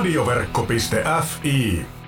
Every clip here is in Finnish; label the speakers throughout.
Speaker 1: Radioverkko.fi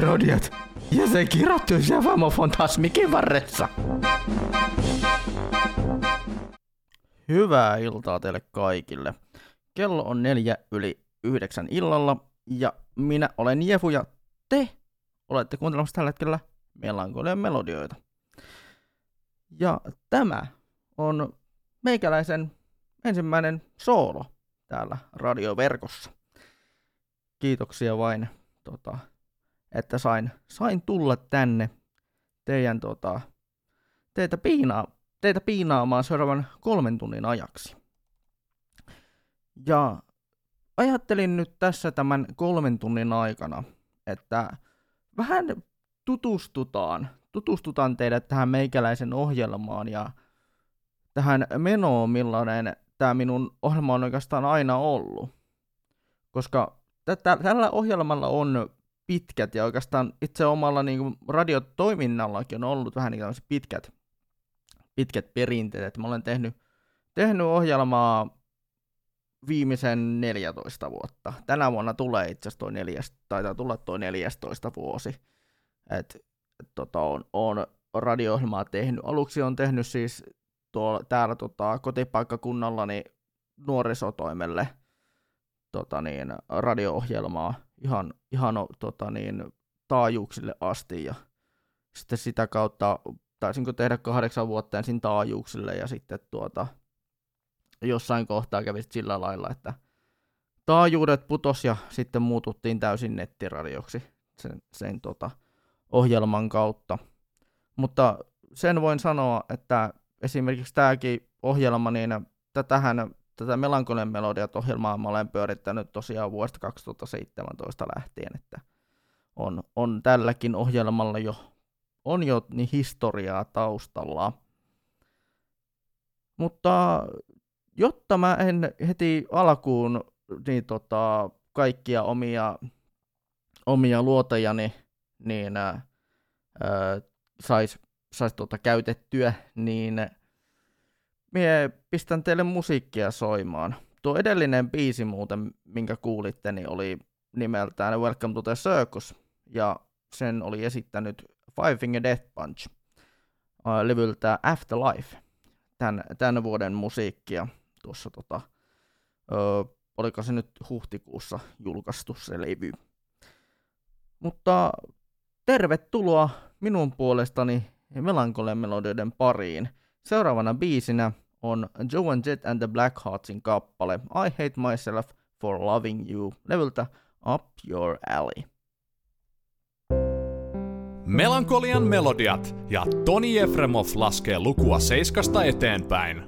Speaker 2: melodiat ja se kirjoitti siellä Fantasmikin varressa. Hyvää iltaa teille kaikille. Kello on neljä yli yhdeksän illalla ja minä olen Jefu ja te olette kuuntelemassa tällä hetkellä Melankolian melodioita. Ja tämä on meikäläisen ensimmäinen soolo täällä radioverkossa. Kiitoksia vain tota, että sain, sain tulla tänne teidän tota, teitä, piinaa, teitä piinaamaan seuraavan kolmen tunnin ajaksi. Ja ajattelin nyt tässä tämän kolmen tunnin aikana, että vähän tutustutaan, tutustutaan teidät tähän meikäläisen ohjelmaan ja tähän menoon, millainen tämä minun ohjelma on oikeastaan aina ollut. Koska tätä, tällä ohjelmalla on pitkät ja oikeastaan itse omalla niin kuin radiotoiminnallakin on ollut vähän niin pitkät, pitkät perinteet. Että mä olen tehnyt, tehnyt ohjelmaa viimeisen 14 vuotta. Tänä vuonna tulee itse asiassa toi taitaa tulla tuo 14 vuosi. Et, tota, on, on radio-ohjelmaa tehnyt. Aluksi on tehnyt siis tuolla, täällä tota, kotipaikkakunnallani nuorisotoimelle tota niin, radio-ohjelmaa ihan, ihan tota niin, taajuuksille asti ja sitten sitä kautta taisinko tehdä kahdeksan vuotta ensin taajuuksille ja sitten tuota, jossain kohtaa kävi sillä lailla, että taajuudet putos ja sitten muututtiin täysin nettiradioksi sen, sen tota, ohjelman kautta. Mutta sen voin sanoa, että esimerkiksi tämäkin ohjelma, niin tätähän, tätä Melankolian melodiat ohjelmaa mä olen pyörittänyt tosiaan vuodesta 2017 lähtien, että on, on tälläkin ohjelmalla jo, on jo niin historiaa taustalla. Mutta jotta mä en heti alkuun niin tota, kaikkia omia, omia luotajani niin äh, sais, sais tota, käytettyä, niin mie pistän teille musiikkia soimaan. Tuo edellinen biisi muuten, minkä kuulitte, niin oli nimeltään Welcome to the Circus, ja sen oli esittänyt Five Finger Death Punch äh, levyltä Afterlife, tämän, tämän vuoden musiikkia tuossa tota, ö, oliko se nyt huhtikuussa julkaistu se levy. Mutta tervetuloa minun puolestani Melankolian melodioiden pariin. Seuraavana biisinä on Joe and Jet and the Blackheartsin kappale I Hate Myself for Loving You levyltä Up Your Alley.
Speaker 1: Melankolian melodiat ja Toni Efremov laskee lukua seiskasta eteenpäin.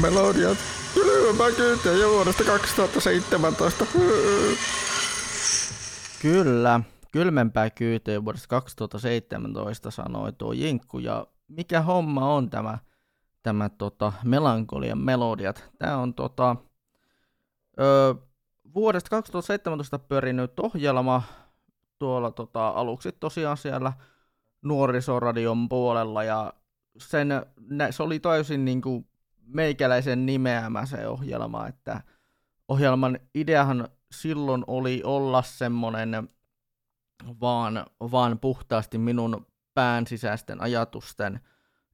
Speaker 2: Melankolian melodiat. Kyytiä jo vuodesta 2017. Kyllä, kylmempää kyytiä vuodesta 2017 sanoi tuo Jinkku. Ja mikä homma on tämä, tämä tota, melankolian melodiat? Tämä on tota, ö, vuodesta 2017 pyörinyt ohjelma tuolla tota, aluksi tosiaan siellä nuorisoradion puolella ja sen, se oli täysin niin kuin meikäläisen nimeämä se ohjelma, että ohjelman ideahan silloin oli olla semmoinen vaan, vaan puhtaasti minun pään sisäisten ajatusten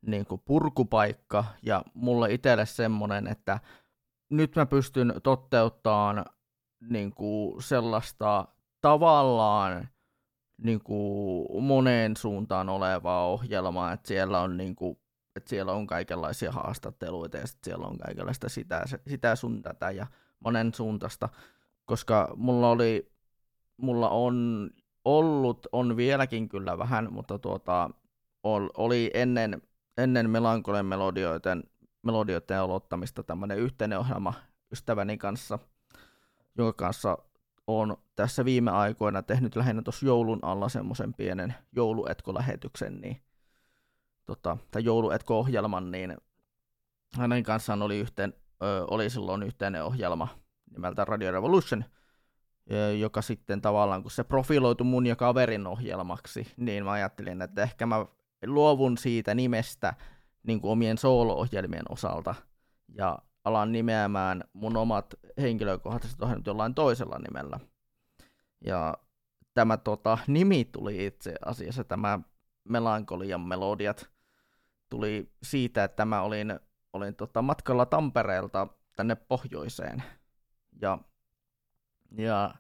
Speaker 2: niin kuin purkupaikka. Ja mulle itselle semmoinen, että nyt mä pystyn toteuttamaan niin kuin sellaista tavallaan niin kuin moneen suuntaan olevaa ohjelmaa, että siellä on niin kuin, että siellä on kaikenlaisia haastatteluita ja sitten siellä on kaikenlaista sitä, sitä sun tätä ja monen suuntaista, koska mulla oli, mulla on ollut, on vieläkin kyllä vähän, mutta tuota, oli ennen, ennen Melankolien melodioiden, melodioiden aloittamista tämmöinen yhteinen ohjelma ystäväni kanssa, jonka kanssa on tässä viime aikoina tehnyt lähinnä tuossa joulun alla semmoisen pienen jouluetkolähetyksen, niin, tota, tai jouluetko-ohjelman, niin hänen kanssaan oli, yhteen, ö, oli silloin yhteinen ohjelma nimeltä Radio Revolution, ö, joka sitten tavallaan, kun se profiloitu mun ja kaverin ohjelmaksi, niin mä ajattelin, että ehkä mä luovun siitä nimestä niin kuin omien soolo-ohjelmien osalta, ja alan nimeämään mun omat henkilökohtaiset ohjelmat jollain toisella nimellä. Ja tämä tota, nimi tuli itse asiassa, tämä Melankolian melodiat, tuli siitä, että mä olin, olin tota, matkalla Tampereelta tänne pohjoiseen. Ja, ja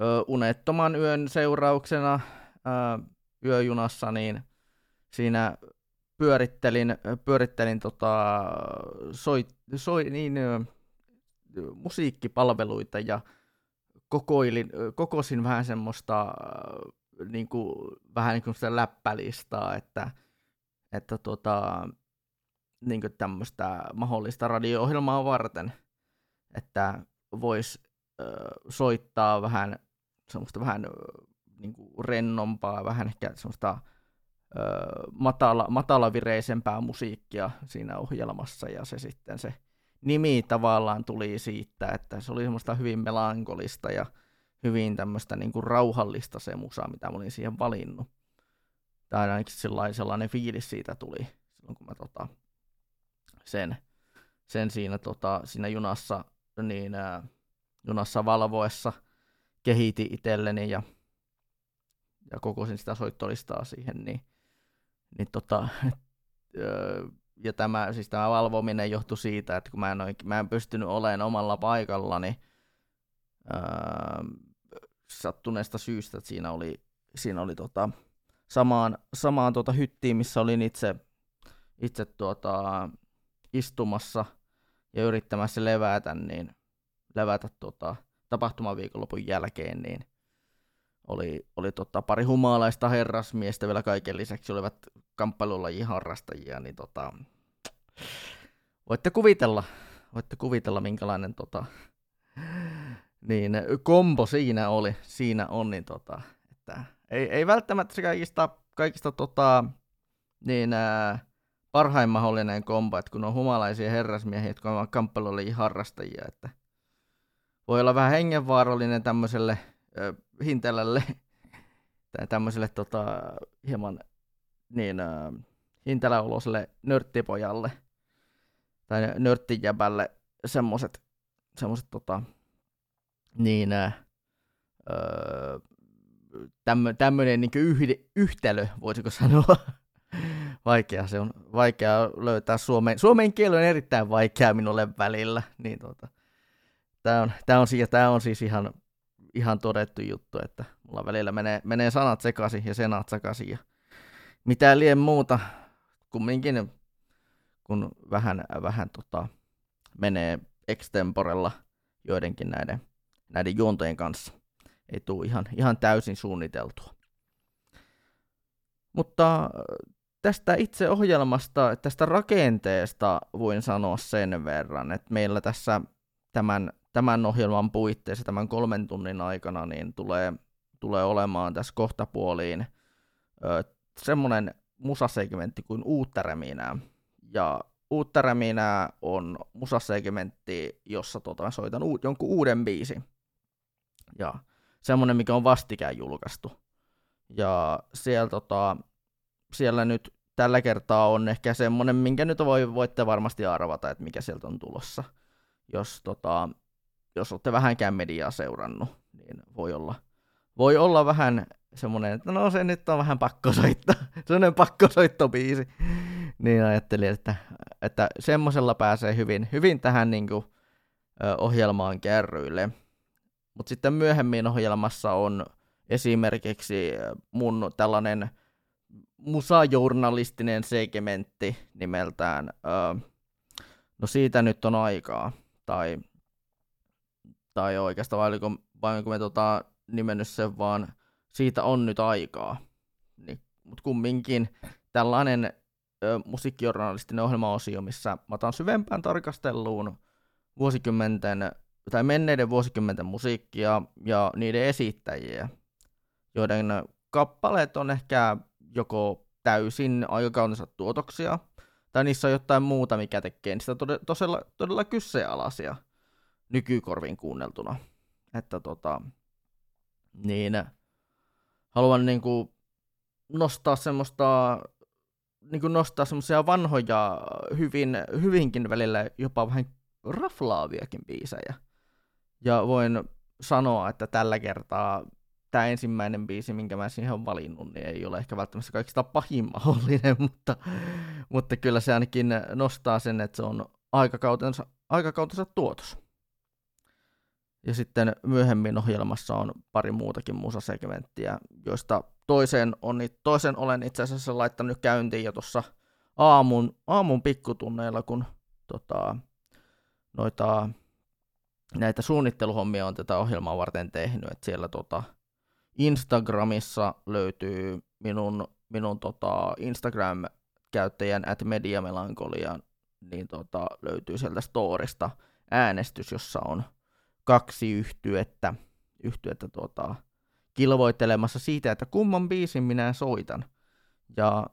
Speaker 2: ö, unettoman yön seurauksena ö, yöjunassa, niin siinä pyörittelin, pyörittelin tota, soi, soi, niin, musiikkipalveluita ja kokoilin, kokosin vähän semmoista niin kuin, vähän niin kuin sitä läppälistaa, että, että tota, niin tämmöistä mahdollista radio-ohjelmaa varten, että voisi soittaa vähän semmoista vähän niin kuin rennompaa, vähän ehkä semmoista matala, matalavireisempää musiikkia siinä ohjelmassa ja se sitten se nimi tavallaan tuli siitä, että se oli semmoista hyvin melankolista ja hyvin tämmöistä niin kuin rauhallista se musa, mitä mä olin siihen valinnut. Tai ainakin sellainen, sellainen fiilis siitä tuli silloin, kun mä tota, sen, sen siinä, tota, siinä junassa, niin, ää, junassa valvoessa kehitin itselleni ja, ja kokosin sitä soittolistaa siihen, niin niin tota, ja tämä, siis tämä valvominen johtui siitä, että kun mä en, oikein, mä en pystynyt olemaan omalla paikallani ää, sattuneesta syystä, että siinä oli, siinä oli tota, samaan, samaan tota hyttiin, missä olin itse, itse tuota, istumassa ja yrittämässä levätä, niin levätä tota, tapahtumaviikonlopun jälkeen, niin oli, oli tota, pari humalaista herrasmiestä vielä kaiken lisäksi olivat kamppailulajin harrastajia, niin tota, voitte kuvitella, voitte kuvitella minkälainen tota, niin, kombo siinä oli, siinä on, niin tota, että ei, ei välttämättä se kaikista, kaikista tota, niin, ää, parhain mahdollinen kombo, että kun on humalaisia herrasmiehiä, jotka on kamppailulajin harrastajia, että voi olla vähän hengenvaarallinen tämmöiselle Hintelälle tai tämmöiselle tota, hieman niin, äh, Hinteläoloselle nörttipojalle tai nörttijäbälle semmoset, semmoset tota, niin, äh, tämmö, tämmöinen niin yhde, yhtälö, voisiko sanoa. vaikea se on, vaikea löytää suomen, suomen kieli on erittäin vaikea minulle välillä, niin tota, tämä on, tää on, tää on siis ihan ihan todettu juttu, että mulla välillä menee, menee sanat sekaisin ja senat sekaisin ja mitä liian muuta, kumminkin kun vähän, vähän tota, menee extemporella joidenkin näiden, näiden juontojen kanssa. Ei tule ihan, ihan täysin suunniteltua. Mutta tästä itse ohjelmasta, tästä rakenteesta voin sanoa sen verran, että meillä tässä tämän, tämän ohjelman puitteissa, tämän kolmen tunnin aikana, niin tulee, tulee olemaan tässä kohtapuoliin ö, semmoinen musasegmentti kuin uutta räminää. Ja uutta räminää on musasegmentti, jossa tota, soitan u- jonkun uuden biisi. Ja semmoinen, mikä on vastikään julkaistu. Ja siellä, tota, siellä nyt tällä kertaa on ehkä semmoinen, minkä nyt voi, voitte varmasti arvata, että mikä sieltä on tulossa. Jos, tota, jos olette vähänkään mediaa seurannut, niin voi olla, voi olla vähän semmoinen, että no se nyt on vähän pakko soittaa, semmoinen pakkosoittobiisi. Niin ajattelin, että, että semmoisella pääsee hyvin, hyvin tähän niin kuin, ohjelmaan kärryille. Mutta sitten myöhemmin ohjelmassa on esimerkiksi mun tällainen musajournalistinen segmentti nimeltään, no siitä nyt on aikaa, tai, tai oikeastaan vai oliko, vai onko me tota, nimennyt sen vaan siitä on nyt aikaa. Niin, Mutta kumminkin tällainen ö, musiikkijournalistinen ohjelmaosio, missä mä otan syvempään tarkasteluun vuosikymmenten tai menneiden vuosikymmenten musiikkia ja niiden esittäjiä, joiden kappaleet on ehkä joko täysin aikakautensa tuotoksia, tai niissä on jotain muuta, mikä tekee niistä todella, todella kyseenalaisia nykykorvin kuunneltuna. Että tota, niin haluan niin kuin nostaa semmoista niin kuin nostaa semmoisia vanhoja, hyvin, hyvinkin välillä jopa vähän raflaaviakin biisejä. Ja voin sanoa, että tällä kertaa tämä ensimmäinen biisi, minkä mä siihen olen valinnut, niin ei ole ehkä välttämättä kaikista pahin mahdollinen, mutta, mutta kyllä se ainakin nostaa sen, että se on aikakautensa, aikakautensa tuotos. Ja sitten myöhemmin ohjelmassa on pari muutakin musasegmenttiä, joista toisen, on, toisen olen itse asiassa laittanut käyntiin jo tuossa aamun, aamun pikkutunneilla, kun tota, noita, näitä suunnitteluhommia on tätä ohjelmaa varten tehnyt. Et siellä tota, Instagramissa löytyy minun, minun tota, Instagram-käyttäjän at mediamelankolia, niin tota, löytyy sieltä storista äänestys, jossa on kaksi yhtyettä, yhtyettä tuota, kilvoittelemassa siitä, että kumman biisin minä soitan. Ja,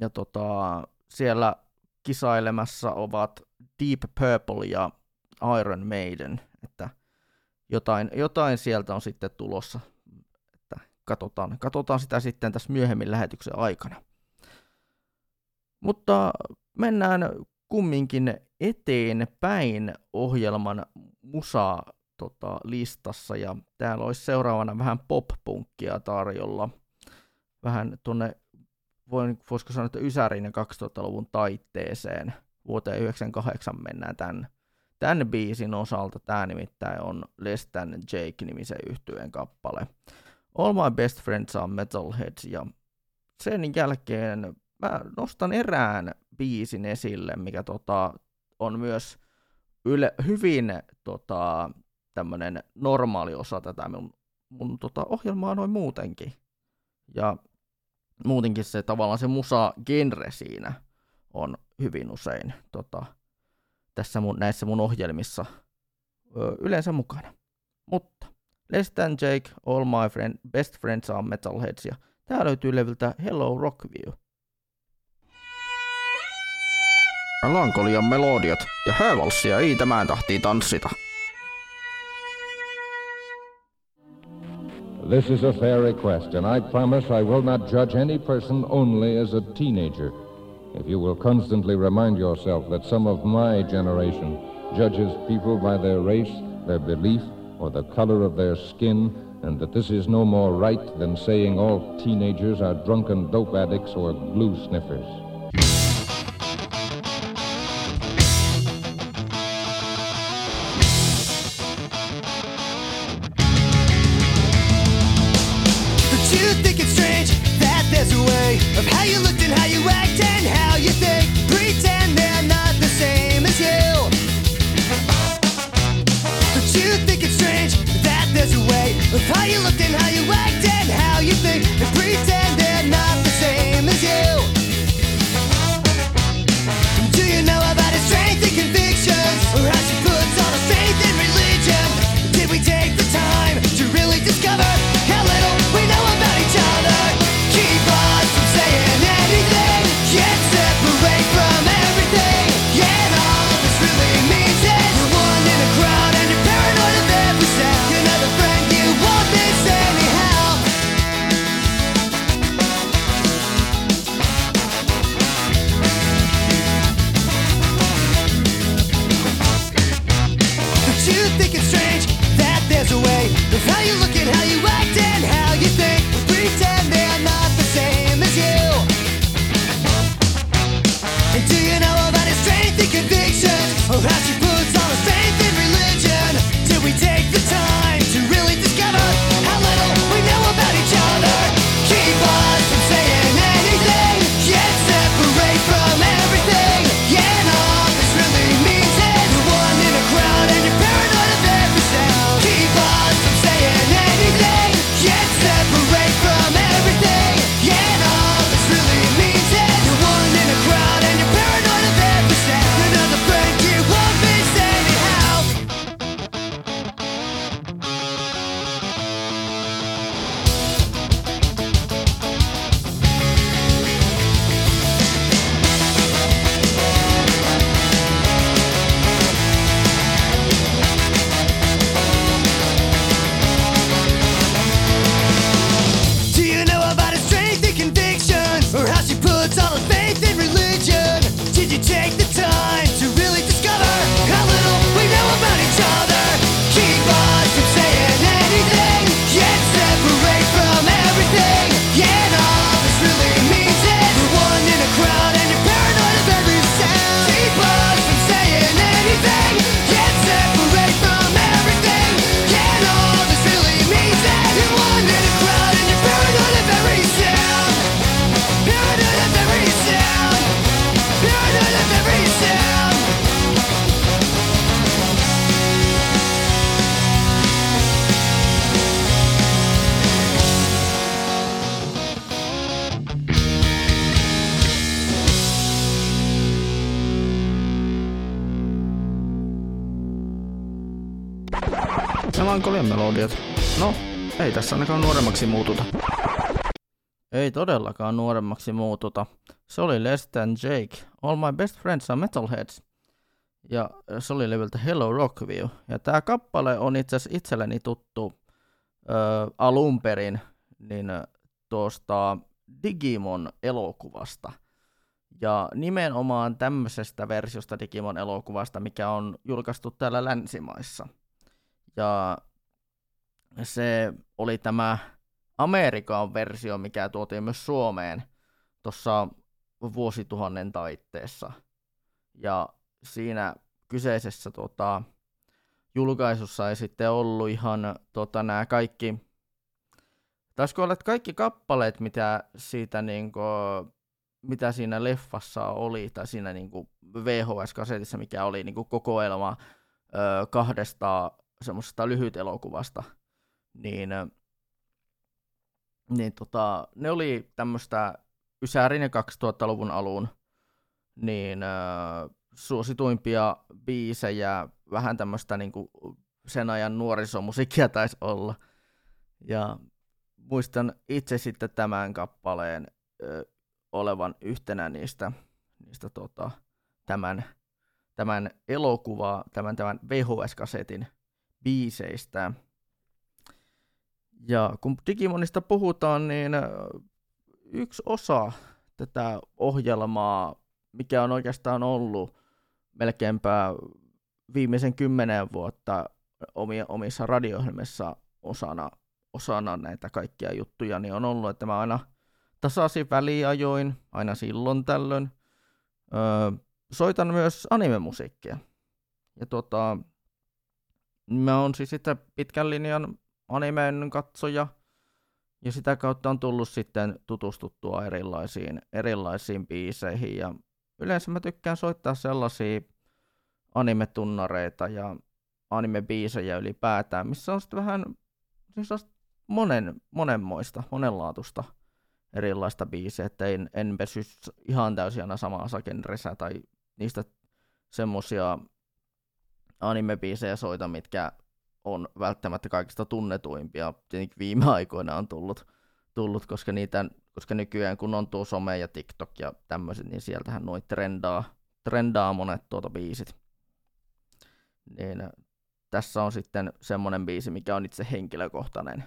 Speaker 2: ja tota, siellä kisailemassa ovat Deep Purple ja Iron Maiden, että jotain, jotain sieltä on sitten tulossa, että katsotaan, katsotaan sitä sitten tässä myöhemmin lähetyksen aikana. Mutta mennään kumminkin eteenpäin ohjelman musa tota, listassa ja täällä olisi seuraavana vähän pop-punkkia tarjolla. Vähän tuonne, voisiko sanoa, että Ysärin 2000-luvun taitteeseen vuoteen 98 mennään tämän, tämän biisin osalta. Tämä nimittäin on Less Than Jake-nimisen yhtyeen kappale. All My Best Friends are Metalheads ja sen jälkeen mä nostan erään biisin esille, mikä tota, on myös yle, hyvin tota, tämmöinen normaali osa tätä mun, mun tota, ohjelmaa noin muutenkin. Ja muutenkin se tavallaan se musa-genre siinä on hyvin usein tota, tässä mun, näissä mun ohjelmissa ö, yleensä mukana. Mutta Less Than Jake, All My friend, Best Friends are Metalheads ja tää löytyy levyltä Hello Rockview.
Speaker 3: Melankolian melodiat ja häävalssia ei tämän tahtii tanssita.
Speaker 4: This is a fair request, and I promise I will not judge any person only as a teenager. If you will constantly remind yourself that some of my generation judges people by their race, their belief, or the color of their skin, and that this is no more right than saying all teenagers are drunken dope addicts or glue sniffers.
Speaker 3: Tässä ainakaan nuoremmaksi muututa.
Speaker 2: Ei todellakaan nuoremmaksi muututa. Se oli Less Than Jake. All My Best Friends are Metalheads. Ja se oli levyltä Hello Rockview. Ja tämä kappale on itse asiassa itselleni tuttu ö, alun perin niin tuosta Digimon elokuvasta. Ja nimenomaan tämmöisestä versiosta Digimon elokuvasta, mikä on julkaistu täällä länsimaissa. Ja se oli tämä Amerikan versio, mikä tuotiin myös Suomeen tuossa vuosituhannen taitteessa. Ja siinä kyseisessä tota, julkaisussa ei sitten ollut ihan tota, nämä kaikki, taisiko olla, kaikki kappaleet, mitä siitä niinku, mitä siinä leffassa oli, tai siinä niinku VHS-kasetissa, mikä oli niinku kokoelma ö, kahdesta semmoisesta lyhyt elokuvasta, niin, niin tota, ne oli tämmöistä Ysärin ja 2000-luvun alun niin äh, suosituimpia biisejä, vähän tämmöistä niin sen ajan nuorisomusiikkia taisi olla. Ja muistan itse sitten tämän kappaleen ö, olevan yhtenä niistä, niistä tota, tämän, tämän elokuvaa, tämän, tämän VHS-kasetin biiseistä. Ja kun Digimonista puhutaan, niin yksi osa tätä ohjelmaa, mikä on oikeastaan ollut melkeinpä viimeisen kymmenen vuotta omissa radio osana, osana näitä kaikkia juttuja, niin on ollut, että mä aina tasaisin väliajoin, aina silloin tällöin, öö, soitan myös animemusiikkia. Ja tota, mä oon siis sitten pitkän linjan animeen katsoja, ja sitä kautta on tullut sitten tutustuttua erilaisiin, erilaisiin biiseihin, ja yleensä mä tykkään soittaa sellaisia anime-tunnareita ja anime-biisejä ylipäätään, missä on sitten vähän siis monen, monenmoista, monenlaatuista erilaista biisejä, että en, en pesy ihan täysin aina samaa sakenresä tai niistä semmosia anime-biisejä soita, mitkä on välttämättä kaikista tunnetuimpia. Tietenkin viime aikoina on tullut, tullut koska, niitä, koska nykyään kun on tuo some ja TikTok ja tämmöiset, niin sieltähän noin trendaa, trendaa monet tuota biisit. Niin äh, tässä on sitten semmoinen biisi, mikä on itse henkilökohtainen,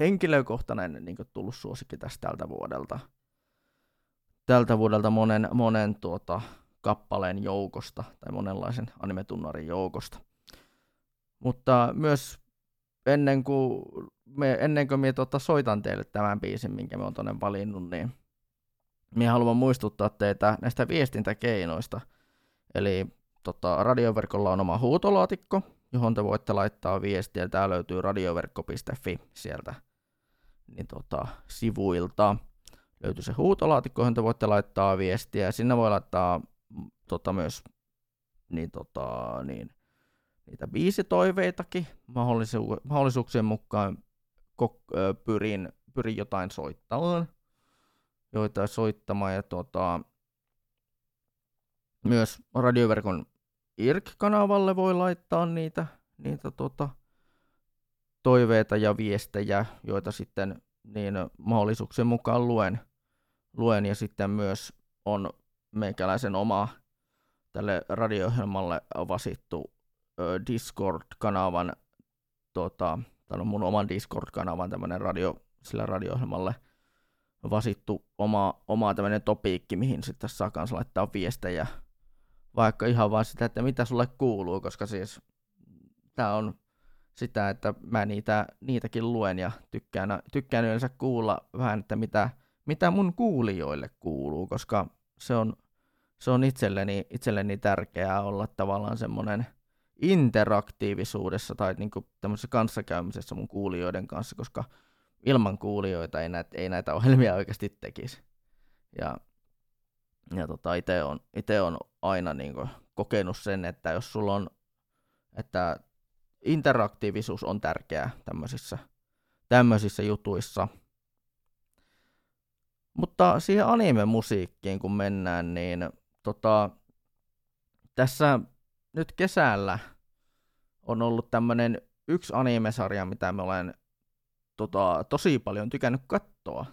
Speaker 2: henkilökohtainen niin tullut suosikki tästä tältä vuodelta. Tältä vuodelta monen, monen tuota, kappaleen joukosta tai monenlaisen animetunnarin joukosta. Mutta myös ennen kuin, me, ennen kuin minä tota, soitan teille tämän biisin, minkä me on tuonne valinnut, niin minä haluan muistuttaa teitä näistä viestintäkeinoista. Eli tota, radioverkolla on oma huutolaatikko, johon te voitte laittaa viestiä. Tää löytyy radioverkko.fi sieltä niin tota, sivuilta. Löytyy se huutolaatikko, johon te voitte laittaa viestiä. Sinne voi laittaa tota, myös niin, tota, niin, niitä biisitoiveitakin. Mahdollisu- mahdollisuuksien mukaan kok- pyrin, pyrin jotain soittamaan, joita soittamaan. Ja tota, myös radioverkon IRK-kanavalle voi laittaa niitä, niitä tota, toiveita ja viestejä, joita sitten niin mahdollisuuksien mukaan luen, luen ja sitten myös on meikäläisen oma tälle radio-ohjelmalle vasittu Discord-kanavan, tota, tai on mun oman Discord-kanavan tämmöinen radio, sillä radio-ohjelmalle vasittu oma, oma tämmöinen topiikki, mihin sitten saa laittaa viestejä, vaikka ihan vaan sitä, että mitä sulle kuuluu, koska siis tämä on sitä, että mä niitä, niitäkin luen ja tykkään, tykkään yleensä kuulla vähän, että mitä, mitä mun kuulijoille kuuluu, koska se on, se on itselleni, itselleni tärkeää olla tavallaan semmoinen – interaktiivisuudessa tai niin kuin tämmöisessä kanssakäymisessä mun kuulijoiden kanssa, koska ilman kuulijoita ei näitä, ei näitä ohjelmia oikeasti tekisi. Ja, ja tota, itse on, ite on aina niin kuin kokenut sen, että jos sulla on, että interaktiivisuus on tärkeää tämmöisissä, tämmöisissä jutuissa. Mutta siihen anime-musiikkiin kun mennään, niin tota, tässä nyt kesällä on ollut tämmöinen yksi anime-sarja, mitä mä olen tota, tosi paljon tykännyt katsoa.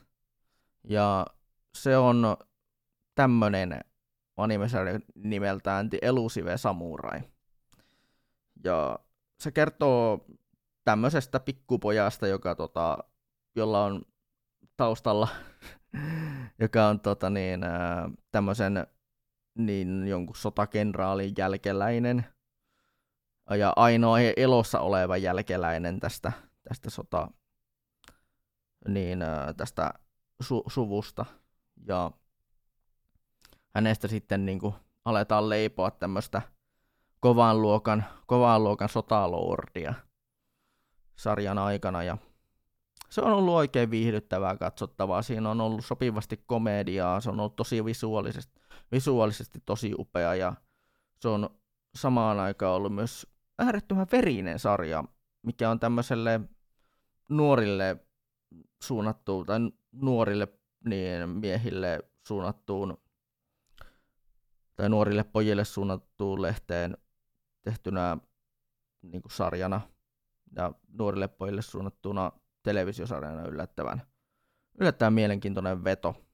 Speaker 2: Ja se on tämmönen animesarja nimeltään The Elusive Samurai. Ja se kertoo tämmöisestä pikkupojasta, joka tota, jolla on taustalla, joka on tota niin, tämmöisen niin jonkun sotakenraalin jälkeläinen ja ainoa elossa oleva jälkeläinen tästä, tästä sota, niin tästä su- suvusta. Ja hänestä sitten niin kuin aletaan leipoa tämmöistä kovan luokan, kovan luokan sotalordia sarjan aikana. Ja se on ollut oikein viihdyttävää katsottavaa. Siinä on ollut sopivasti komediaa, se on ollut tosi visuaalisesti, visuaalisesti tosi upea ja se on samaan aikaan ollut myös äärettömän verinen sarja, mikä on tämmöiselle nuorille suunnattu, tai nuorille niin miehille suunnattuun, tai nuorille pojille suunnattuun lehteen tehtynä niin kuin sarjana, ja nuorille pojille suunnattuna televisiosarjana yllättävän, yllättävän mielenkiintoinen veto.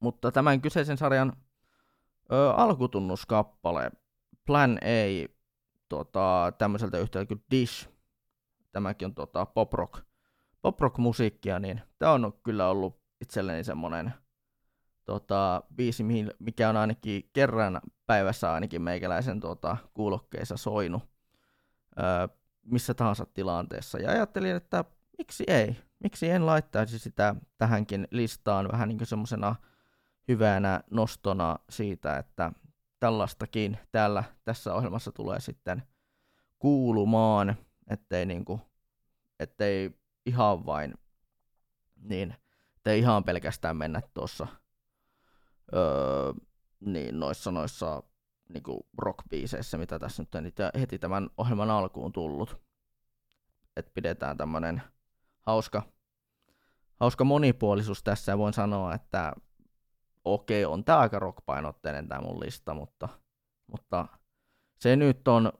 Speaker 2: Mutta tämän kyseisen sarjan ö, alkutunnuskappale Plan A tota, tämmöiseltä yhtiöltä kuin Dish, tämäkin on tota, pop rock, pop rock musiikkia, niin tämä on kyllä ollut itselleni semmoinen tota, biisi, mikä on ainakin kerran päivässä ainakin meikäläisen tota, kuulokkeissa soinut öö, missä tahansa tilanteessa. Ja ajattelin, että miksi ei? Miksi en laittaisi sitä tähänkin listaan vähän niin kuin semmoisena hyvänä nostona siitä, että tällaistakin täällä tässä ohjelmassa tulee sitten kuulumaan, ettei, niin kuin, ettei ihan vain niin, ettei ihan pelkästään mennä tuossa öö, niin noissa, noissa niin kuin rock-biiseissä, mitä tässä nyt on heti tämän ohjelman alkuun tullut. Että pidetään tämmöinen hauska, hauska monipuolisuus tässä ja voin sanoa, että okei, on tämä aika rockpainotteinen tämä mun lista, mutta, mutta se, nyt on,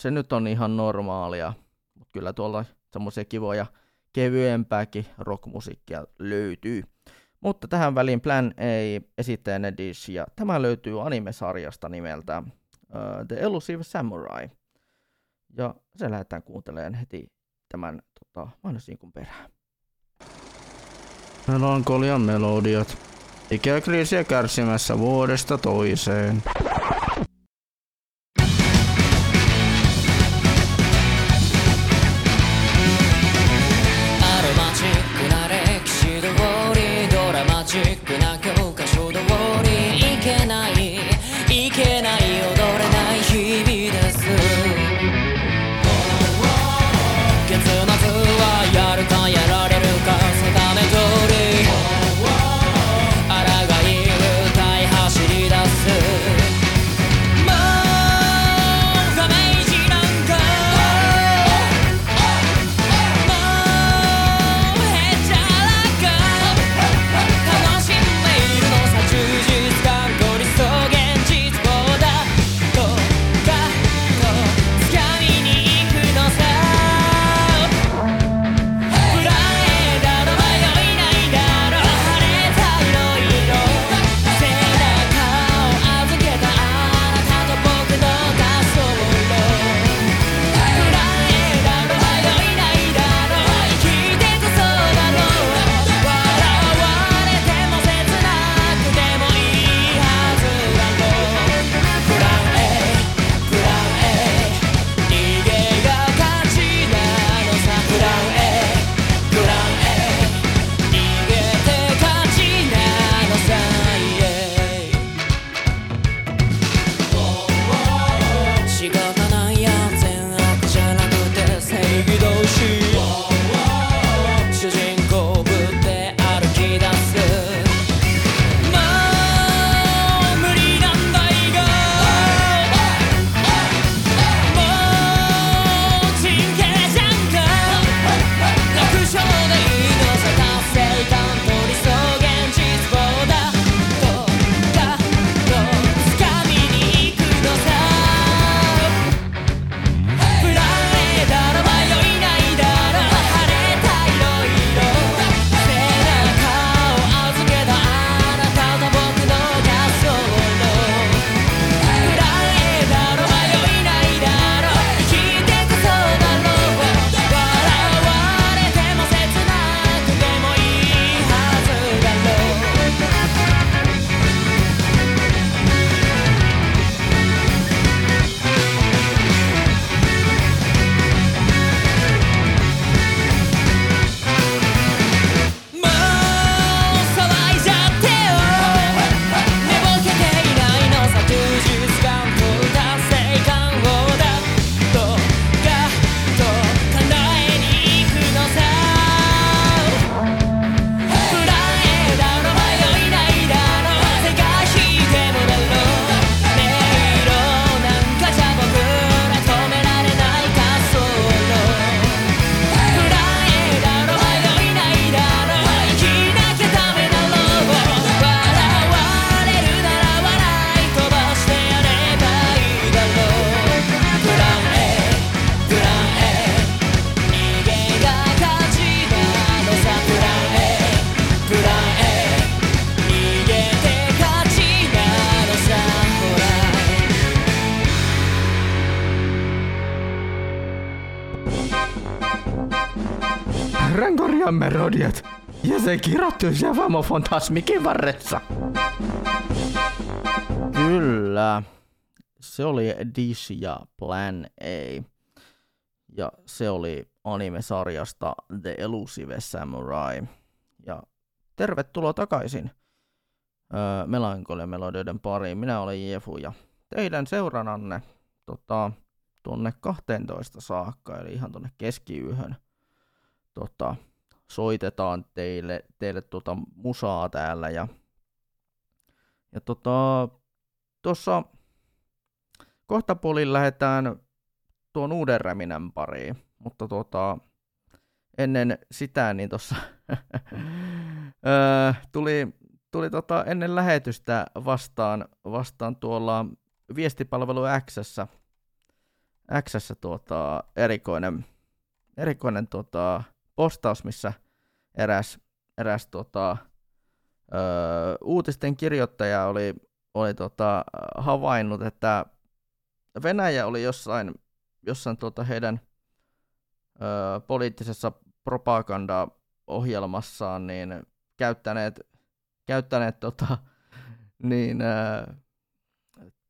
Speaker 2: se nyt on ihan normaalia, mutta kyllä tuolla semmoisia kivoja kevyempääkin rockmusiikkia löytyy. Mutta tähän väliin Plan A esittäjänä Dish, ja tämä löytyy animesarjasta nimeltä uh, The Elusive Samurai. Ja se lähdetään kuuntelemaan heti tämän tota, mainosinkun perään.
Speaker 3: Melankolian melodiat. Ikäkriisiä kärsimässä vuodesta toiseen. Ja se kirjoittui Javamo Fantasmikin varressa.
Speaker 2: Kyllä. Se oli Dish ja Plan A. Ja se oli anime-sarjasta The Elusive Samurai. Ja tervetuloa takaisin öö, Melankolia melodioiden pariin. Minä olen Jefu ja teidän seurananne tota, tuonne 12 saakka, eli ihan tuonne keskiyöhön tota, soitetaan teille, teille tota musaa täällä. Ja, ja tota, tuossa kohta puolin lähdetään tuon uuden räminän pariin, mutta tota, ennen sitä niin tuossa tuli, tuli tota, ennen lähetystä vastaan, vastaan tuolla viestipalvelu Xssä, Xssä tuota, erikoinen, erikoinen tuota, postaus, missä eräs, eräs tuota, ö, uutisten kirjoittaja oli, oli tota, havainnut, että Venäjä oli jossain, jossain tuota heidän ö, poliittisessa propaganda-ohjelmassaan niin käyttäneet, käyttäneet tota, niin, ö,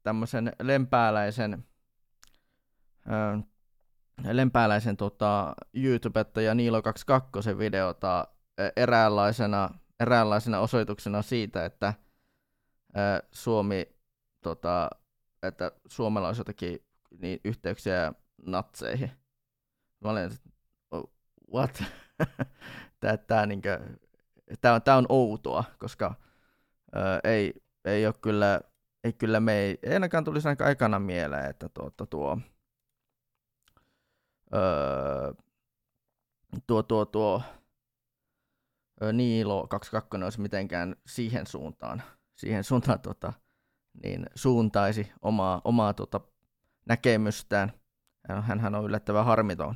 Speaker 2: tämmöisen lempääläisen lempääläisen tota, YouTubettaja Niilo22 videota eräänlaisena, eräänlaisena osoituksena siitä, että ää, Suomi, tota, että Suomella olisi jotakin niin, yhteyksiä natseihin. Mä olin, what? tää, tää, niinkö, tää, on, tää on outoa, koska ää, ei, ei ole kyllä, ei kyllä me ei, ei ainakaan tulisi aika aikana mieleen, että tuota, tuo, öö, tuo, tuo, tuo Niilo 22 olisi mitenkään siihen suuntaan, siihen suuntaan tota, niin suuntaisi omaa, omaa tota, näkemystään. Hänhän on yllättävän harmiton,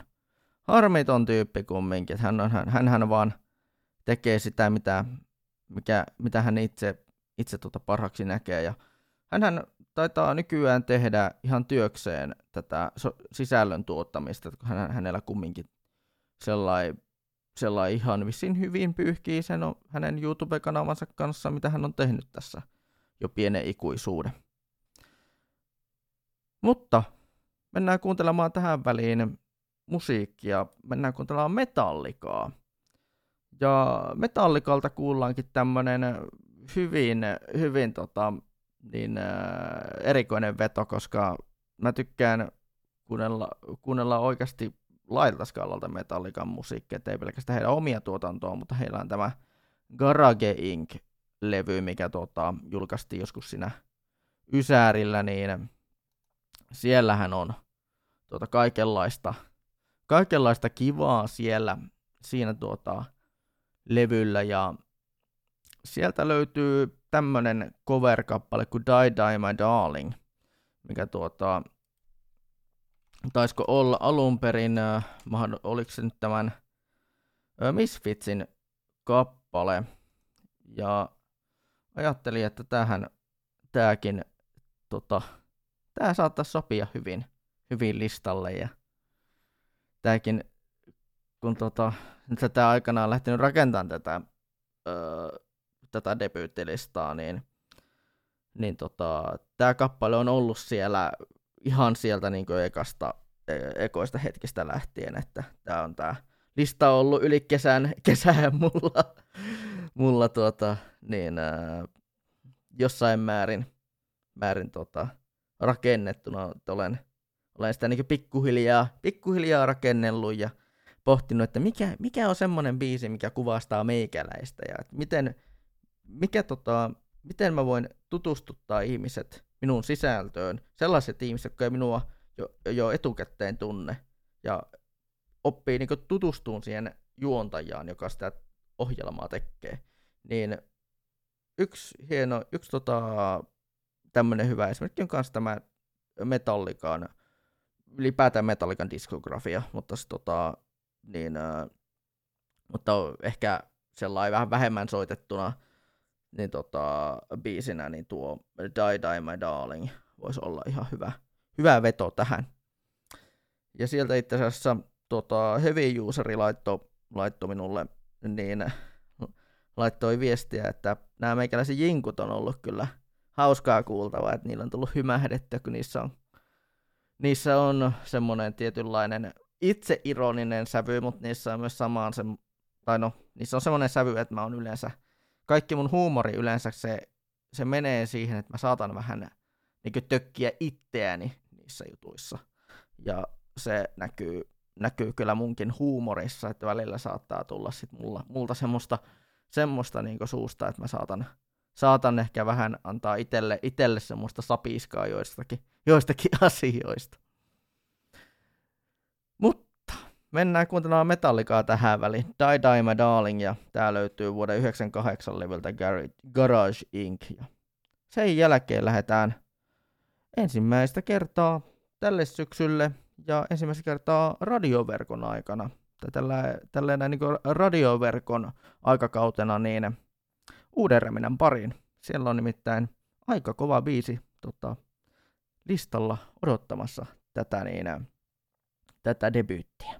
Speaker 2: harmiton tyyppi kumminkin. Hän, on, hän, hän vaan tekee sitä, mitä, mikä, mitä hän itse, itse tota parhaaksi näkee. Ja hänhän taitaa nykyään tehdä ihan työkseen tätä so- sisällön tuottamista, kun hän, hänellä kumminkin sellainen sellai ihan vissiin hyvin pyyhkii sen on hänen YouTube-kanavansa kanssa, mitä hän on tehnyt tässä jo pienen ikuisuuden. Mutta mennään kuuntelemaan tähän väliin musiikkia, mennään kuuntelemaan metallikaa. Ja metallikalta kuullaankin tämmönen hyvin, hyvin tota, niin äh, erikoinen veto, koska mä tykkään kuunnella, kuunnella oikeasti lailta skaalalta Metallican musiikkia, ei pelkästään heidän omia tuotantoa, mutta heillä on tämä Garage Inc-levy, mikä tuota, julkaistiin joskus siinä Ysäärillä, niin siellähän on tuota, kaikenlaista, kaikenlaista kivaa siellä siinä tuota, levyllä. Ja sieltä löytyy tämmönen cover-kappale kuin Die Die My Darling, mikä tuota, taisiko olla alun perin, äh, oliko se nyt tämän äh, Misfitsin kappale, ja ajattelin, että tähän tääkin, tota, tää saattaisi sopia hyvin, hyvin listalle, ja tääkin, kun tota, tätä aikanaan lähtenyt rakentamaan tätä öö, tätä debyyttilistaa, niin, niin tota, tämä kappale on ollut siellä ihan sieltä niin ekasta, e, ekoista hetkistä lähtien, että tämä on tämä lista on ollut yli kesän, kesän mulla, mulla tuota, niin, ää, jossain määrin, määrin tota, rakennettuna, että olen, olen sitä niin pikkuhiljaa, pikkuhiljaa rakennellut ja pohtinut, että mikä, mikä on semmoinen biisi, mikä kuvastaa meikäläistä ja että miten, mikä tota, miten mä voin tutustuttaa ihmiset minun sisältöön, sellaiset ihmiset, jotka ei minua jo, jo etukäteen tunne, ja oppii niin tutustumaan siihen juontajaan, joka sitä ohjelmaa tekee, niin yksi hieno, yksi tota, tämmöinen hyvä esimerkki on myös tämä Metallikan, ylipäätään Metallikan diskografia, mutta se, tota, niin, äh, mutta ehkä sellainen vähän vähemmän soitettuna niin tota, biisinä, niin tuo Die Die My Darling voisi olla ihan hyvä, hyvä veto tähän. Ja sieltä itse asiassa tota, Heavy Useri laittoi laittoi minulle, niin laittoi viestiä, että nämä meikäläisen jinkut on ollut kyllä hauskaa kuultavaa, että niillä on tullut hymähdettyä, kun niissä on, niissä on semmoinen tietynlainen itseironinen sävy, mutta niissä on myös samaan se, tai no, niissä on semmoinen sävy, että mä oon yleensä, kaikki mun huumori yleensä se, se menee siihen, että mä saatan vähän niin tökkiä itseäni niissä jutuissa. Ja se näkyy, näkyy kyllä munkin huumorissa, että välillä saattaa tulla sit mulla, multa semmoista, semmoista niin suusta, että mä saatan, saatan ehkä vähän antaa itelle, itelle semmoista sapiskaa joistakin, joistakin asioista. Mutta mennään kuuntelemaan metallikaa tähän väliin. Die Die My Darling, ja tää löytyy vuoden 98 levyltä Garage Inc. Ja sen jälkeen lähdetään ensimmäistä kertaa tälle syksylle ja ensimmäistä kertaa radioverkon aikana, tällä, tällä niin radioverkon aikakautena, niin uuden Reminän pariin. Siellä on nimittäin aika kova biisi tota, listalla odottamassa tätä, niin, tätä debyyttiä.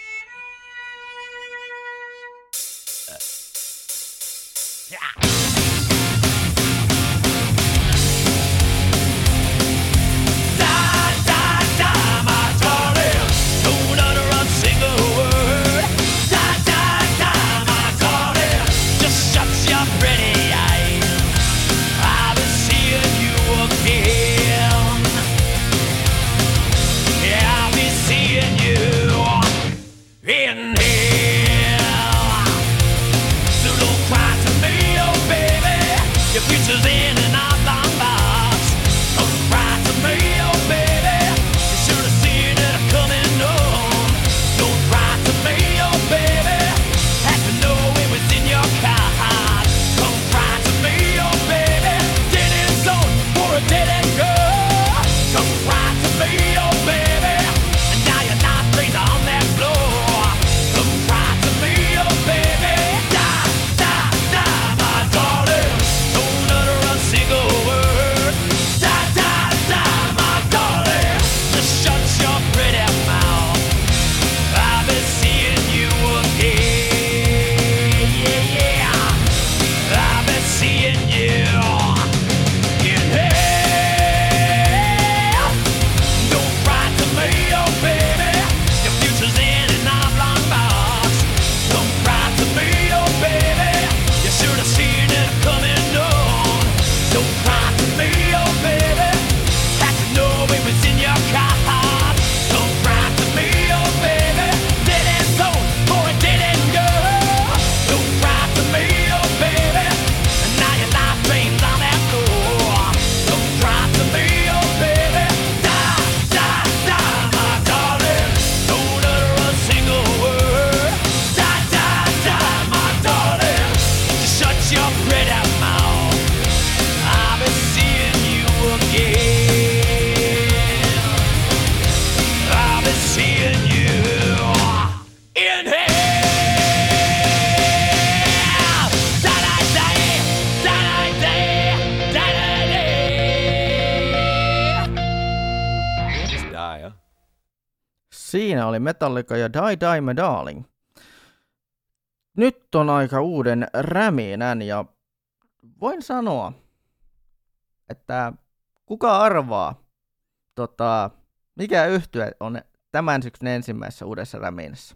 Speaker 2: Metallica ja Die Die My Darling. Nyt on aika uuden räminän ja voin sanoa, että kuka arvaa, tota, mikä yhtye on tämän syksyn ensimmäisessä uudessa räminässä.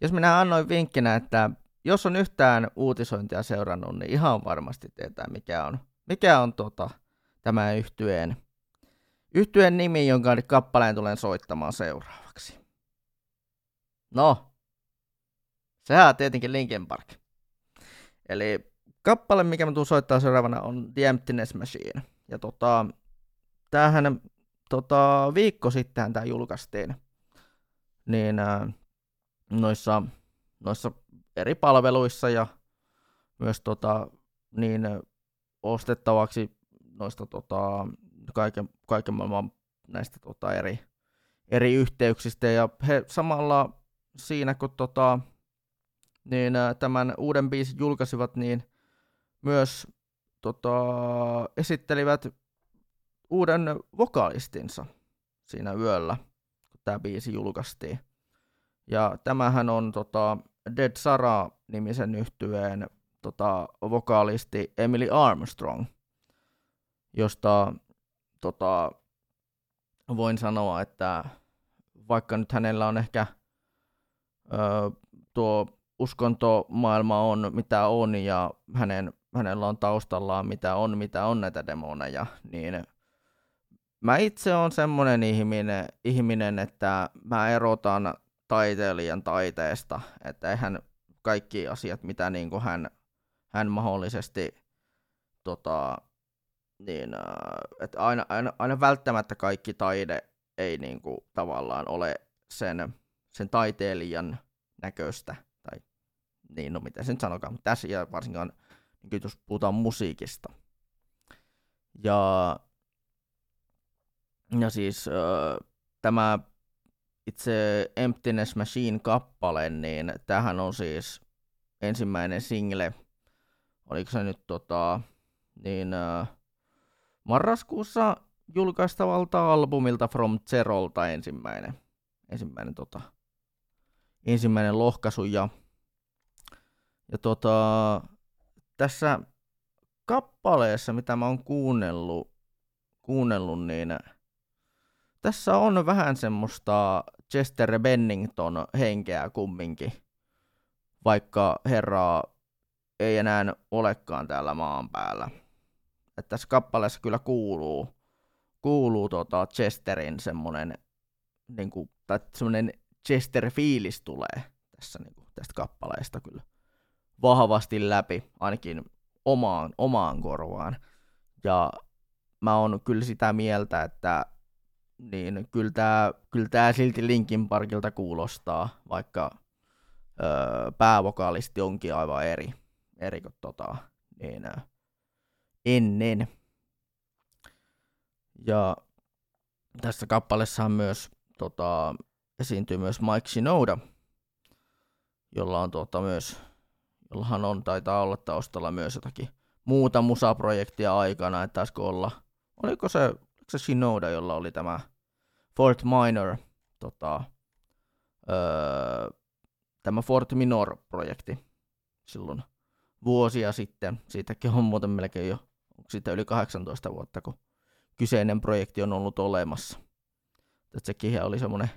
Speaker 2: Jos minä annoin vinkkinä, että jos on yhtään uutisointia seurannut, niin ihan varmasti tietää, mikä on, mikä on tota, tämä yhtyeen, yhtyeen nimi, jonka kappaleen tulen soittamaan seuraavaksi. No, sehän on tietenkin Linkin Park. Eli kappale, mikä mä tuun soittaa seuraavana, on The Emptiness Machine. Ja tota, tämähän tota, viikko sitten tämä julkaistiin. Niin äh, noissa, noissa eri palveluissa ja myös tota, niin ostettavaksi noista tota, kaiken, kaiken maailman näistä tota, eri, eri yhteyksistä. Ja he samalla siinä, kun tota, niin, tämän uuden biisin julkaisivat, niin myös tota, esittelivät uuden vokalistinsa siinä yöllä, kun tämä biisi julkaistiin. Ja tämähän on tota, Dead Sara-nimisen yhtyeen tota, vokaalisti Emily Armstrong, josta tota, voin sanoa, että vaikka nyt hänellä on ehkä tuo uskontomaailma on mitä on ja hänen, hänellä on taustallaan mitä on, mitä on näitä demoneja, niin mä itse on semmoinen ihminen, ihminen, että mä erotan taiteilijan taiteesta, että eihän kaikki asiat, mitä niin kuin hän, hän mahdollisesti tota, niin, että aina, aina, aina välttämättä kaikki taide ei niin kuin, tavallaan ole sen, sen taiteilijan näköistä, tai niin, no mitä sen sanokaan, mutta tässä ja varsinkaan, niin jos puhutaan musiikista. Ja, ja siis äh, tämä itse Emptiness Machine-kappale, niin tähän on siis ensimmäinen single, oliko se nyt tota, niin äh, marraskuussa julkaistavalta albumilta From Zerolta ensimmäinen, ensimmäinen, tota, ensimmäinen lohkaisu. Ja, ja tota, tässä kappaleessa, mitä mä oon kuunnellut, kuunnellut, niin tässä on vähän semmoista Chester Bennington henkeä kumminkin, vaikka herraa ei enää olekaan täällä maan päällä että tässä kappaleessa kyllä kuuluu, kuuluu tota Chesterin semmoinen, niin kuin, tai semmoinen Chester-fiilis tulee tässä niin kuin, tästä kappaleesta kyllä vahvasti läpi, ainakin omaan, omaan korvaan. Ja mä oon kyllä sitä mieltä, että niin kyllä tämä kyllä tää silti Linkin Parkilta kuulostaa, vaikka öö, päävokaalisti onkin aivan eri, eri kuin tota, niin, ennen. Ja tässä kappaleessa myös tota, esiintyy myös Mike Shinoda, jolla on tota, myös, jollahan on, taitaa olla taustalla myös jotakin muuta musaprojektia aikana, että taisiko olla, oliko se, oliko se Shinoda, jolla oli tämä Fort Minor, tota, öö, tämä Fort Minor-projekti silloin vuosia sitten. Siitäkin on muuten melkein jo sitten yli 18 vuotta, kun kyseinen projekti on ollut olemassa. Että sekin oli semmoinen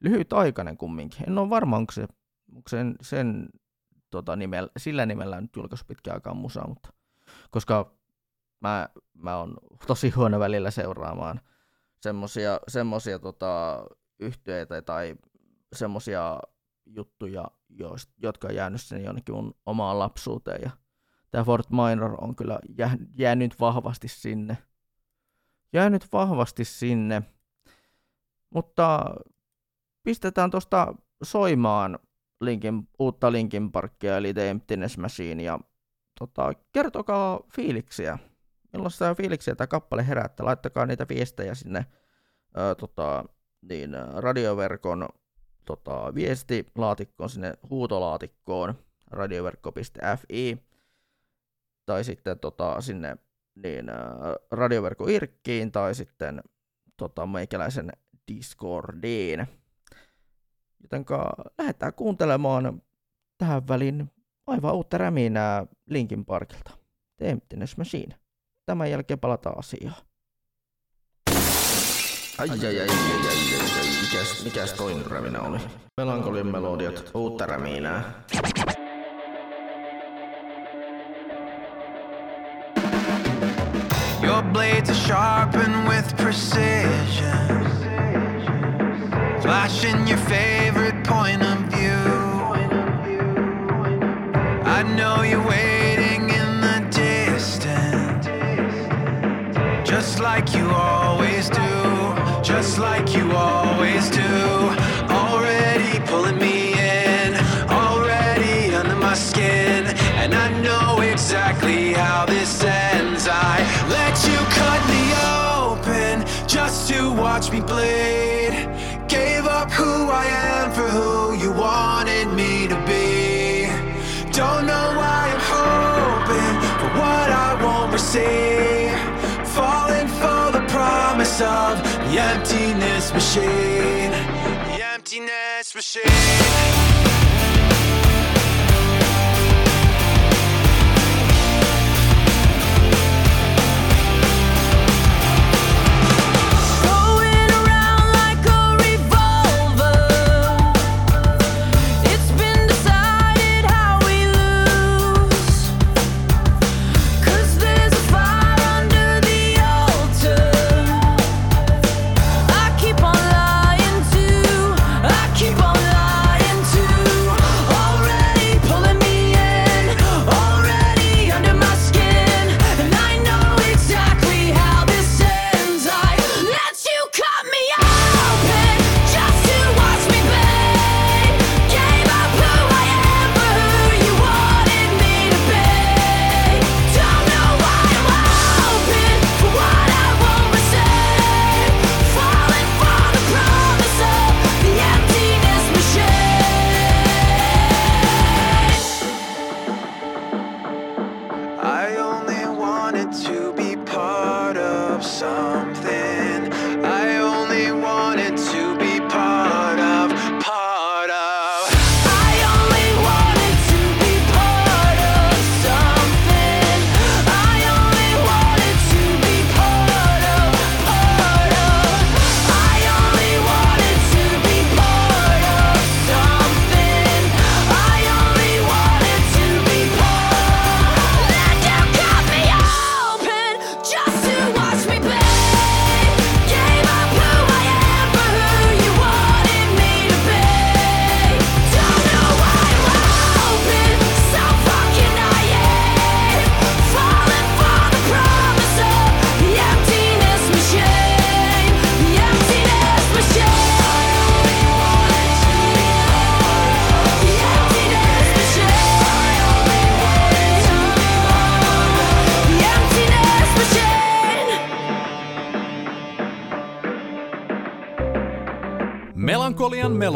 Speaker 2: lyhytaikainen kumminkin. En ole varma, onko se onko sen, sen tota, nimellä, sillä nimellä nyt julkaisu pitkään aikaa musaa, mutta koska mä, mä oon tosi huono välillä seuraamaan semmosia, semmosia tota, yhtyeitä tai semmosia juttuja, jotka on jäänyt sen jonnekin mun omaan lapsuuteen ja tämä Fort Minor on kyllä jää, jäänyt vahvasti sinne. Jäänyt vahvasti sinne. Mutta pistetään tuosta soimaan Linkin, uutta Linkin Parkia, eli The Emptiness Machine, ja tota, kertokaa fiiliksiä. Millaisia fiiliksiä tämä kappale herättää. Laittakaa niitä viestejä sinne ää, tota, niin, radioverkon tota, viestilaatikkoon, sinne huutolaatikkoon radioverkko.fi tai sitten tota, sinne niin, radioverkko Irkkiin tai sitten tota, meikäläisen Discordiin. Jotenka lähdetään kuuntelemaan tähän väliin aivan uutta räminää Linkin Parkilta. The Emptiness Machine. Tämän jälkeen palataan asiaan.
Speaker 3: Ai ai ai ai ai ai ai, mikäs, mikäs toinen räminä oli? Melankolian melodiat, uutta räminää.
Speaker 5: Your blades are sharpened with precision, flashing your favorite point of view. I know you're waiting in the distance, just like you always do, just like you always do. Already pulling me in, already under my skin, and I know exactly how this ends. I let you cut me open just to watch me bleed. see, falling for the promise of the emptiness machine. The emptiness machine.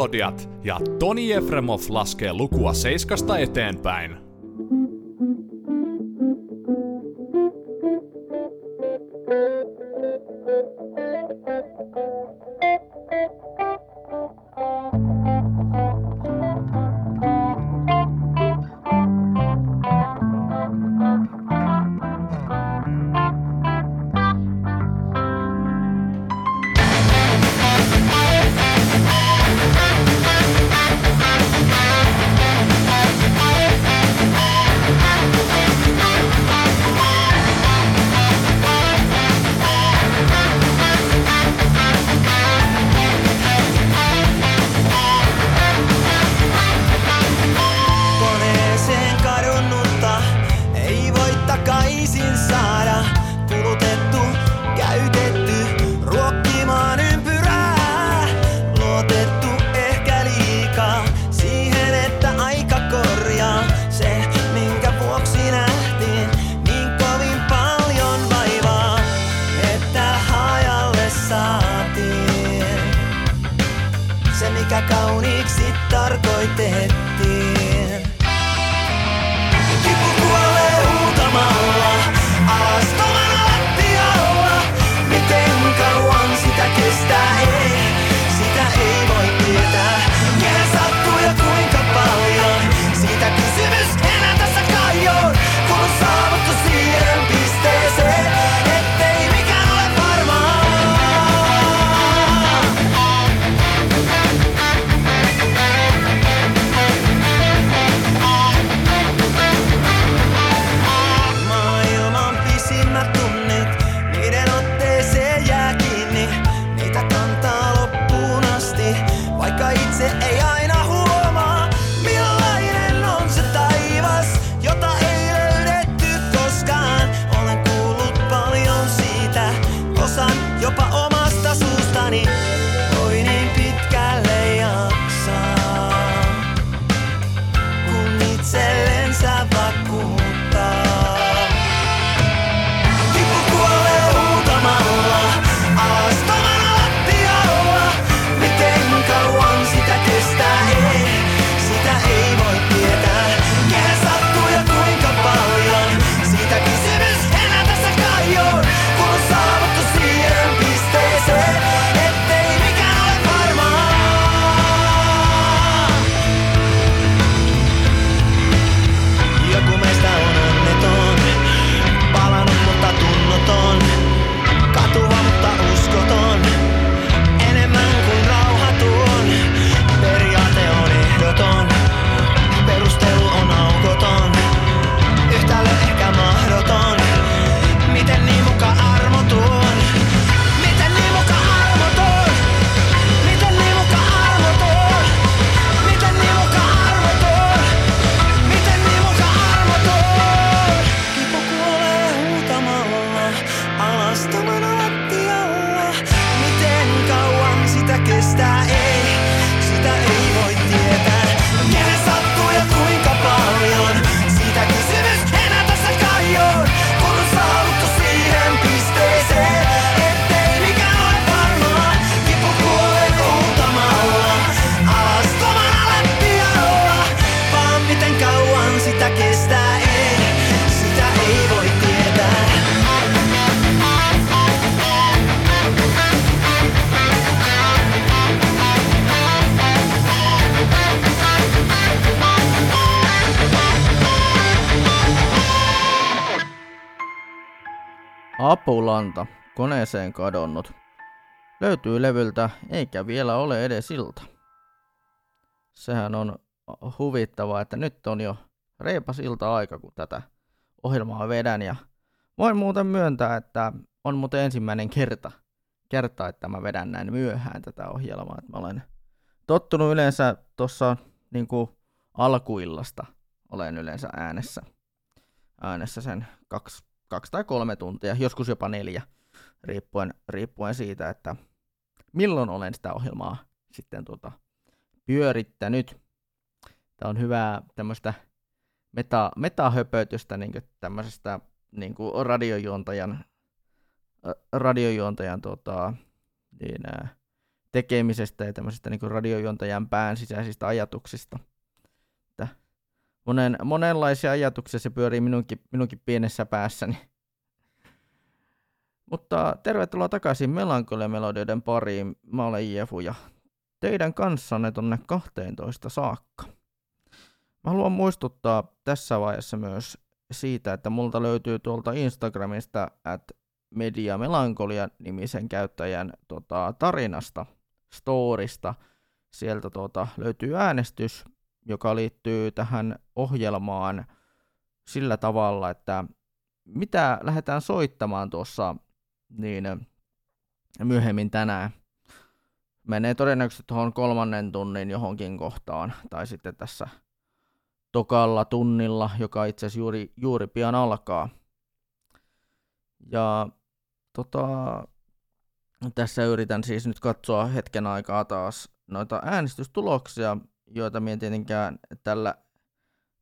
Speaker 6: Melodiat ja Toni Efremov laskee lukua seiskasta eteenpäin.
Speaker 2: Apulanta, koneeseen kadonnut. Löytyy levyltä, eikä vielä ole edes ilta. Sehän on huvittavaa, että nyt on jo reipas ilta-aika, kun tätä ohjelmaa vedän. Ja voin muuten myöntää, että on muuten ensimmäinen kerta, kerta että mä vedän näin myöhään tätä ohjelmaa. Että mä olen tottunut yleensä tuossa niin alkuillasta, olen yleensä äänessä, äänessä sen kaksi, kaksi tai kolme tuntia, joskus jopa neljä, riippuen, riippuen siitä, että milloin olen sitä ohjelmaa sitten tuota, pyörittänyt. Tämä on hyvää tämmöistä meta, metahöpötystä niin tämmöisestä niin kuin radiojuontajan, radiojuontajan tota, niin, tekemisestä ja tämmöisestä niin radiojuontajan pään sisäisistä ajatuksista. Monen, monenlaisia ajatuksia se pyörii minunkin, minunkin pienessä päässäni. Mutta tervetuloa takaisin Melankolia-melodioiden pariin. Mä olen Jefu ja teidän kanssanne tonne 12 saakka. Mä haluan muistuttaa tässä vaiheessa myös siitä, että multa löytyy tuolta Instagramista at Media Melankolia nimisen käyttäjän tota, tarinasta, storista. Sieltä tota, löytyy äänestys, joka liittyy tähän ohjelmaan sillä tavalla, että mitä lähdetään soittamaan tuossa niin myöhemmin tänään. Menee todennäköisesti tuohon kolmannen tunnin johonkin kohtaan, tai sitten tässä tokalla tunnilla, joka itse asiassa juuri, juuri pian alkaa. Ja tota, tässä yritän siis nyt katsoa hetken aikaa taas noita äänestystuloksia, joita minä tietenkään tällä,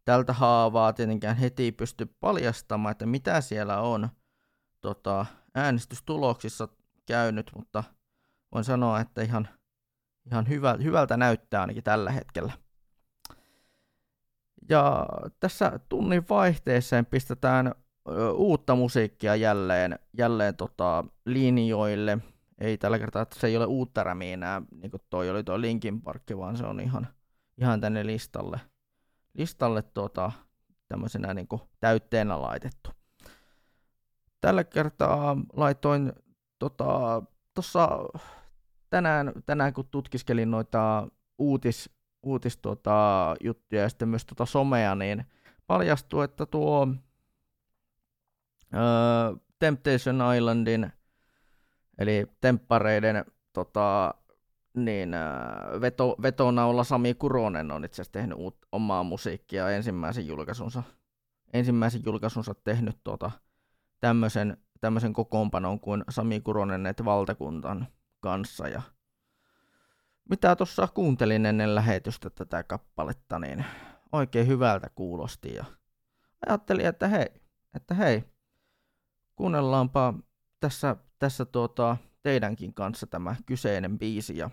Speaker 2: tältä haavaa tietenkään heti pysty paljastamaan, että mitä siellä on tota, äänestystuloksissa käynyt, mutta voin sanoa, että ihan, ihan hyvä, hyvältä näyttää ainakin tällä hetkellä. Ja tässä tunnin vaihteeseen pistetään uutta musiikkia jälleen, jälleen tota, linjoille. Ei tällä kertaa, että se ei ole uutta rämiä enää, niin kuin toi oli tuo Linkin Park, vaan se on ihan, ihan tänne listalle, listalle tota, tämmöisenä niin kuin täytteenä laitettu. Tällä kertaa laitoin tota, tuossa tänään, tänään, kun tutkiskelin noita uutis, uutis tota, juttuja ja sitten myös tota somea, niin paljastui, että tuo ö, Temptation Islandin, eli temppareiden tota, niin, ö, veto, vetonaula Sami Kuronen on itse asiassa tehnyt uut, omaa musiikkia ensimmäisen julkaisunsa, ensimmäisen julkaisunsa tehnyt tota, tämmöisen, tämmöisen kokoonpanon kuin Sami Kuronen et valtakuntan kanssa. Ja mitä tuossa kuuntelin ennen lähetystä tätä kappaletta, niin oikein hyvältä kuulosti. Ja ajattelin, että hei, että hei, kuunnellaanpa tässä, tässä tuota, teidänkin kanssa tämä kyseinen biisi ja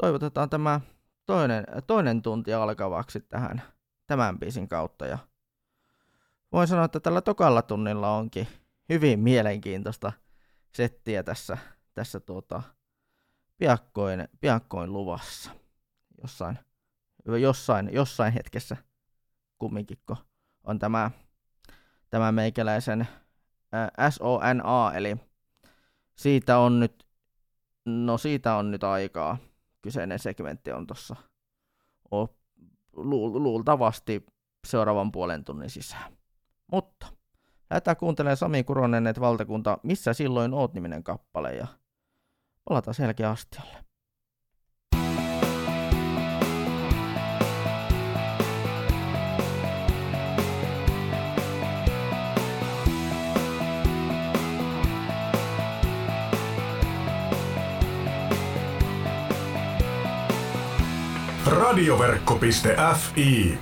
Speaker 2: toivotetaan tämä toinen, toinen tunti alkavaksi tähän tämän biisin kautta ja voin sanoa, että tällä tokalla tunnilla onkin hyvin mielenkiintoista settiä tässä, tässä tuota, piakkoin, piakkoin luvassa. Jossain, jossain, jossain hetkessä kumminkin, kun on tämä, tämä meikäläisen ää, SONA, eli siitä on nyt, no siitä on nyt aikaa. Kyseinen segmentti on tuossa luultavasti seuraavan puolen tunnin sisään. Mutta lähdetään kuuntelemaan Sami Kuronen, että valtakunta, missä silloin oot niminen kappale ja palataan selkeä astialle.
Speaker 7: Radioverkko.fi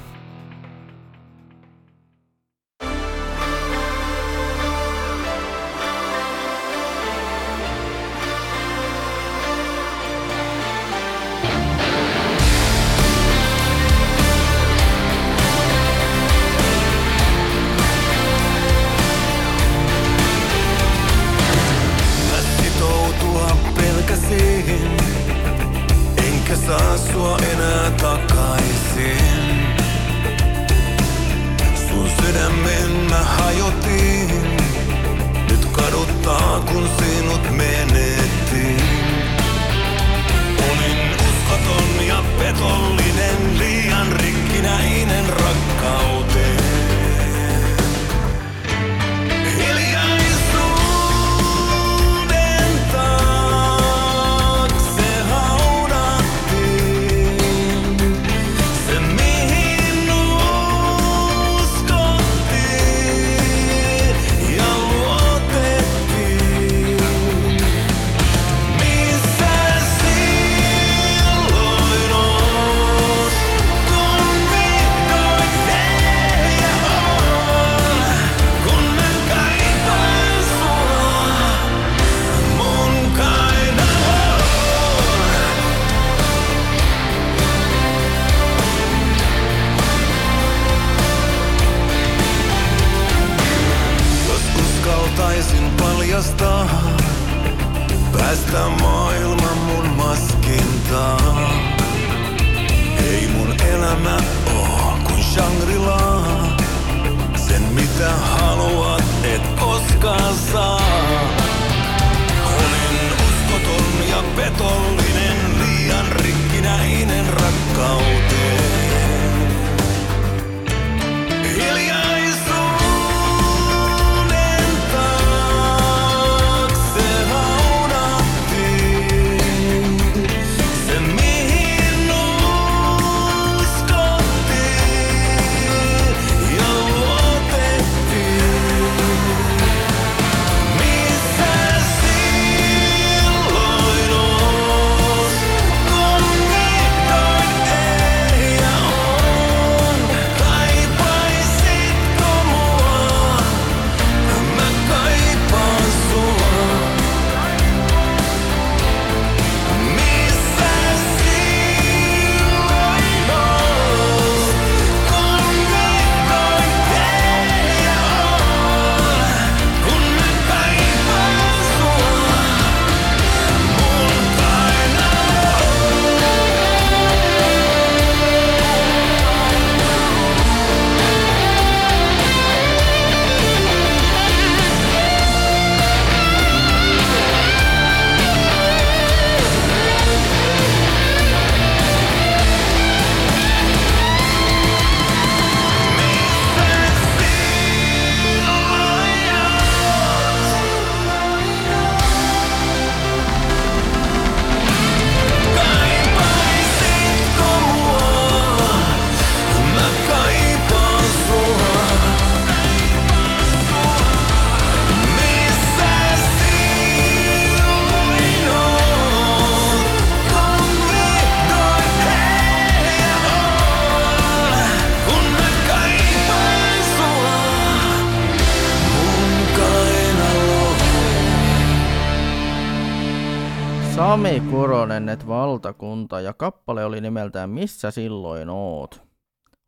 Speaker 2: nimeltään Missä silloin oot.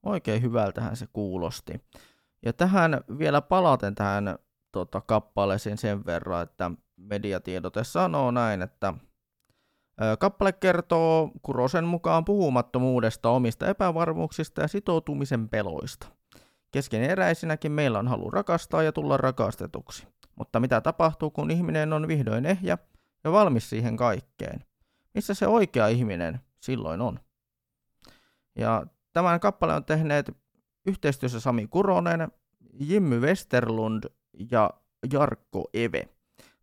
Speaker 2: Oikein hyvältähän se kuulosti. Ja tähän vielä palaten tähän tota, kappaleeseen sen verran, että mediatiedote sanoo näin, että kappale kertoo Kurosen mukaan puhumattomuudesta, omista epävarmuuksista ja sitoutumisen peloista. Keskeneräisinäkin meillä on halu rakastaa ja tulla rakastetuksi. Mutta mitä tapahtuu, kun ihminen on vihdoin ehjä ja valmis siihen kaikkeen? Missä se oikea ihminen silloin on? Ja tämän kappaleen on tehneet yhteistyössä Sami Kuronen, Jimmy Westerlund ja Jarkko Eve.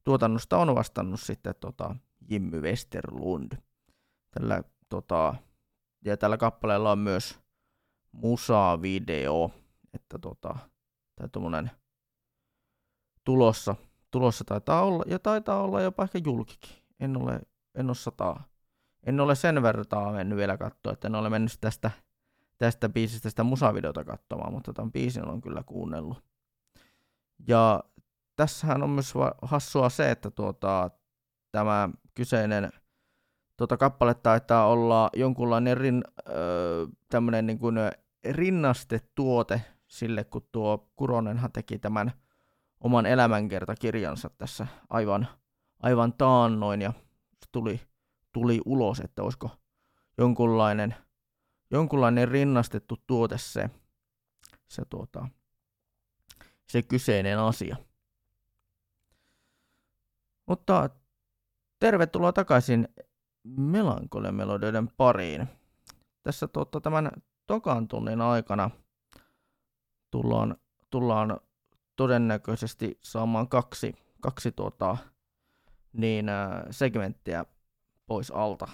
Speaker 2: Tuotannosta on vastannut sitten tota, Jimmy Westerlund. Tällä, tota, ja tällä kappaleella on myös musavideo, että tota, tai tommonen tulossa, tulossa taitaa olla, ja taitaa olla jopa ehkä julkikin. En ole, en ole sataa, en ole sen vertaa mennyt vielä katsoa, että en ole mennyt tästä, tästä biisistä sitä musavideota katsomaan, mutta tämän biisin olen kyllä kuunnellut. Ja tässähän on myös hassua se, että tuota, tämä kyseinen tuota, kappale taitaa olla jonkunlainen rin, öö, niin kuin rinnastetuote sille, kun tuo Kuronenhan teki tämän oman elämänkertakirjansa tässä aivan, aivan taannoin ja tuli, tuli ulos, että olisiko jonkunlainen, jonkunlainen rinnastettu tuote se, se, tuota, se kyseinen asia. Mutta tervetuloa takaisin melankoliamelodioiden pariin. Tässä tuota, tämän tokan tunnin aikana tullaan, tullaan todennäköisesti saamaan kaksi, kaksi tuota, niin, ää, segmenttiä pois alta,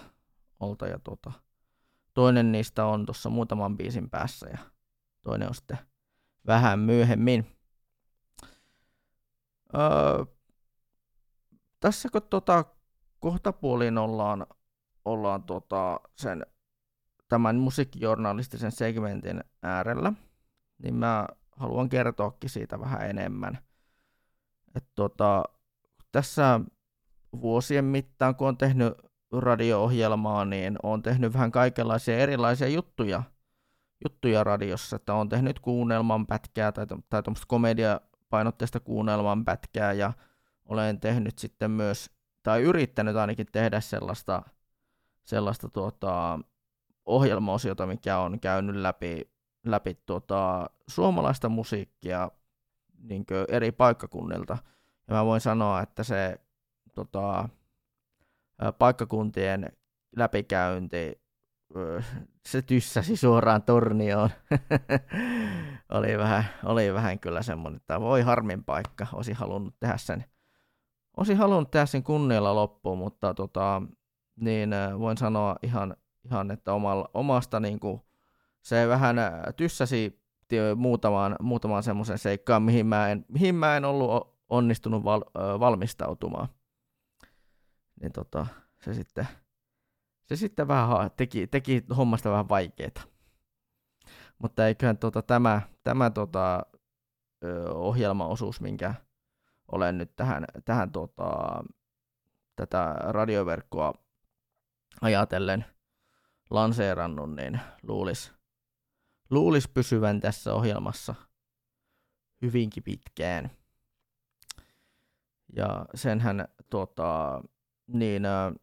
Speaker 2: alta ja tuota, toinen niistä on tuossa muutaman biisin päässä ja toinen on sitten vähän myöhemmin. Öö, tässä kun tota, kohtapuoliin ollaan, ollaan tota, sen, tämän musiikkijournalistisen segmentin äärellä, niin mä haluan kertoakin siitä vähän enemmän. Et tota, tässä vuosien mittaan, kun on tehnyt radio-ohjelmaa, niin on tehnyt vähän kaikenlaisia erilaisia juttuja, juttuja radiossa, että on tehnyt kuunnelman pätkää tai, tai tuommoista komediapainotteista kuunnelman pätkää ja olen tehnyt sitten myös tai yrittänyt ainakin tehdä sellaista, sellaista tuota, ohjelmaosiota, mikä on käynyt läpi, läpi tuota, suomalaista musiikkia niin eri paikkakunnilta. Ja mä voin sanoa, että se tota, paikkakuntien läpikäynti, se tyssäsi suoraan tornioon. oli, vähän, oli vähän kyllä semmoinen, että voi harmin paikka, olisi halunnut tehdä sen, olisi halunnut tehdä sen kunnialla loppuun, mutta tota, niin voin sanoa ihan, ihan että omalla, omasta niin kuin, se vähän tyssäsi muutamaan, muutamaan semmoisen seikkaan, mihin mä en, mihin mä en ollut onnistunut val, valmistautumaan. Niin tota, se sitten, se sitten vähän teki, teki hommasta vähän vaikeeta. Mutta eiköhän tota, tämä, tämä tota, ohjelmaosuus, minkä olen nyt tähän, tähän tota, tätä radioverkkoa ajatellen lanseerannut, niin luulisi luulis pysyvän tässä ohjelmassa hyvinkin pitkään. Ja senhän tota, niin, äh,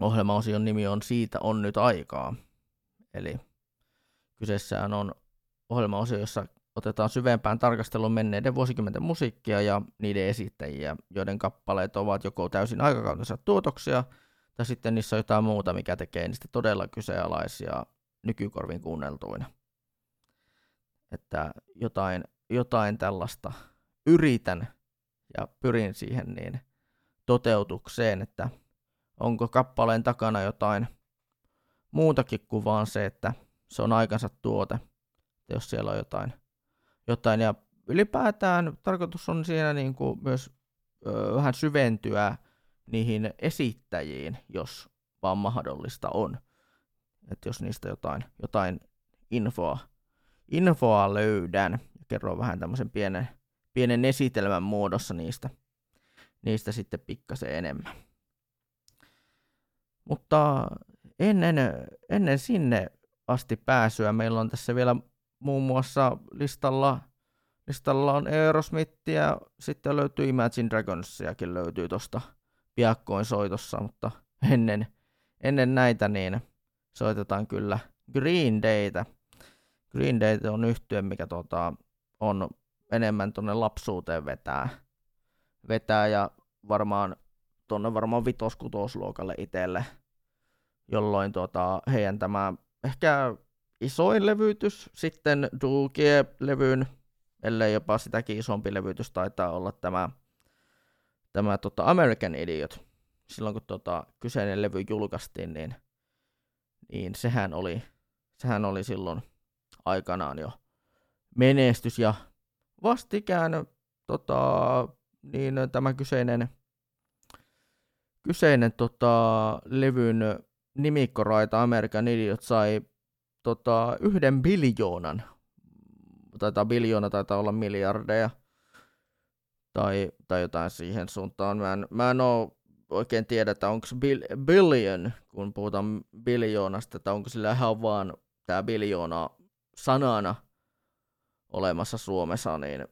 Speaker 2: ohjelmaosion nimi on Siitä on nyt aikaa. Eli kyseessähän on ohjelmaosio, jossa otetaan syvempään tarkasteluun menneiden vuosikymmenten musiikkia ja niiden esittäjiä, joiden kappaleet ovat joko täysin aikakautensa tuotoksia, tai sitten niissä on jotain muuta, mikä tekee niistä todella kyseenalaisia nykykorvin kuunneltuina. Että jotain, jotain tällaista yritän ja pyrin siihen niin toteutukseen, että onko kappaleen takana jotain muutakin kuin vaan se, että se on aikansa tuote, jos siellä on jotain, jotain. ja ylipäätään tarkoitus on siinä niin kuin myös ö, vähän syventyä niihin esittäjiin, jos vaan mahdollista on. Että jos niistä jotain, jotain infoa, infoa löydän kerron vähän tämmöisen pienen, pienen esitelmän muodossa niistä, niistä sitten pikkasen enemmän. Mutta ennen, ennen sinne asti pääsyä meillä on tässä vielä muun muassa listalla, listalla on Aerosmithia, sitten löytyy Imagine Dragonsiakin löytyy tuosta piakkoin soitossa, mutta ennen, ennen näitä niin soitetaan kyllä Green Daytä. Green Day on yhtye, mikä tota, on enemmän tuonne lapsuuteen vetää, vetää ja varmaan tuonne varmaan vitos-kutosluokalle itselle, jolloin tota, heidän tämä ehkä isoin levytys sitten Dookie-levyn, ellei jopa sitäkin isompi levytys taitaa olla tämä, tämä tota American Idiot. Silloin kun tota, kyseinen levy julkaistiin, niin, niin sehän, oli, sehän oli silloin aikanaan jo menestys ja vastikään tota, niin tämä kyseinen, kyseinen tota, levyn nimikkoraita American Idiot sai tota, yhden biljoonan, taitaa biljoona, taitaa olla miljardeja, tai, tai jotain siihen suuntaan. Mä en, mä en oo oikein tiedä, että onko bil, billion, kun puhutaan biljoonasta, että onko sillä ihan vaan tämä biljoona sanana olemassa Suomessa, niin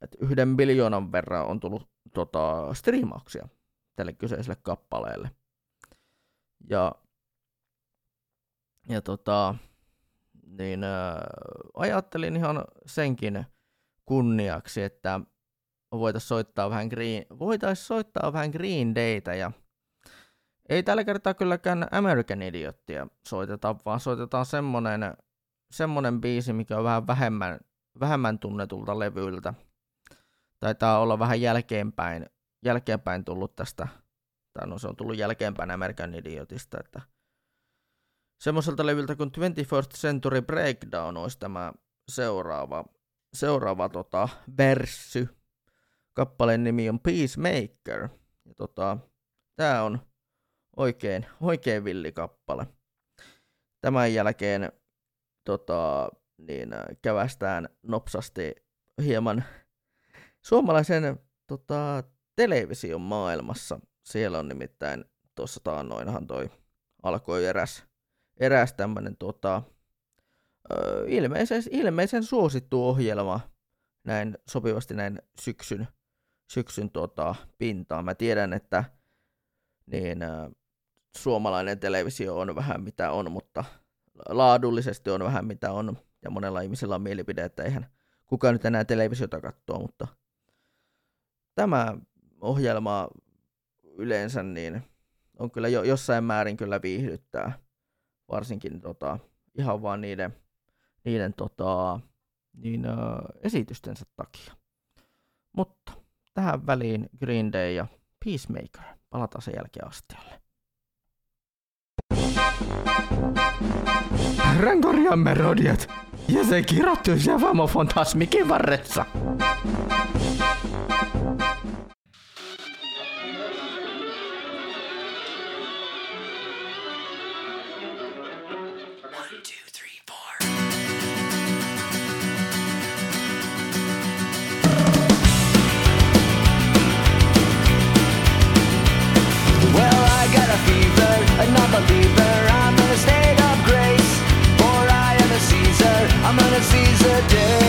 Speaker 2: että yhden biljoonan verran on tullut tota, striimauksia tälle kyseiselle kappaleelle. Ja, ja tota, niin äh, ajattelin ihan senkin kunniaksi, että voitaisiin soittaa vähän Green, voitais soittaa vähän Green Daytä ja ei tällä kertaa kylläkään American Idiotia soiteta, vaan soitetaan semmonen, semmonen biisi, mikä on vähän vähemmän, vähemmän tunnetulta levyltä. Taitaa olla vähän jälkeenpäin, jälkeenpäin tullut tästä, tai no se on tullut jälkeenpäin American Idiotista, että semmoiselta levyltä kuin 21st Century Breakdown olisi tämä seuraava, seuraava tota, verssy. Kappaleen nimi on Peacemaker. Ja tota, tää on oikein, oikein villi kappale. Tämän jälkeen tota, niin, kävästään nopsasti hieman suomalaisen tota, television maailmassa, siellä on nimittäin, tuossa taannoinhan toi alkoi eräs, eräs tämmöinen tota, ilmeisen, ilmeisen suosittu ohjelma näin sopivasti näin syksyn,
Speaker 6: syksyn tota, pintaan. Mä tiedän, että niin, suomalainen televisio on vähän mitä on, mutta laadullisesti on vähän mitä on, ja monella ihmisellä on mielipide, että eihän kukaan nyt enää televisiota katsoa, mutta tämä ohjelma yleensä niin on kyllä jo, jossain määrin kyllä viihdyttää, varsinkin tota, ihan vaan niiden, niiden tota, niin, ö, esitystensä takia. Mutta tähän väliin Green Day ja Peacemaker. Palataan sen jälkeen astialle. Rankoriamme rodiat, ja se kirottu Javamo Fantasmikin varressa. today.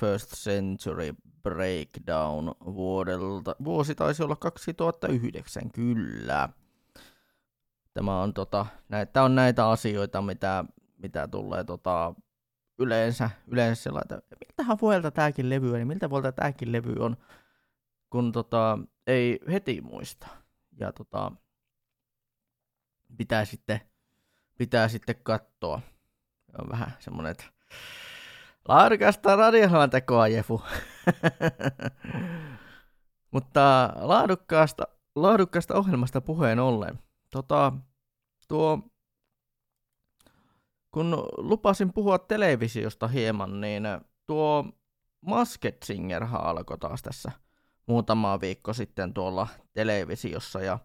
Speaker 6: First Century Breakdown vuodelta. Vuosi taisi olla 2009, kyllä. Tämä on, tota, näitä, on näitä asioita, mitä, mitä tulee tota, yleensä, yleensä sellainen, että miltähän vuodelta tämäkin levy on niin miltä vuodelta tämäkin levy on, kun tota, ei heti muista. Ja tota, pitää sitten, pitää sitten katsoa. On vähän semmoinen, että Laadukasta radiohan tekoa, Jefu. Mutta laadukkaasta, laadukkaasta ohjelmasta puheen ollen. Tota, tuo, kun lupasin puhua televisiosta hieman, niin tuo Masked Singer alkoi taas tässä
Speaker 2: muutama viikko sitten tuolla televisiossa. Ja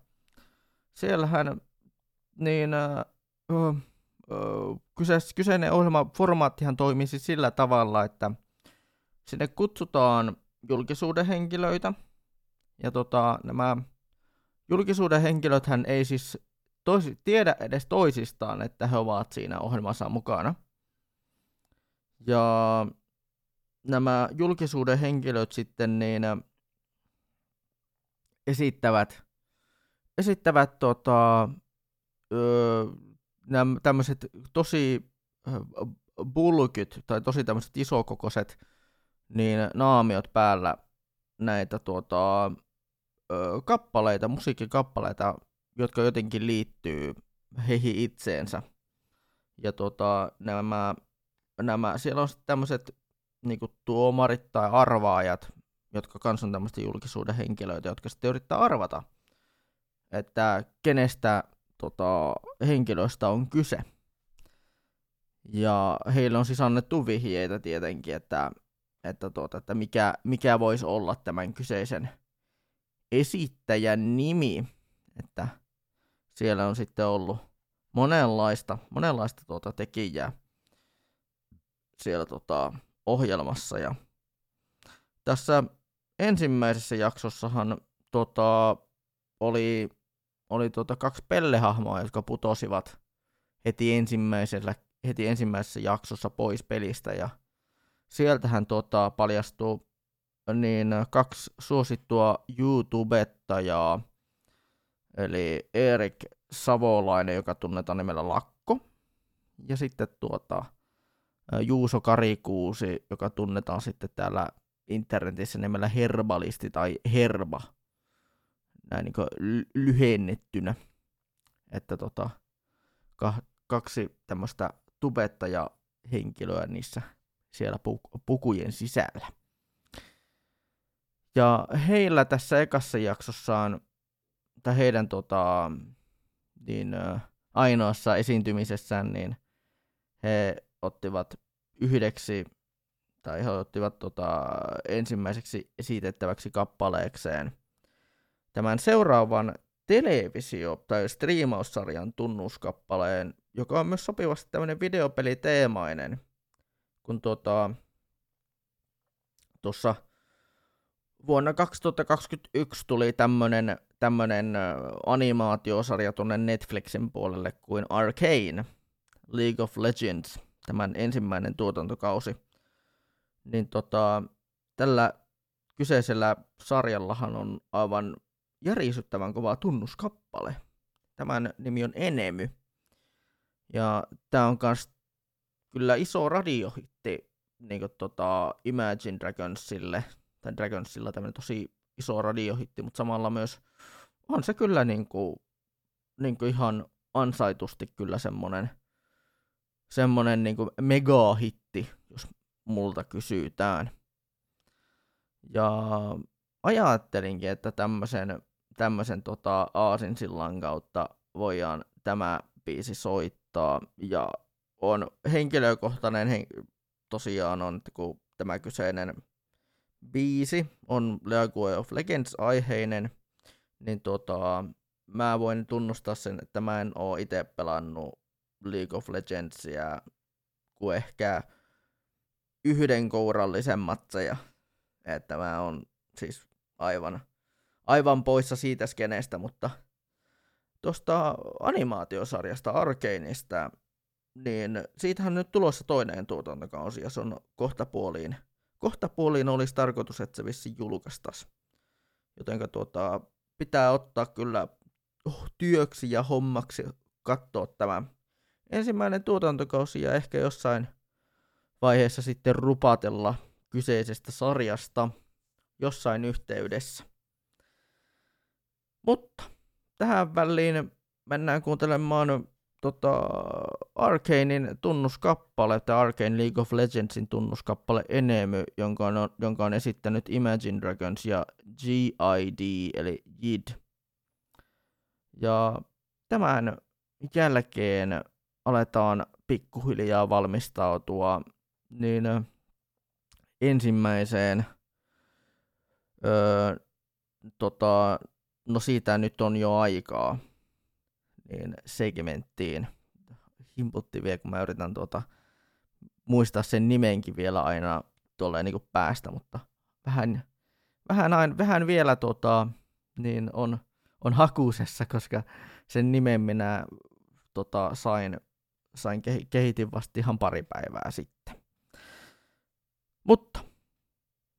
Speaker 2: siellähän niin, äh, ö, kyseis- kyseinen ohjelma formaattihan toimisi siis sillä tavalla, että sinne kutsutaan julkisuuden henkilöitä ja tota, nämä julkisuuden henkilöthän ei siis toisi, tiedä edes toisistaan, että he ovat siinä ohjelmassa mukana. Ja nämä julkisuuden henkilöt sitten niin esittävät, esittävät tota, öö, nämä tämmöiset tosi ö, bulkyt tai tosi tämmöiset isokokoiset niin naamiot päällä näitä tuota, kappaleita, musiikkikappaleita, jotka jotenkin liittyy heihin itseensä. Ja tota, nämä, nämä, siellä on sitten tämmöiset niinku tuomarit tai arvaajat, jotka kans on tämmöistä julkisuuden henkilöitä, jotka sitten yrittää arvata, että kenestä tota, henkilöstä on kyse. Ja heille on siis annettu vihjeitä tietenkin, että, että, tuota, että mikä, mikä voisi olla tämän kyseisen esittäjän nimi. Että siellä on sitten ollut monenlaista, monenlaista tuota tekijää siellä tota, ohjelmassa. Ja tässä ensimmäisessä jaksossahan tota, oli, oli tota kaksi pellehahmoa, jotka putosivat heti, ensimmäisellä, heti ensimmäisessä jaksossa pois pelistä. Ja sieltähän tota, paljastuu niin kaksi suosittua YouTubettajaa, eli Erik Savolainen, joka tunnetaan nimellä Lakko, ja sitten tuota, Juuso Karikuusi, joka tunnetaan sitten täällä internetissä nimellä Herbalisti tai Herba, näin niin lyhennettynä. Että tota, ka- kaksi tämmöistä tubettaja-henkilöä niissä siellä pu- pukujen sisällä. Ja heillä tässä ekassa jaksossaan, tai heidän tota, niin, ainoassa esiintymisessään, niin he ottivat yhdeksi, tai he ottivat tota, ensimmäiseksi esitettäväksi kappaleekseen tämän seuraavan televisio- tai striimaussarjan tunnuskappaleen, joka on myös sopivasti tämmöinen videopeliteemainen, kun tuota, tuossa vuonna 2021 tuli tämmönen, tämmönen animaatiosarja tuonne Netflixin puolelle kuin Arcane, League of Legends, tämän ensimmäinen tuotantokausi. Niin tota, tällä kyseisellä sarjallahan on aivan järisyttävän kova tunnuskappale. Tämän nimi on Enemy. Ja tämä on kans kyllä iso radiohitti niin tota Imagine Dragonsille, tai Dragonsilla tämmöinen tosi iso radiohitti, mutta samalla myös on se kyllä niin kuin, niin kuin ihan ansaitusti kyllä semmonen, semmonen niin kuin megahitti, jos multa kysytään. Ja ajattelinkin, että tämmöisen, tämmöisen tota aasinsillan kautta voidaan tämä biisi soittaa. Ja on henkilökohtainen, hen, tosiaan on, että kun tämä kyseinen biisi on League of Legends aiheinen, niin tota, mä voin tunnustaa sen, että mä en oo itse pelannut League of Legendsia kuin ehkä yhden kourallisen matseja. Että mä oon siis aivan, aivan poissa siitä skeneestä, mutta tuosta animaatiosarjasta Arkaneista, niin siitähän on nyt tulossa toinen tuotantokausi ja se on kohtapuoliin. Kohtapuoliin olisi tarkoitus, että se vissi julkaistas. Jotenka tuota, pitää ottaa kyllä oh, työksi ja hommaksi katsoa tämä ensimmäinen tuotantokausi ja ehkä jossain vaiheessa sitten rupatella kyseisestä sarjasta jossain yhteydessä. Mutta tähän väliin mennään kuuntelemaan tota, Arkanein tunnuskappale, tai Arkane League of Legendsin tunnuskappale Enemy, jonka on, jonka on esittänyt Imagine Dragons ja GID, eli JID. Ja tämän jälkeen aletaan pikkuhiljaa valmistautua niin ensimmäiseen ö, tota, no siitä nyt on jo aikaa, niin segmenttiin himputti vielä, kun mä yritän tuota, muistaa sen nimenkin vielä aina tuolla niin päästä, mutta vähän, vähän, aina, vähän vielä tota, niin on, on hakuusessa, koska sen nimen minä tota, sain, sain kehi- kehitin vasta ihan pari päivää sitten. Mutta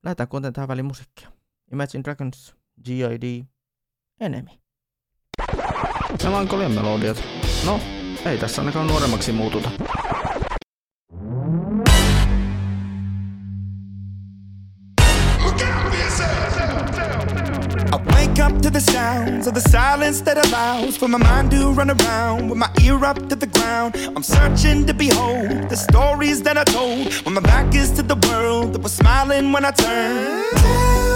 Speaker 2: lähdetään kuuntelemaan tähän väliin musiikkia. Imagine Dragons, G.I.D. Enemy.
Speaker 3: Melankolian melodiat. No, ei tässä ainakaan nuoremmaksi muututa.
Speaker 8: I wake up to the sounds of the silence that allows for my mind to run around with my ear up to the ground. I'm searching to behold the stories that I told when my back is to the world that was smiling when I turned.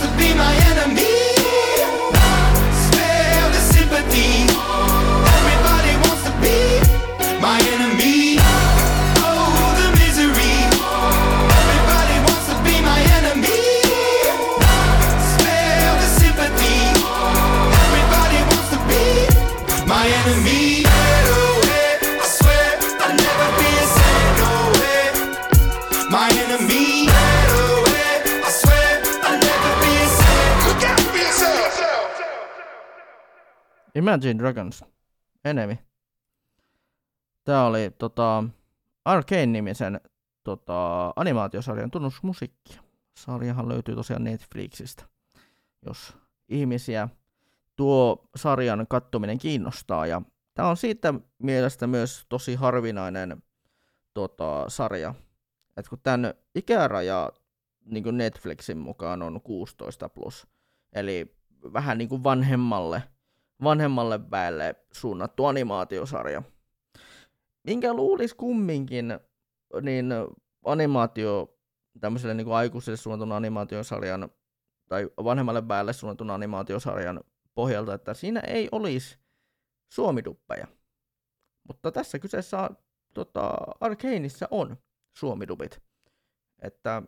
Speaker 8: to be my enemy.
Speaker 2: Imagine Dragons, Enemy. Tää oli tota, Arcane-nimisen tota, animaatiosarjan tunnusmusiikki. Sarjahan löytyy tosiaan Netflixistä, jos ihmisiä tuo sarjan kattominen kiinnostaa. Ja tämä on siitä mielestä myös tosi harvinainen tota, sarja, että kun tämän ikäraja niin Netflixin mukaan on 16 plus, eli vähän niin kuin vanhemmalle, vanhemmalle väelle suunnattu animaatiosarja. Minkä luulisi kumminkin, niin animaatio, tämmöiselle niin aikuiselle suunnatun animaatiosarjan tai vanhemmalle väelle suunnatun animaatiosarjan pohjalta, että siinä ei olisi suomiduppeja. Mutta tässä kyseessä tota, Arkaneissa on suomidubit. Että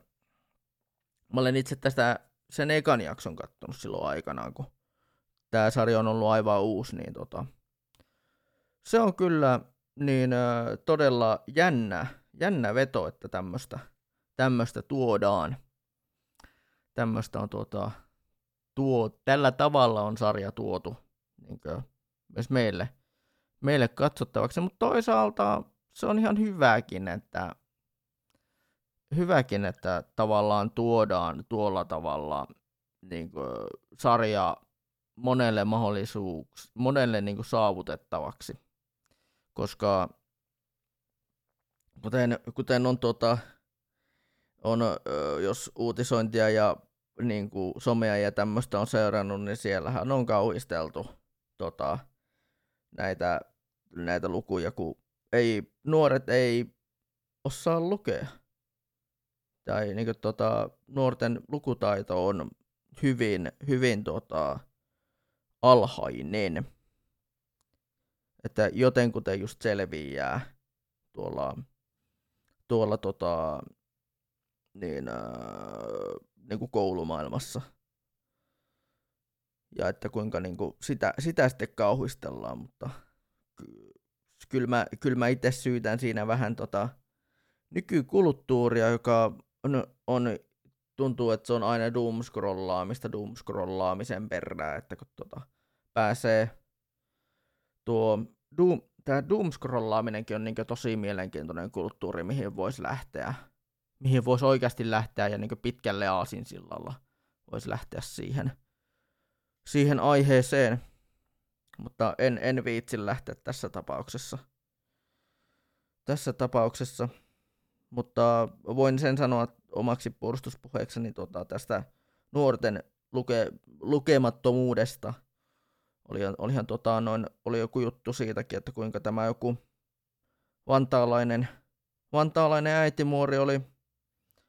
Speaker 2: mä olen itse tästä sen ekan jakson kattonut silloin aikanaan, kun tämä sarja on ollut aivan uusi, niin tota, se on kyllä niin ö, todella jännä, jännä veto, että tämmöistä tämmöistä tuodaan. Tämmöistä on tuota, tuo, tällä tavalla on sarja tuotu niin kuin, myös meille, meille katsottavaksi, mutta toisaalta se on ihan hyväkin, että hyväkin, että tavallaan tuodaan tuolla tavalla niin kuin, sarja monelle mahdollisuuks, monelle niin kuin, saavutettavaksi. koska kuten, kuten on, tota, on jos uutisointia ja niin kuin somea ja tämmöistä on seurannut, niin siellähän on kauhisteltu tota, näitä, näitä lukuja, kun ei, nuoret ei osaa lukea. Tai niin kuin, tota, nuorten lukutaito on hyvin, hyvin tota, alhainen. Että jotenkuten just selviää tuolla, tuolla tota, niin, ää, niin kuin koulumaailmassa. Ja että kuinka niin kuin sitä, sitä sitten kauhistellaan, mutta ky- kyllä mä, kyllä mä itse syytän siinä vähän tota nykykulttuuria, joka on, on, tuntuu, että se on aina doomscrollaamista doomscrollaamisen perään, että kun tota, pääsee tuo doom, tämä doomscrollaaminenkin on niin tosi mielenkiintoinen kulttuuri, mihin voisi lähteä, mihin voisi oikeasti lähteä ja niin pitkälle aasinsillalla voisi lähteä siihen, siihen aiheeseen, mutta en, en viitsi lähteä tässä tapauksessa. Tässä tapauksessa, mutta voin sen sanoa omaksi puolustuspuheekseni tota, tästä nuorten luke, lukemattomuudesta. Olihan, olihan tota, noin, oli joku juttu siitäkin, että kuinka tämä joku vantaalainen, vantaalainen äitimuori oli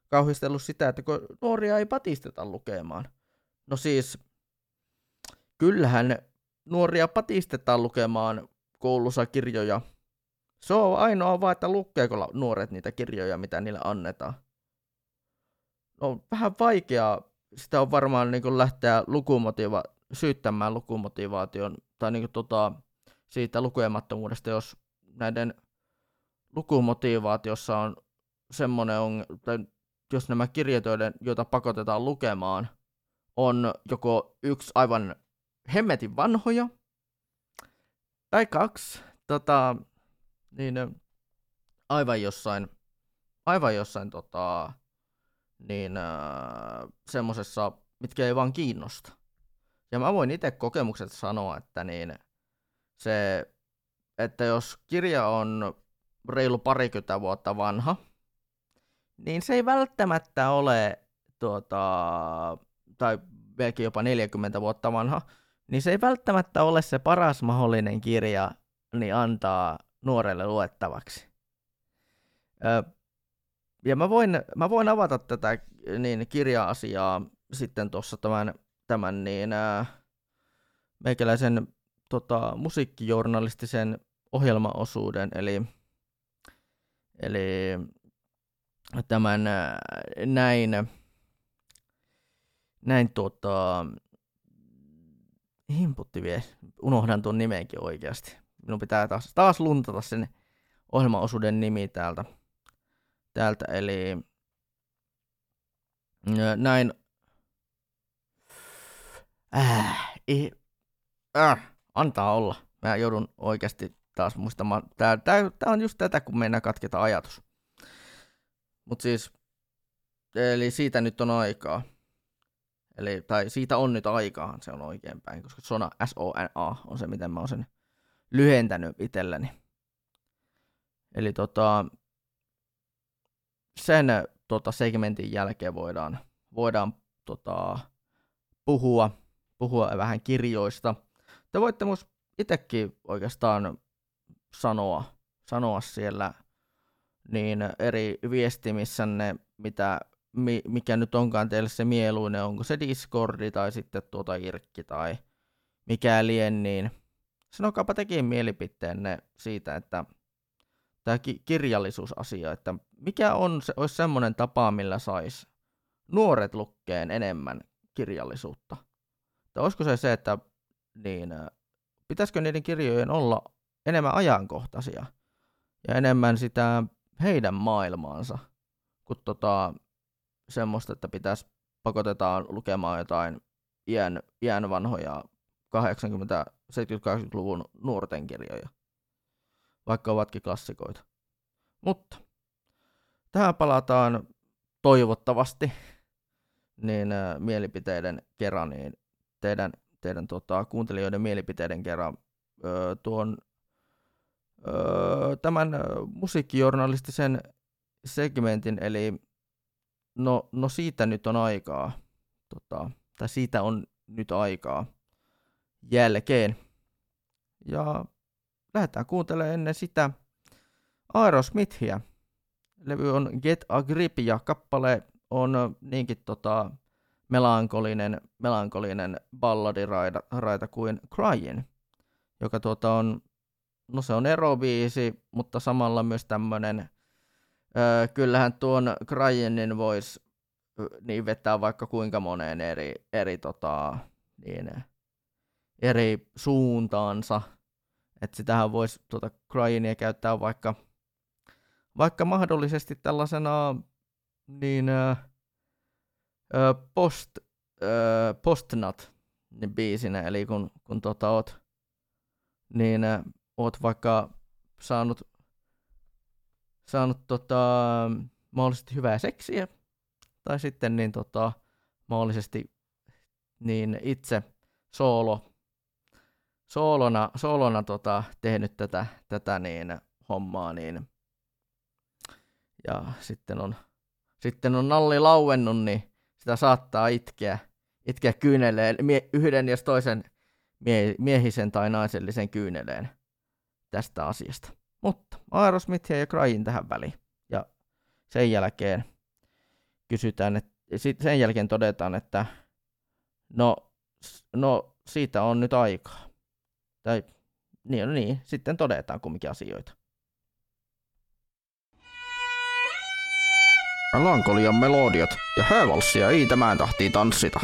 Speaker 2: kauhistellut sitä, että kun nuoria ei patisteta lukemaan. No siis, kyllähän nuoria patistetaan lukemaan koulussa kirjoja. Se on ainoa vaan, että lukeeko nuoret niitä kirjoja, mitä niille annetaan. No vähän vaikeaa, sitä on varmaan niin lähteä lukumotiva- syyttämään lukumotivaation tai niin tota, siitä lukemattomuudesta, jos näiden lukumotivaatiossa on semmoinen on, tai jos nämä kirjat, joiden- joita pakotetaan lukemaan, on joko yksi aivan hemmetin vanhoja, tai kaksi, tota, niin aivan jossain, aivan jossain tota, niin äh, semmosessa, mitkä ei vaan kiinnosta. Ja mä voin itse kokemukset sanoa, että niin se, että jos kirja on reilu parikymmentä vuotta vanha, niin se ei välttämättä ole tuota, tai melkein jopa 40 vuotta vanha, niin se ei välttämättä ole se paras mahdollinen kirja niin antaa nuorelle luettavaksi. Ö, ja mä voin, mä voin avata tätä niin, kirja-asiaa sitten tuossa tämän, tämän niin, ää, meikäläisen tota, musiikkijournalistisen ohjelmaosuuden, eli, eli tämän näin, näin tota, himputti vie, unohdan tuon nimenkin oikeasti. Minun pitää taas, taas luntata sen ohjelmaosuuden nimi täältä. täältä eli näin. Äh, ei, äh, antaa olla. Mä joudun oikeasti taas muistamaan. Tää, tää, tää on just tätä, kun mennään katketa ajatus. Mut siis, eli siitä nyt on aikaa. Eli, tai siitä on nyt aikaa, se on oikein päin, koska Sona, S-O-N-A on se, miten mä oon sen lyhentänyt itselleni. Eli tota, sen tota, segmentin jälkeen voidaan, voidaan tota, puhua, puhua vähän kirjoista. Te voitte myös itsekin oikeastaan sanoa, sanoa siellä niin eri viestimissänne, mitä, mi, mikä nyt onkaan teille se mieluinen, onko se Discordi tai sitten tuota Irkki tai mikä lien, niin sanokaapa tekin mielipiteenne siitä, että tämä ki- kirjallisuusasia, että mikä on se, olisi semmoinen tapa, millä sais nuoret lukkeen enemmän kirjallisuutta. Tai olisiko se se, että niin, pitäisikö niiden kirjojen olla enemmän ajankohtaisia ja enemmän sitä heidän maailmaansa, kuin tota, semmoista, että pitäisi pakotetaan lukemaan jotain iän, iän vanhoja 80-70-80-luvun nuorten kirjoja, vaikka ovatkin klassikoita. Mutta tähän palataan toivottavasti niin ä, mielipiteiden kerran, niin teidän, teidän tota, kuuntelijoiden mielipiteiden kerran ö, tuon öö, tämän ö, musiikkijournalistisen segmentin, eli no, no siitä nyt on aikaa, tota, tai siitä on nyt aikaa jälkeen. Ja lähdetään kuuntelemaan ennen sitä Aerosmithia. Levy on Get a Grip ja kappale on niinkin tota, melankolinen, melankolinen balladiraita raita kuin Crying, joka tuota on, no se on erobiisi, mutta samalla myös tämmönen, öö, kyllähän tuon Cryingin voisi niin vetää vaikka kuinka moneen eri, eri, tota, niin, eri suuntaansa, että sitähän voisi tuota Cryinia käyttää vaikka, vaikka mahdollisesti tällaisena niin, ö, post, ö, postnut niin biisinä, eli kun, kun tota oot, niin ö, oot vaikka saanut, saanut tota, mahdollisesti hyvää seksiä, tai sitten niin tota, mahdollisesti niin itse soolo, soolona, soolona tota, tehnyt tätä, tätä niin hommaa, niin ja sitten on, sitten on nalli lauennut, niin sitä saattaa itkeä, itkeä kyyneleen, mie, yhden ja toisen mie, miehisen tai naisellisen kyyneleen tästä asiasta. Mutta Aerosmithia ja Cryin tähän väliin. Ja sen jälkeen kysytään, että sen jälkeen todetaan, että no, no siitä on nyt aikaa. Tai niin, no niin, sitten todetaan kumminkin asioita.
Speaker 6: Melankolian melodiat ja häävalssia ei tämän tahtiin tanssita.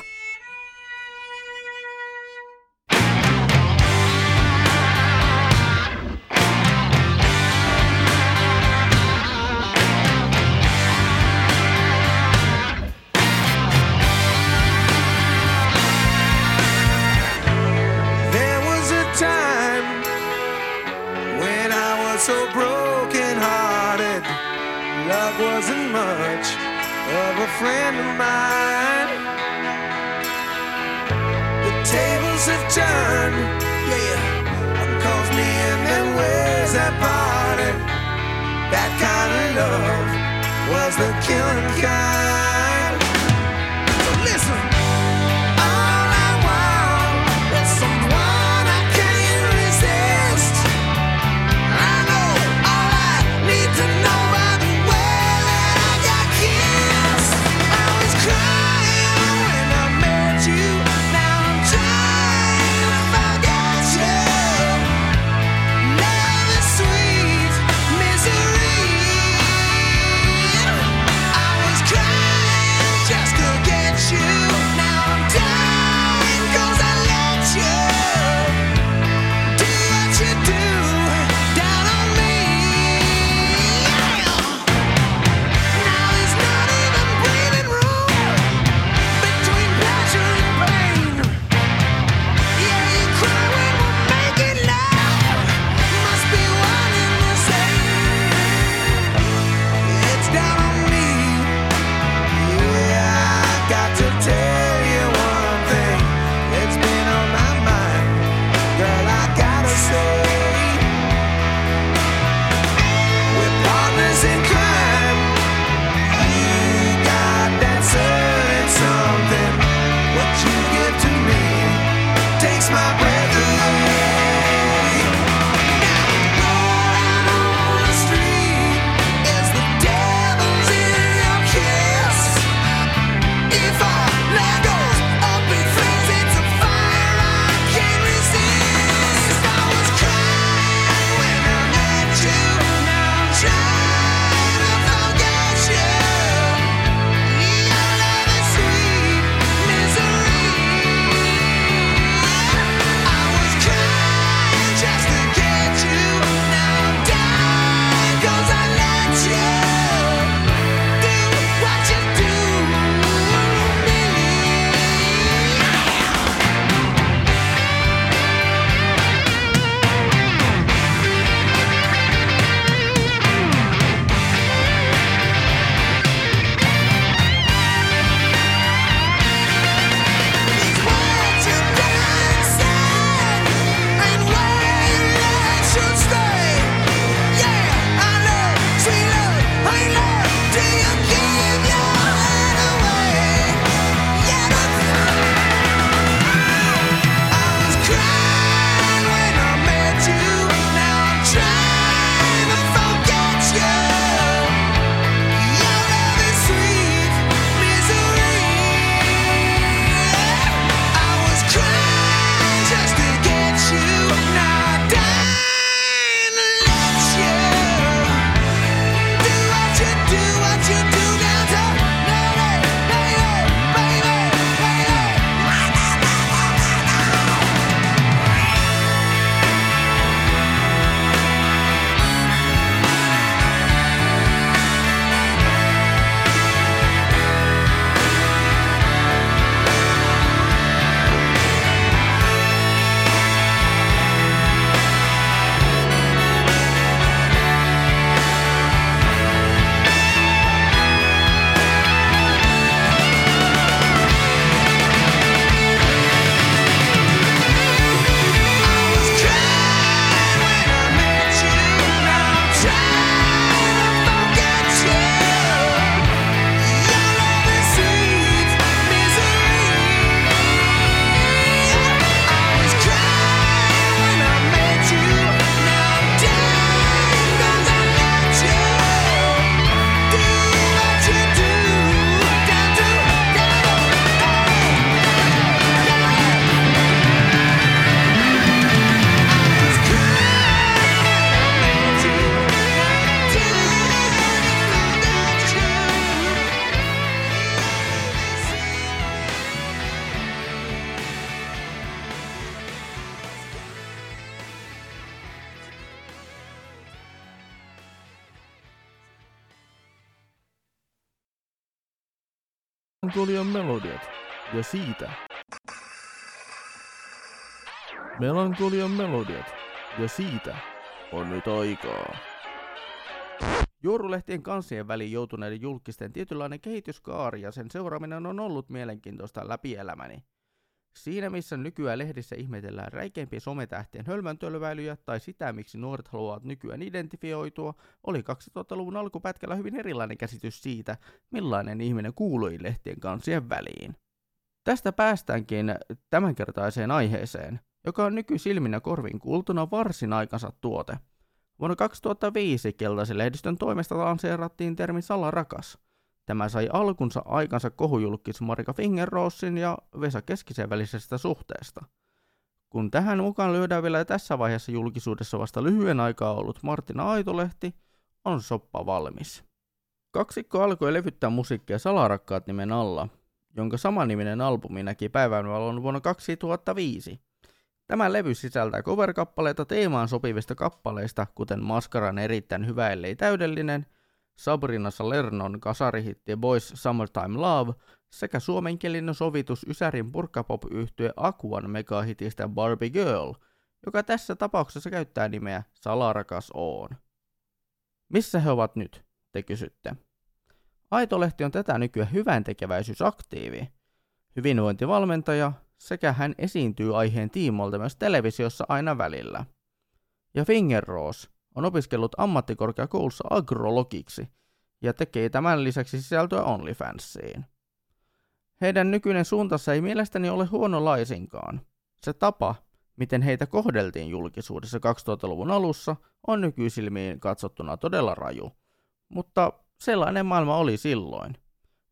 Speaker 2: Melankolian melodiat. Ja siitä on nyt aikaa. Juorulehtien kansien väliin joutuneiden julkisten tietynlainen kehityskaari ja sen seuraaminen on ollut mielenkiintoista läpi elämäni. Siinä missä nykyään lehdissä ihmetellään räikeimpiä sometähtien hölmöntölväilyjä tai sitä, miksi nuoret haluavat nykyään identifioitua, oli 2000-luvun alkupätkällä hyvin erilainen käsitys siitä, millainen ihminen kuului lehtien kansien väliin. Tästä päästäänkin tämänkertaiseen aiheeseen, joka on nykysilminä korvin kuultuna varsin aikansa tuote. Vuonna 2005 keltaisen lehdistön toimesta lanseerattiin termi salarakas. Tämä sai alkunsa aikansa kohujulkis Marika Fingerrossin ja Vesa Keskisen välisestä suhteesta. Kun tähän mukaan lyödään vielä tässä vaiheessa julkisuudessa vasta lyhyen aikaa ollut Martina Aitolehti, on soppa valmis. Kaksikko alkoi levyttää musiikkia Salarakkaat nimen alla, jonka samanniminen albumi näki päivänvalon vuonna 2005. Tämä levy sisältää cover-kappaleita teemaan sopivista kappaleista, kuten Maskaran erittäin hyvä ellei täydellinen, Sabrina Salernon kasarihitti Boys Summertime Love sekä suomenkielinen sovitus Ysärin purkkapop yhtye Akuan megahitistä Barbie Girl, joka tässä tapauksessa käyttää nimeä Salarakas Oon. Missä he ovat nyt, te kysytte? Aitolehti on tätä nykyään hyvän tekeväisyysaktiivi, hyvinvointivalmentaja sekä hän esiintyy aiheen tiimolta myös televisiossa aina välillä. Ja Fingerroos on opiskellut ammattikorkeakoulussa agrologiksi ja tekee tämän lisäksi sisältöä OnlyFansiin. Heidän nykyinen suuntansa ei mielestäni ole huono laisinkaan. Se tapa, miten heitä kohdeltiin julkisuudessa 2000-luvun alussa, on nykyisilmiin katsottuna todella raju. Mutta sellainen maailma oli silloin.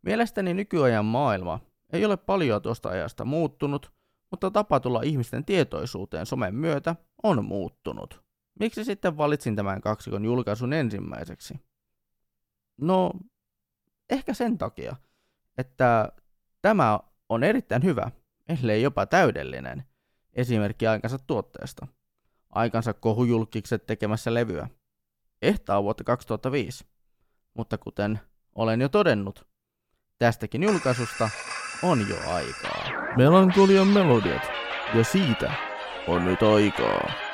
Speaker 2: Mielestäni nykyajan maailma ei ole paljon tuosta ajasta muuttunut, mutta tapa tulla ihmisten tietoisuuteen somen myötä on muuttunut. Miksi sitten valitsin tämän kaksikon julkaisun ensimmäiseksi? No, ehkä sen takia, että tämä on erittäin hyvä, ellei jopa täydellinen, esimerkki aikansa tuotteesta. Aikansa kohujulkikset tekemässä levyä. Ehtaa vuotta 2005. Mutta kuten olen jo todennut, tästäkin julkaisusta on jo aikaa. Melankolian melodiat, ja siitä on nyt aikaa.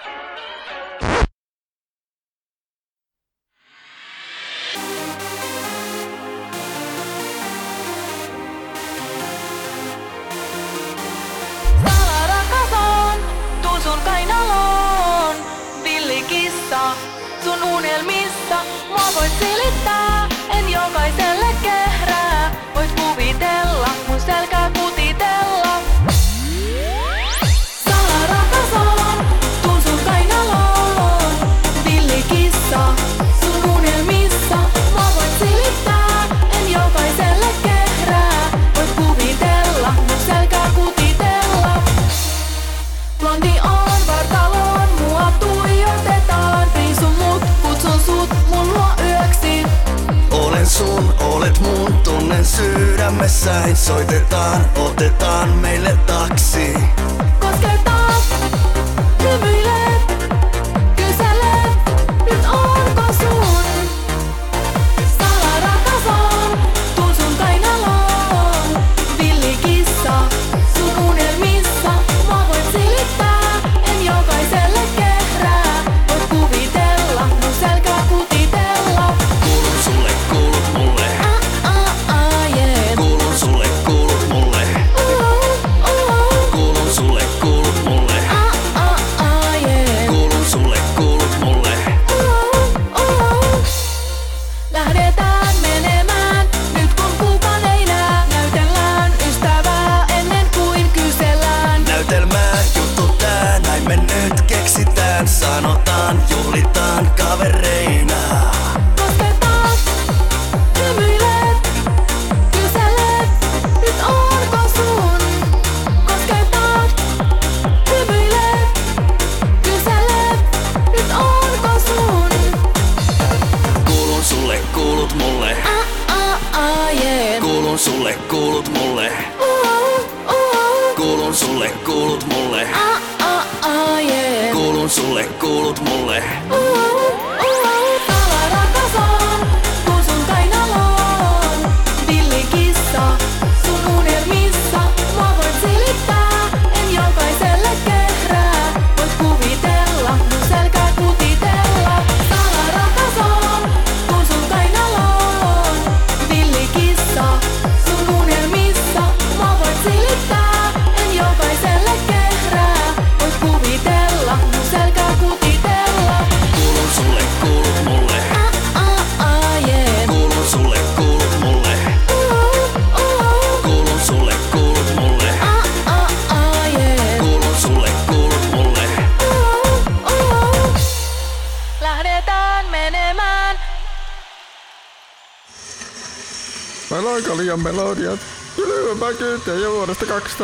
Speaker 9: Sydämessäin Soitetaan, otetaan meille taksi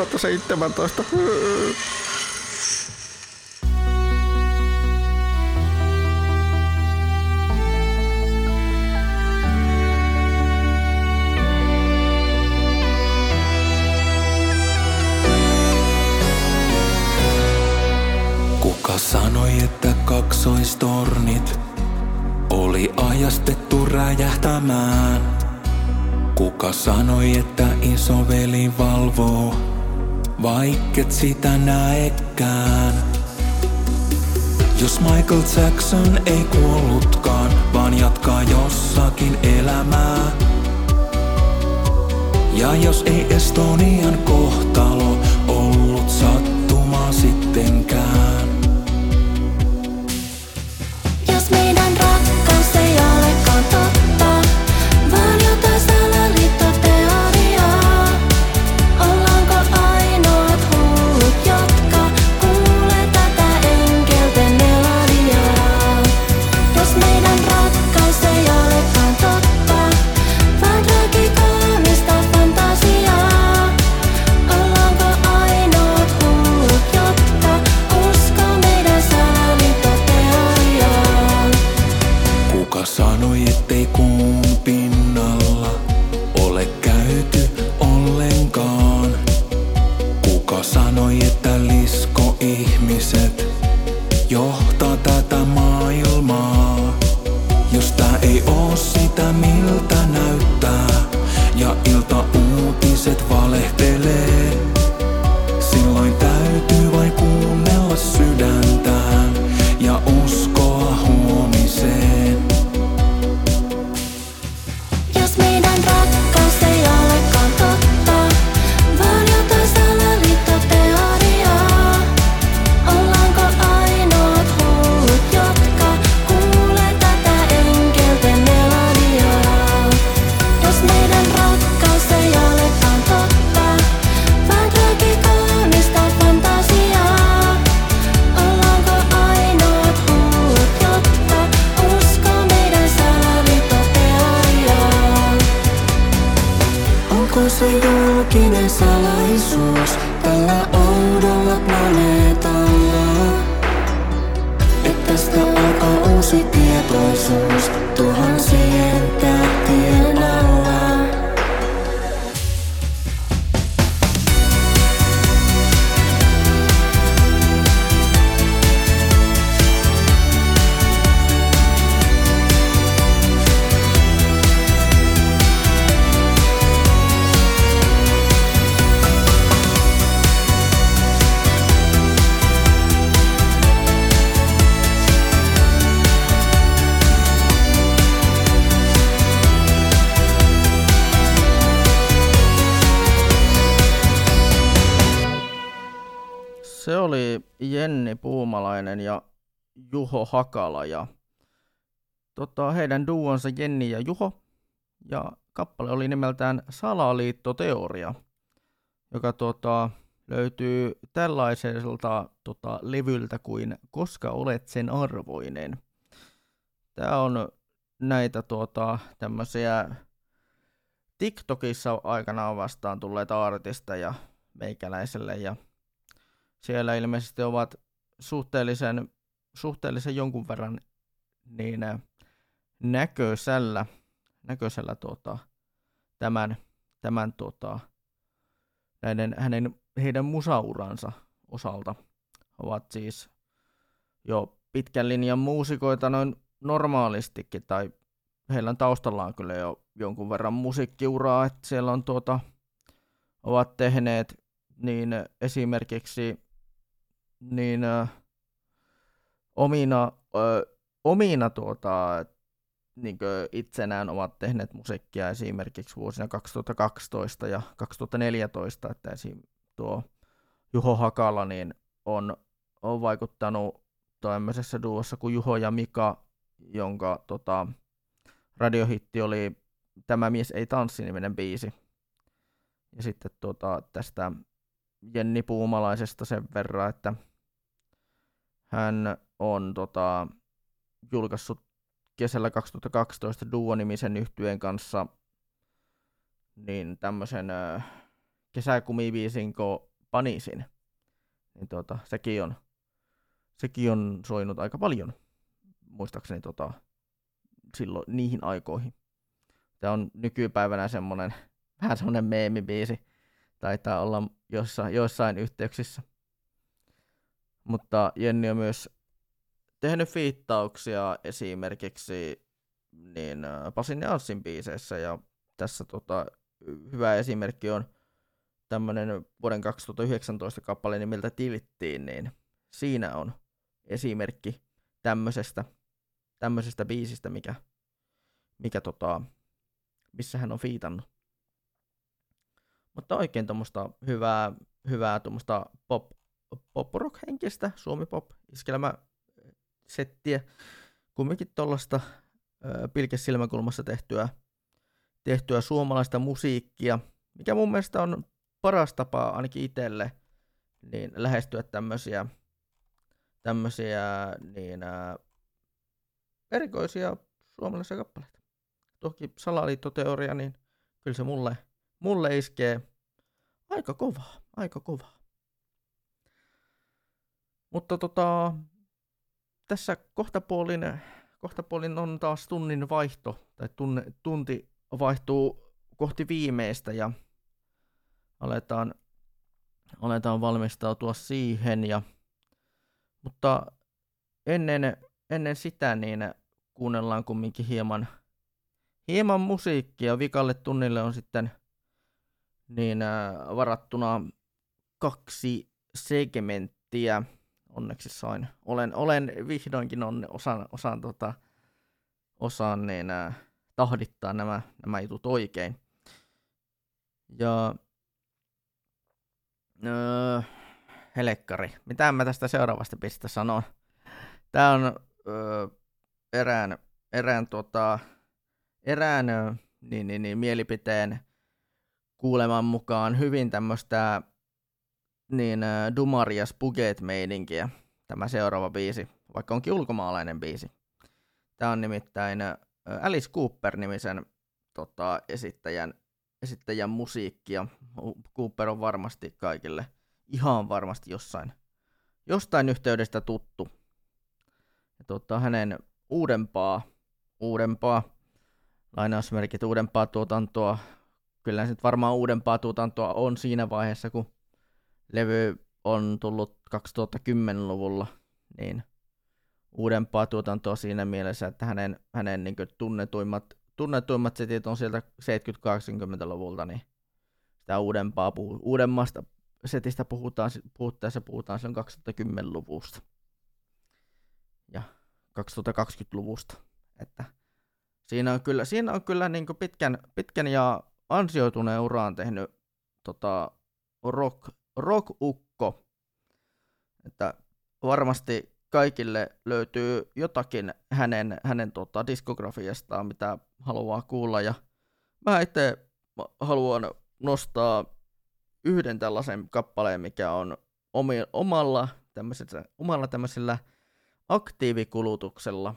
Speaker 3: 2017.
Speaker 10: sitä näekään? Jos Michael Jackson ei kuollutkaan, vaan jatkaa jossakin elämää. Ja jos ei Estonian kohtalo ollut sattumaa sittenkään.
Speaker 2: Juho Hakala ja tota, heidän duonsa Jenni ja Juho. Ja kappale oli nimeltään Salaliittoteoria, joka tota, löytyy tällaiselta tota, levyltä kuin Koska olet sen arvoinen. Tämä on näitä tota, tämmöisiä TikTokissa aikanaan vastaan tulleita artisteja meikäläiselle ja siellä ilmeisesti ovat suhteellisen, suhteellisen jonkun verran niin äh, näköisellä, näköisellä tuota, tämän, tämän tuota, näiden hänen, heidän musauransa osalta ovat siis jo pitkän linjan muusikoita noin normaalistikin, tai heillä on taustallaan kyllä jo jonkun verran musiikkiuraa, että siellä on tuota, ovat tehneet niin esimerkiksi niin äh, omina, ö, omina tuota, niin itsenään ovat tehneet musiikkia esimerkiksi vuosina 2012 ja 2014, että esim. tuo Juho Hakala niin on, on vaikuttanut tämmöisessä duossa kuin Juho ja Mika, jonka tota, radiohitti oli Tämä mies ei tanssi niminen biisi. Ja sitten tuota, tästä Jenni Puumalaisesta sen verran, että hän on tota, julkaissut kesällä 2012 Duo-nimisen yhtyeen kanssa niin tämmöisen ö, kesäkumibiisin kuin Panisin, niin tota, sekin on, sekin on soinut aika paljon, muistaakseni tota, silloin niihin aikoihin. Tämä on nykypäivänä semmoinen, vähän semmoinen meemibiisi, taitaa olla jossa, joissain yhteyksissä. Mutta Jenni on myös tehnyt fiittauksia esimerkiksi niin äh, Pasin ja biiseissä, ja tässä tota, hyvä esimerkki on tämmöinen vuoden 2019 kappale nimeltä Tilttiin, niin siinä on esimerkki tämmöisestä, tämmöisestä biisistä, mikä, mikä tota, missä hän on fiitannut. Mutta oikein tuommoista hyvää, hyvää tuommoista pop, pop rock henkistä, suomi pop iskelmä settiä, kumminkin tuollaista pilkesilmäkulmassa tehtyä, tehtyä suomalaista musiikkia, mikä mun mielestä on paras tapa ainakin itselle niin lähestyä tämmöisiä, tämmöisiä niin, ää, erikoisia suomalaisia kappaleita. Toki salaliittoteoria, niin kyllä se mulle, mulle iskee aika kovaa, aika kovaa. Mutta tota, tässä kohtapuolin, kohtapuolin on taas tunnin vaihto, tai tunne, tunti vaihtuu kohti viimeistä ja aletaan, aletaan valmistautua siihen. Ja, mutta ennen, ennen sitä niin kuunnellaan kumminkin hieman, hieman musiikkia. Vikalle tunnille on sitten niin äh, varattuna kaksi segmenttiä. Onneksi sain. Olen, olen vihdoinkin on, osaan, osaan, tota, osaan niin, äh, tahdittaa nämä, nämä jutut oikein. Ja öö, helekkari. Mitä mä tästä seuraavasta pistä sanon? Tää on öö, erään, erään, tota, erään öö, niin, niin, niin, mielipiteen kuuleman mukaan hyvin tämmöistä niin, öö, dumaria spuget meininkiä tämä seuraava biisi, vaikka onkin ulkomaalainen biisi. Tämä on nimittäin öö, Alice Cooper-nimisen tota, esittäjän, esittäjän musiikkia. Cooper on varmasti kaikille ihan varmasti jossain, jostain yhteydestä tuttu. Ja tota, hänen uudempaa, uudempaa, lainausmerkit uudempaa tuotantoa, kyllä nyt varmaan uudempaa tuotantoa on siinä vaiheessa, kun levy on tullut 2010-luvulla, niin uudempaa tuotantoa siinä mielessä, että hänen, hänen niin tunnetuimmat, tunnetuimmat setit on sieltä 70-80-luvulta, niin sitä uudempaa, uudemmasta setistä puhutaan, puhuttaessa puhutaan silloin 2010-luvusta ja 2020-luvusta. Että siinä on kyllä, siinä on kyllä niin pitkän, pitkän ja ansioituneen uraan tehnyt tota, rock, rock-ukko. Että varmasti kaikille löytyy jotakin hänen, hänen tota, diskografiastaan, mitä haluaa kuulla. Ja mä itse haluan nostaa yhden tällaisen kappaleen, mikä on omi, omalla, tämmöisellä, omalla tämmöisellä aktiivikulutuksella.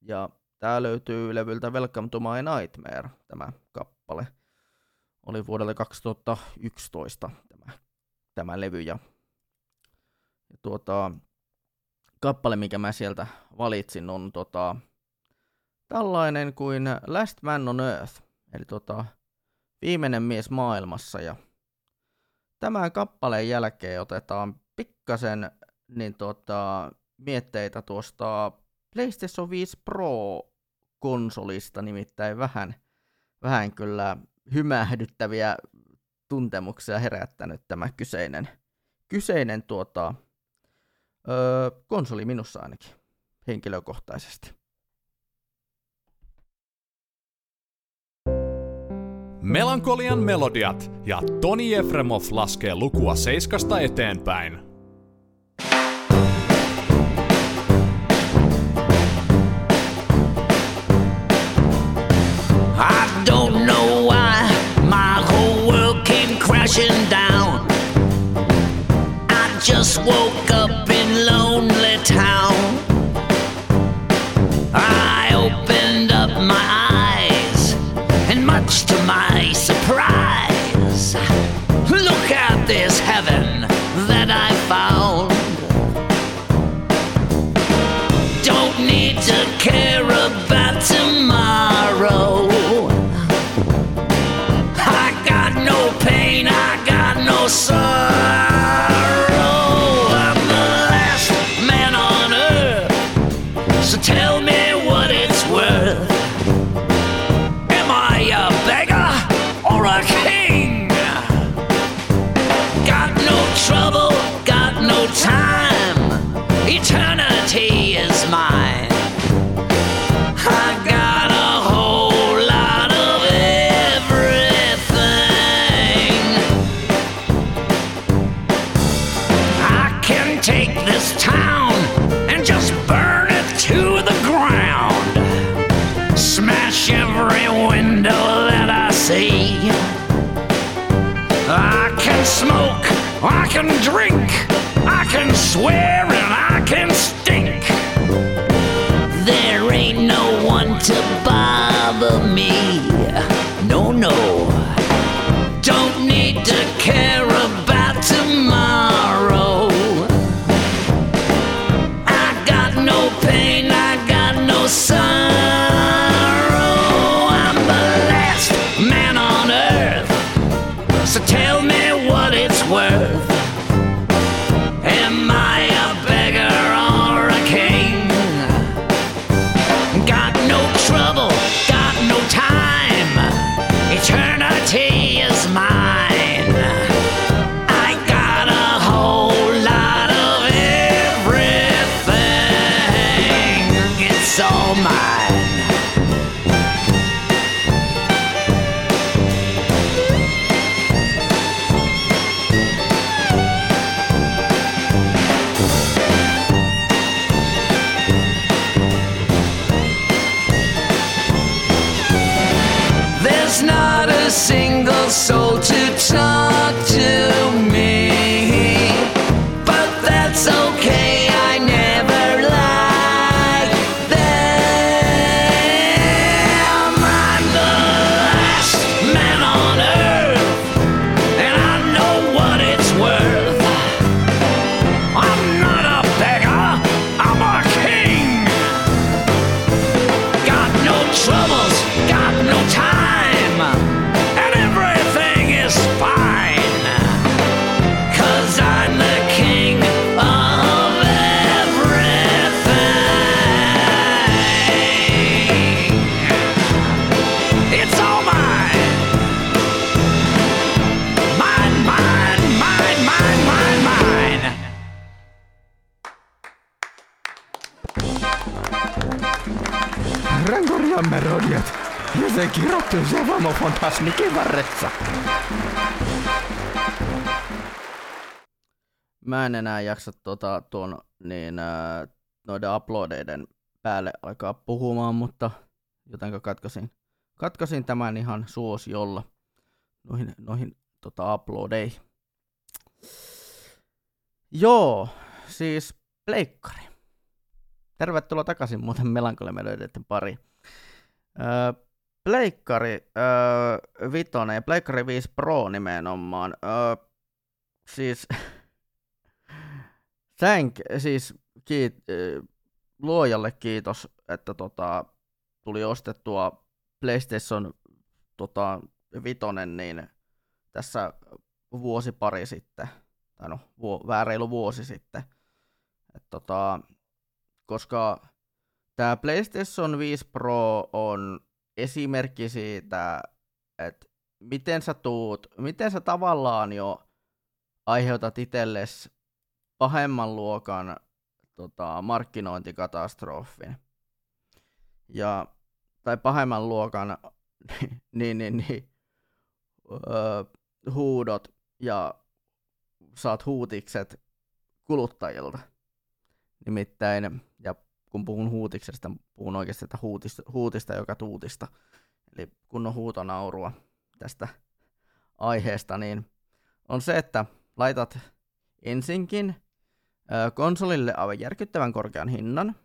Speaker 2: Ja tää löytyy levyltä Welcome to My Nightmare, tämä kappale. Oli vuodelle 2011 tämä, levy. Ja, ja tuota, kappale, mikä mä sieltä valitsin, on tota, tällainen kuin Last Man on Earth, eli tota, viimeinen mies maailmassa. Ja tämän kappaleen jälkeen otetaan pikkasen niin tota, mietteitä tuosta PlayStation 5 Pro-konsolista, nimittäin vähän, vähän kyllä hymähdyttäviä tuntemuksia herättänyt tämä kyseinen, kyseinen tuota, öö, konsoli minussa ainakin henkilökohtaisesti.
Speaker 1: Melankolian melodiat ja Toni Efremov laskee lukua seiskasta eteenpäin.
Speaker 2: Mä en enää jaksa tota, tuon niin, ää, noiden uploadeiden päälle alkaa puhumaan, mutta jotenka katkasin, katkasin tämän ihan suosiolla noihin, noihin tota, uploadeihin. Joo, siis pleikkari. Tervetuloa takaisin muuten melankolimelöideiden pari. Öö, Pleikkari öö, Vitonen ja Pleikkari 5 Pro nimenomaan. Öö, siis, thank, siis kiit, luojalle kiitos, että tota, tuli ostettua PlayStation tota, Vitonen niin tässä vuosi pari sitten, tai no, vu, vähän reilu vuosi sitten. Et tota, koska tämä PlayStation 5 Pro on esimerkki siitä, että miten sä tuut, miten sä tavallaan jo aiheutat itsellesi pahemman luokan tota, markkinointikatastrofin. Ja, tai pahemman luokan niin, niin, niin, öö, huudot ja saat huutikset kuluttajilta. Nimittäin, ja kun puhun huutiksesta, puhun oikeasti että huutista, huutista joka tuutista. Eli kunnon huutonaurua tästä aiheesta, niin on se, että laitat ensinkin konsolille aivan järkyttävän korkean hinnan,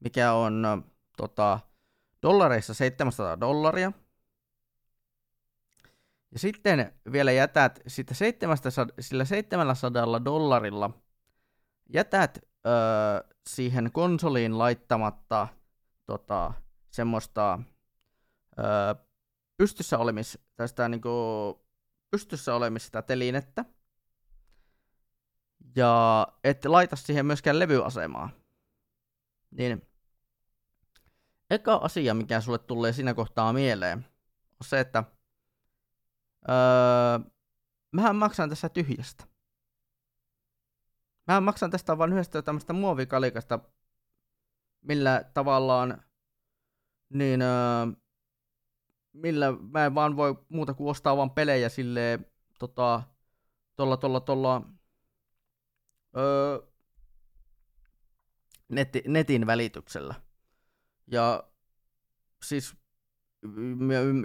Speaker 2: mikä on ö, tota, dollareissa 700 dollaria. Ja sitten vielä jätät sitä 700, sillä 700 dollarilla jätät öö, siihen konsoliin laittamatta tota, semmoista öö, pystyssä olemis, tästä niinku, pystyssä olemista telinettä. Ja et laita siihen myöskään levyasemaa. Niin eka asia, mikä sulle tulee siinä kohtaa mieleen, on se, että öö, mähän maksan tässä tyhjästä. Mähän maksan tästä vain yhdestä tämmöistä muovikalikasta, millä tavallaan, niin öö, millä mä en vaan voi muuta kuin ostaa vaan pelejä silleen, tota, tolla, tolla, tolla, öö, netti, netin välityksellä. Ja siis,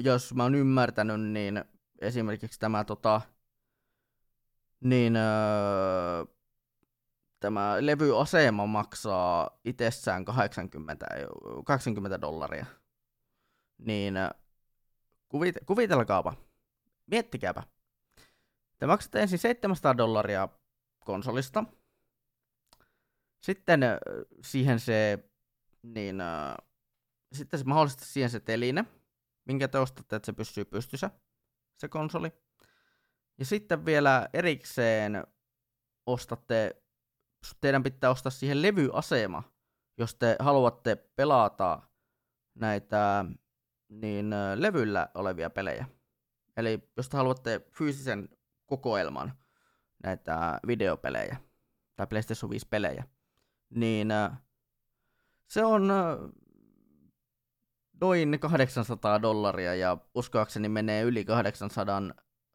Speaker 2: jos mä oon ymmärtänyt, niin esimerkiksi tämä tota, niin öö, tämä levyasema maksaa itsessään 80, eu- 80 dollaria. Niin ö, kuvit, kuvitelkaapa, miettikääpä. Te maksatte ensin 700 dollaria konsolista. Sitten ö, siihen se, niin, ö, sitten se mahdollisesti siihen se teline, minkä te ostatte, että se pysyy pystyssä, se konsoli. Ja sitten vielä erikseen ostatte, teidän pitää ostaa siihen levyasema, jos te haluatte pelata näitä niin ö, levyllä olevia pelejä. Eli jos te haluatte fyysisen kokoelman näitä videopelejä tai PlayStation 5 pelejä, niin ö, se on ö, noin 800 dollaria ja uskoakseni menee yli 800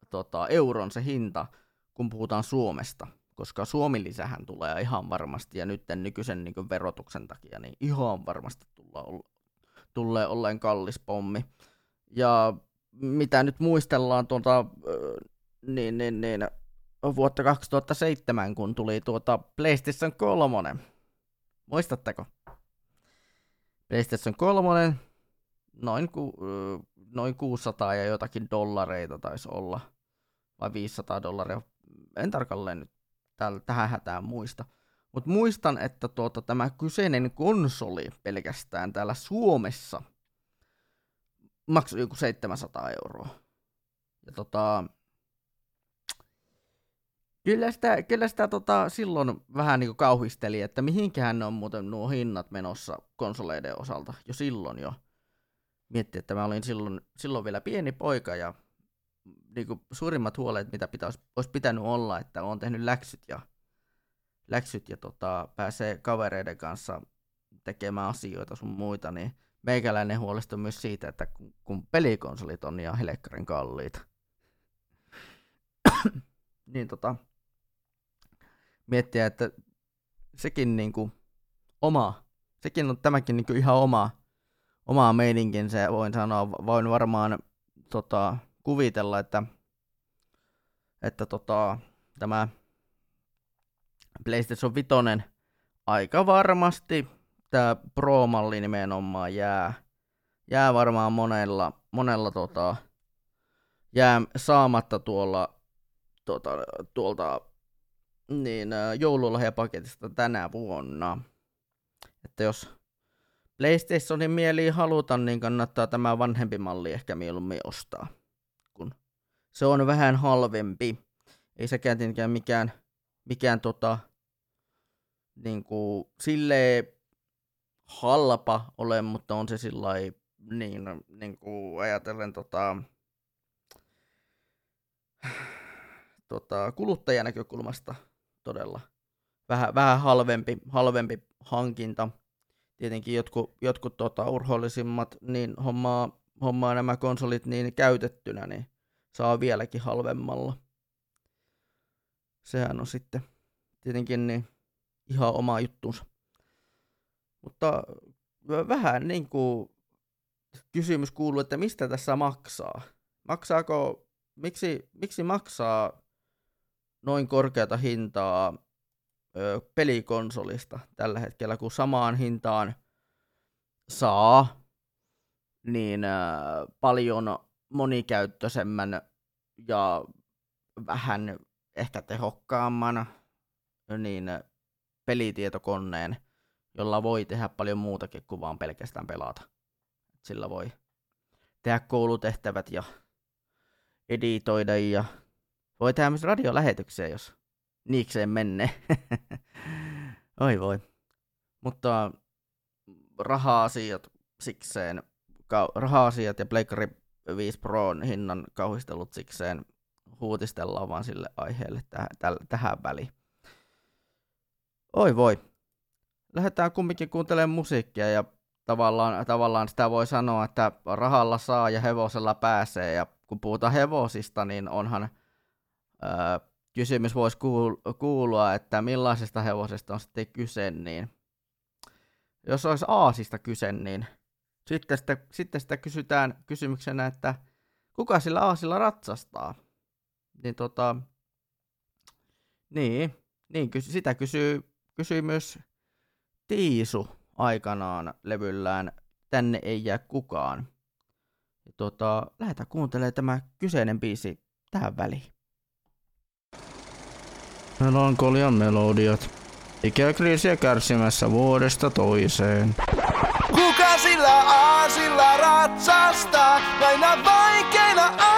Speaker 2: tota, euron se hinta, kun puhutaan Suomesta. Koska Suomi-lisähän tulee ihan varmasti, ja nyt nykyisen niin kuin verotuksen takia, niin ihan varmasti tulla, tulee olleen kallis pommi. Ja mitä nyt muistellaan tuota, ö, niin, niin, niin, vuotta 2007, kun tuli tuota PlayStation 3. Muistatteko? PlayStation 3, noin, ku, noin 600 ja jotakin dollareita taisi olla, vai 500 dollaria, en tarkalleen nyt täl, tähän hätään muista. Mutta muistan, että tuota, tämä kyseinen konsoli pelkästään täällä Suomessa maksoi joku 700 euroa. Ja tota, kyllä sitä, kyllä sitä tota, silloin vähän niin kauhisteli, että mihinkähän ne on muuten nuo hinnat menossa konsoleiden osalta jo silloin jo. Mietti, että mä olin silloin, silloin vielä pieni poika ja niin kuin suurimmat huolet, mitä pitäisi, olisi pitänyt olla, että olen tehnyt läksyt ja, läksyt ja tota, pääsee kavereiden kanssa tekemään asioita sun muita, niin meikäläinen huolestui myös siitä, että kun, kun pelikonsolit on ihan helekkarin kalliita. niin tota, miettiä, että sekin niinku oma, sekin on tämäkin niinku ihan oma, oma meininkinsä voin sanoa, voin varmaan tota, kuvitella, että, että tota, tämä PlayStation 5 aika varmasti tämä Pro-malli nimenomaan jää, jää varmaan monella, monella tota, jää saamatta tuolla, tuota, tuolta niin, joululahjapaketista tänä vuonna. Että jos PlayStationin mieliin haluta, niin kannattaa tämä vanhempi malli ehkä mieluummin ostaa. Kun se on vähän halvempi. Ei sekään tietenkään mikään, mikään tota, niin kuin, silleen halpa ole, mutta on se sillä niin, niin kuin ajatellen tota, tota, kuluttajan näkökulmasta todella vähän, vähän halvempi, halvempi hankinta. Tietenkin jotkut, jotkut tota, urhoollisimmat niin hommaa, hommaa nämä konsolit niin käytettynä, niin saa vieläkin halvemmalla. Sehän on sitten tietenkin niin ihan oma juttunsa. Mutta vähän niin kuin kysymys kuuluu, että mistä tässä maksaa? Maksaako, miksi, miksi maksaa noin korkeata hintaa ö, pelikonsolista tällä hetkellä, kun samaan hintaan saa niin ö, paljon monikäyttöisemmän ja vähän ehkä tehokkaamman niin pelitietokoneen, jolla voi tehdä paljon muutakin kuin vaan pelkästään pelata. Sillä voi tehdä koulutehtävät ja editoida ja voi tehdä myös radiolähetyksiä, jos niikseen menee. Oi voi. Mutta raha-asiat sikseen kau- raha-asiat ja Pleikkari 5 Proon hinnan kauhistelut sikseen huutistellaan vaan sille aiheelle täh- täl- tähän väliin. Oi voi. Lähdetään kumminkin kuuntelemaan musiikkia ja tavallaan, tavallaan sitä voi sanoa, että rahalla saa ja hevosella pääsee. Ja kun puhutaan hevosista, niin onhan kysymys voisi kuul- kuulua, että millaisesta hevosesta on sitten kyse, niin jos olisi aasista kyse, niin sitten sitä, sitten sitä kysytään kysymyksenä, että kuka sillä aasilla ratsastaa? Niin tota, niin, niin sitä kysyy, kysyy myös Tiisu aikanaan levyllään Tänne ei jää kukaan. Tota, lähdetään kuuntelemaan tämä kyseinen biisi tähän väliin. Melankolian melodiat. Ikäkriisiä kärsimässä vuodesta toiseen.
Speaker 6: Kuka sillä aasilla ratsastaa näinä vaikeina aikoina?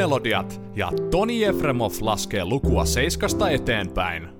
Speaker 1: Melodiat ja Toni Efremov laskee lukua seiskasta eteenpäin.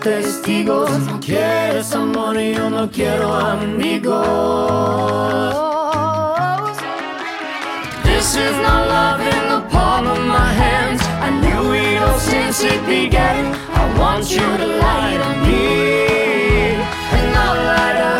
Speaker 11: Testigos. Quieres amor y yo no quiero amigos. This is not love in the palm of my hands. I knew it all since it began. I want you to lie to me, and I'll lie to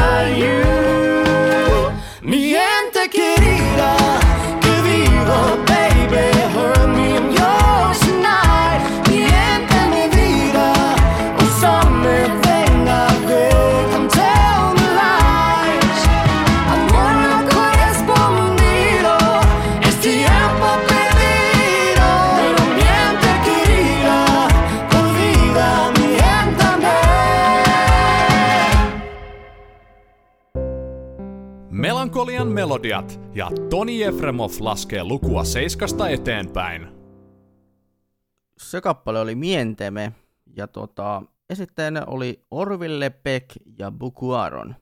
Speaker 1: melodiat ja Toni Efremov laskee lukua seiskasta eteenpäin.
Speaker 2: Se kappale oli Mienteme ja tota, esittäjänä oli Orville Beck ja Bukuaron.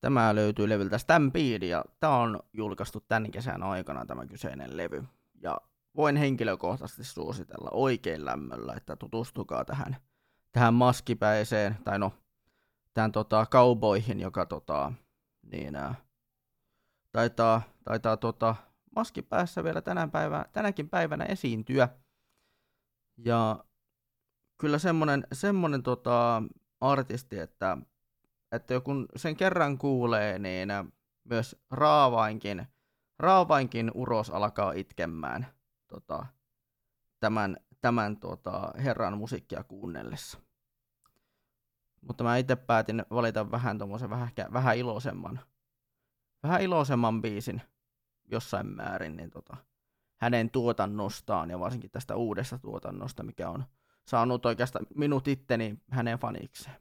Speaker 2: Tämä löytyy levyltä Stampede ja tämä on julkaistu tämän kesän aikana tämä kyseinen levy. Ja voin henkilökohtaisesti suositella oikein lämmöllä, että tutustukaa tähän, tähän maskipäiseen, tai no, tähän tota, cowboyhin, joka tota, niin, ää, taitaa, taitaa tota, maskipäässä vielä tänään päivä, tänäkin päivänä esiintyä. Ja kyllä semmonen, semmonen tota, artisti, että, että kun sen kerran kuulee, niin myös raavainkin, raavainkin uros alkaa itkemään tota, tämän, tämän tota, herran musiikkia kuunnellessa. Mutta mä itse päätin valita vähän tommosen vähän, vähän iloisemman, vähän iloisemman biisin jossain määrin, niin tota, hänen tuotannostaan ja varsinkin tästä uudesta tuotannosta, mikä on saanut oikeastaan minut itteni hänen fanikseen.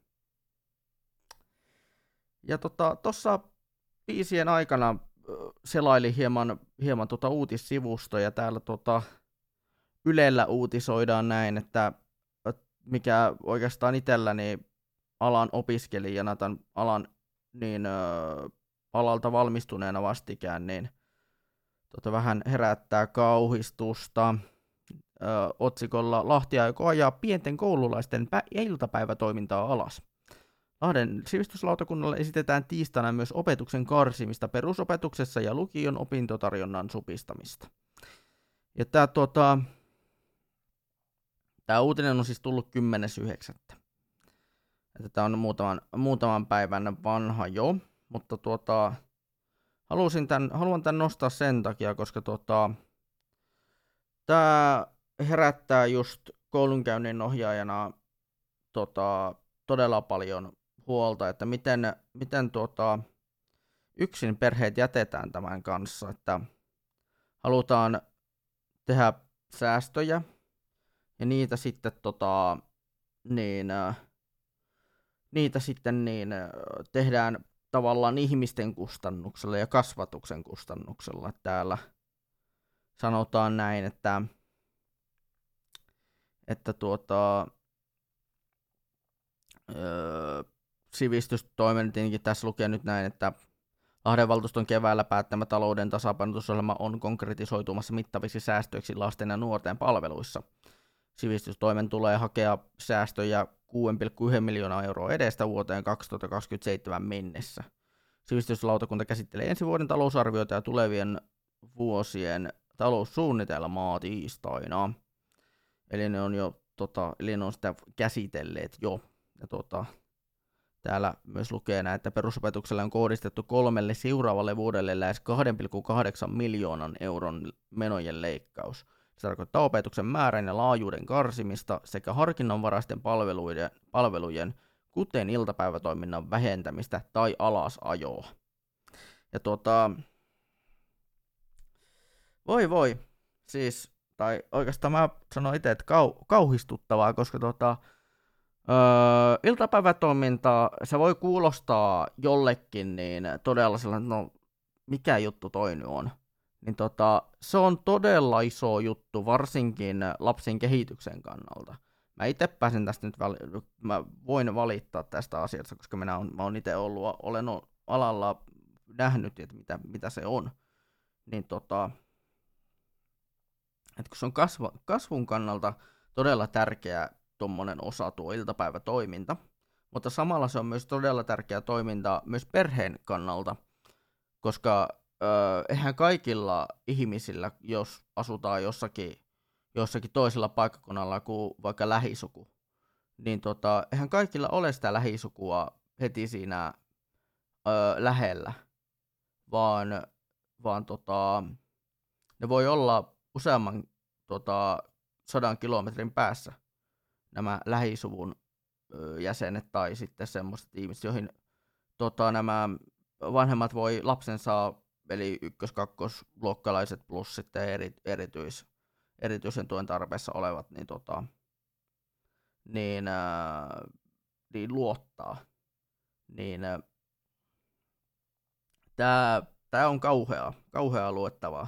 Speaker 2: Ja tota, biisien aikana selaili hieman, hieman tota uutissivustoja ja täällä tota, Ylellä uutisoidaan näin, että mikä oikeastaan itselläni alan opiskelijana tai alan niin ö, alalta valmistuneena vastikään, niin tota, vähän herättää kauhistusta. Ö, otsikolla Lahti aikoo ajaa pienten koululaisten pä- iltapäivätoimintaa alas. Lahden sivistyslautakunnalle esitetään tiistaina myös opetuksen karsimista perusopetuksessa ja lukion opintotarjonnan supistamista. Ja tämä tota, tää uutinen on siis tullut 10.9. Että tämä on muutaman, muutaman päivän vanha jo, mutta tuota, halusin tän, haluan tämän nostaa sen takia, koska tota, tämä herättää just koulunkäynnin ohjaajana tota, todella paljon huolta, että miten, miten tota, yksin perheet jätetään tämän kanssa, että halutaan tehdä säästöjä ja niitä sitten tota, niin, niitä sitten niin, tehdään tavallaan ihmisten kustannuksella ja kasvatuksen kustannuksella. Täällä sanotaan näin, että, että tuota, öö, sivistystoimen tietenkin tässä lukee nyt näin, että Lahden valtuuston keväällä päättämä talouden tasapainotusohjelma on konkretisoitumassa mittaviksi säästöiksi lasten ja nuorten palveluissa. Sivistystoimen tulee hakea säästöjä 6,1 miljoonaa euroa edestä vuoteen 2027 mennessä. Sivistyslautakunta käsittelee ensi vuoden talousarviota ja tulevien vuosien taloussuunnitelmaa tiistaina. Eli ne on jo tota, eli ne on sitä käsitelleet jo. Ja tota, täällä myös lukee näin, että perusopetukselle on kohdistettu kolmelle seuraavalle vuodelle lähes 2,8 miljoonan euron menojen leikkaus. Se tarkoittaa opetuksen määrän ja laajuuden karsimista sekä harkinnanvaraisten palveluiden, palvelujen, kuten iltapäivätoiminnan vähentämistä tai alasajoa. Ja tuota, voi voi, siis, tai oikeastaan mä sanon itse, että kau, kauhistuttavaa, koska tota, öö, iltapäivätoiminta, se voi kuulostaa jollekin niin todella sellainen, no mikä juttu toi nyt on. Niin tota, se on todella iso juttu, varsinkin lapsen kehityksen kannalta. Mä itse pääsen tästä nyt, väli- mä voin valittaa tästä asiasta, koska minä on, mä oon itse ollut, olen alalla nähnyt, että mitä, mitä se on. Niin tota, että kun se on kasva, kasvun kannalta todella tärkeä tuommoinen osa tuo iltapäivätoiminta, mutta samalla se on myös todella tärkeä toiminta myös perheen kannalta, koska öö, eihän kaikilla ihmisillä, jos asutaan jossakin, jossakin toisella paikkakunnalla kuin vaikka lähisuku, niin tota, eihän kaikilla ole sitä lähisukua heti siinä öö, lähellä, vaan, vaan tota, ne voi olla useamman tota, sadan kilometrin päässä nämä lähisuvun ö, jäsenet tai sitten semmoiset ihmiset, joihin tota, nämä vanhemmat voi lapsensa, eli ykkös-, kakkosluokkalaiset plus sitten eri, erityis, erityisen tuen tarpeessa olevat, niin, tota, niin, ää, niin luottaa. Niin, tämä tää on kauheaa, kauheaa luettavaa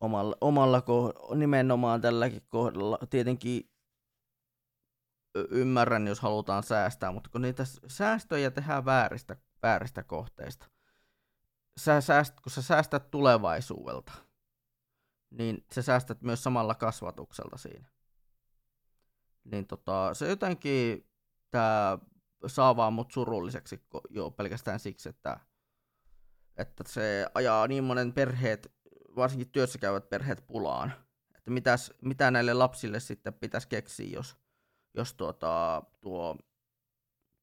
Speaker 2: omalla, omalla kohdalla, nimenomaan tälläkin kohdalla. Tietenkin ymmärrän, jos halutaan säästää, mutta kun niitä säästöjä tehdään vääristä, vääristä kohteista, sä sääst, kun sä säästät tulevaisuudelta, niin sä säästät myös samalla kasvatukselta siinä. Niin tota, se jotenkin tää saa vaan mut surulliseksi jo pelkästään siksi, että, että se ajaa niin monen perheet varsinkin työssä käyvät perheet pulaan. Että mitäs, mitä näille lapsille sitten pitäisi keksiä, jos, jos tuota, tuo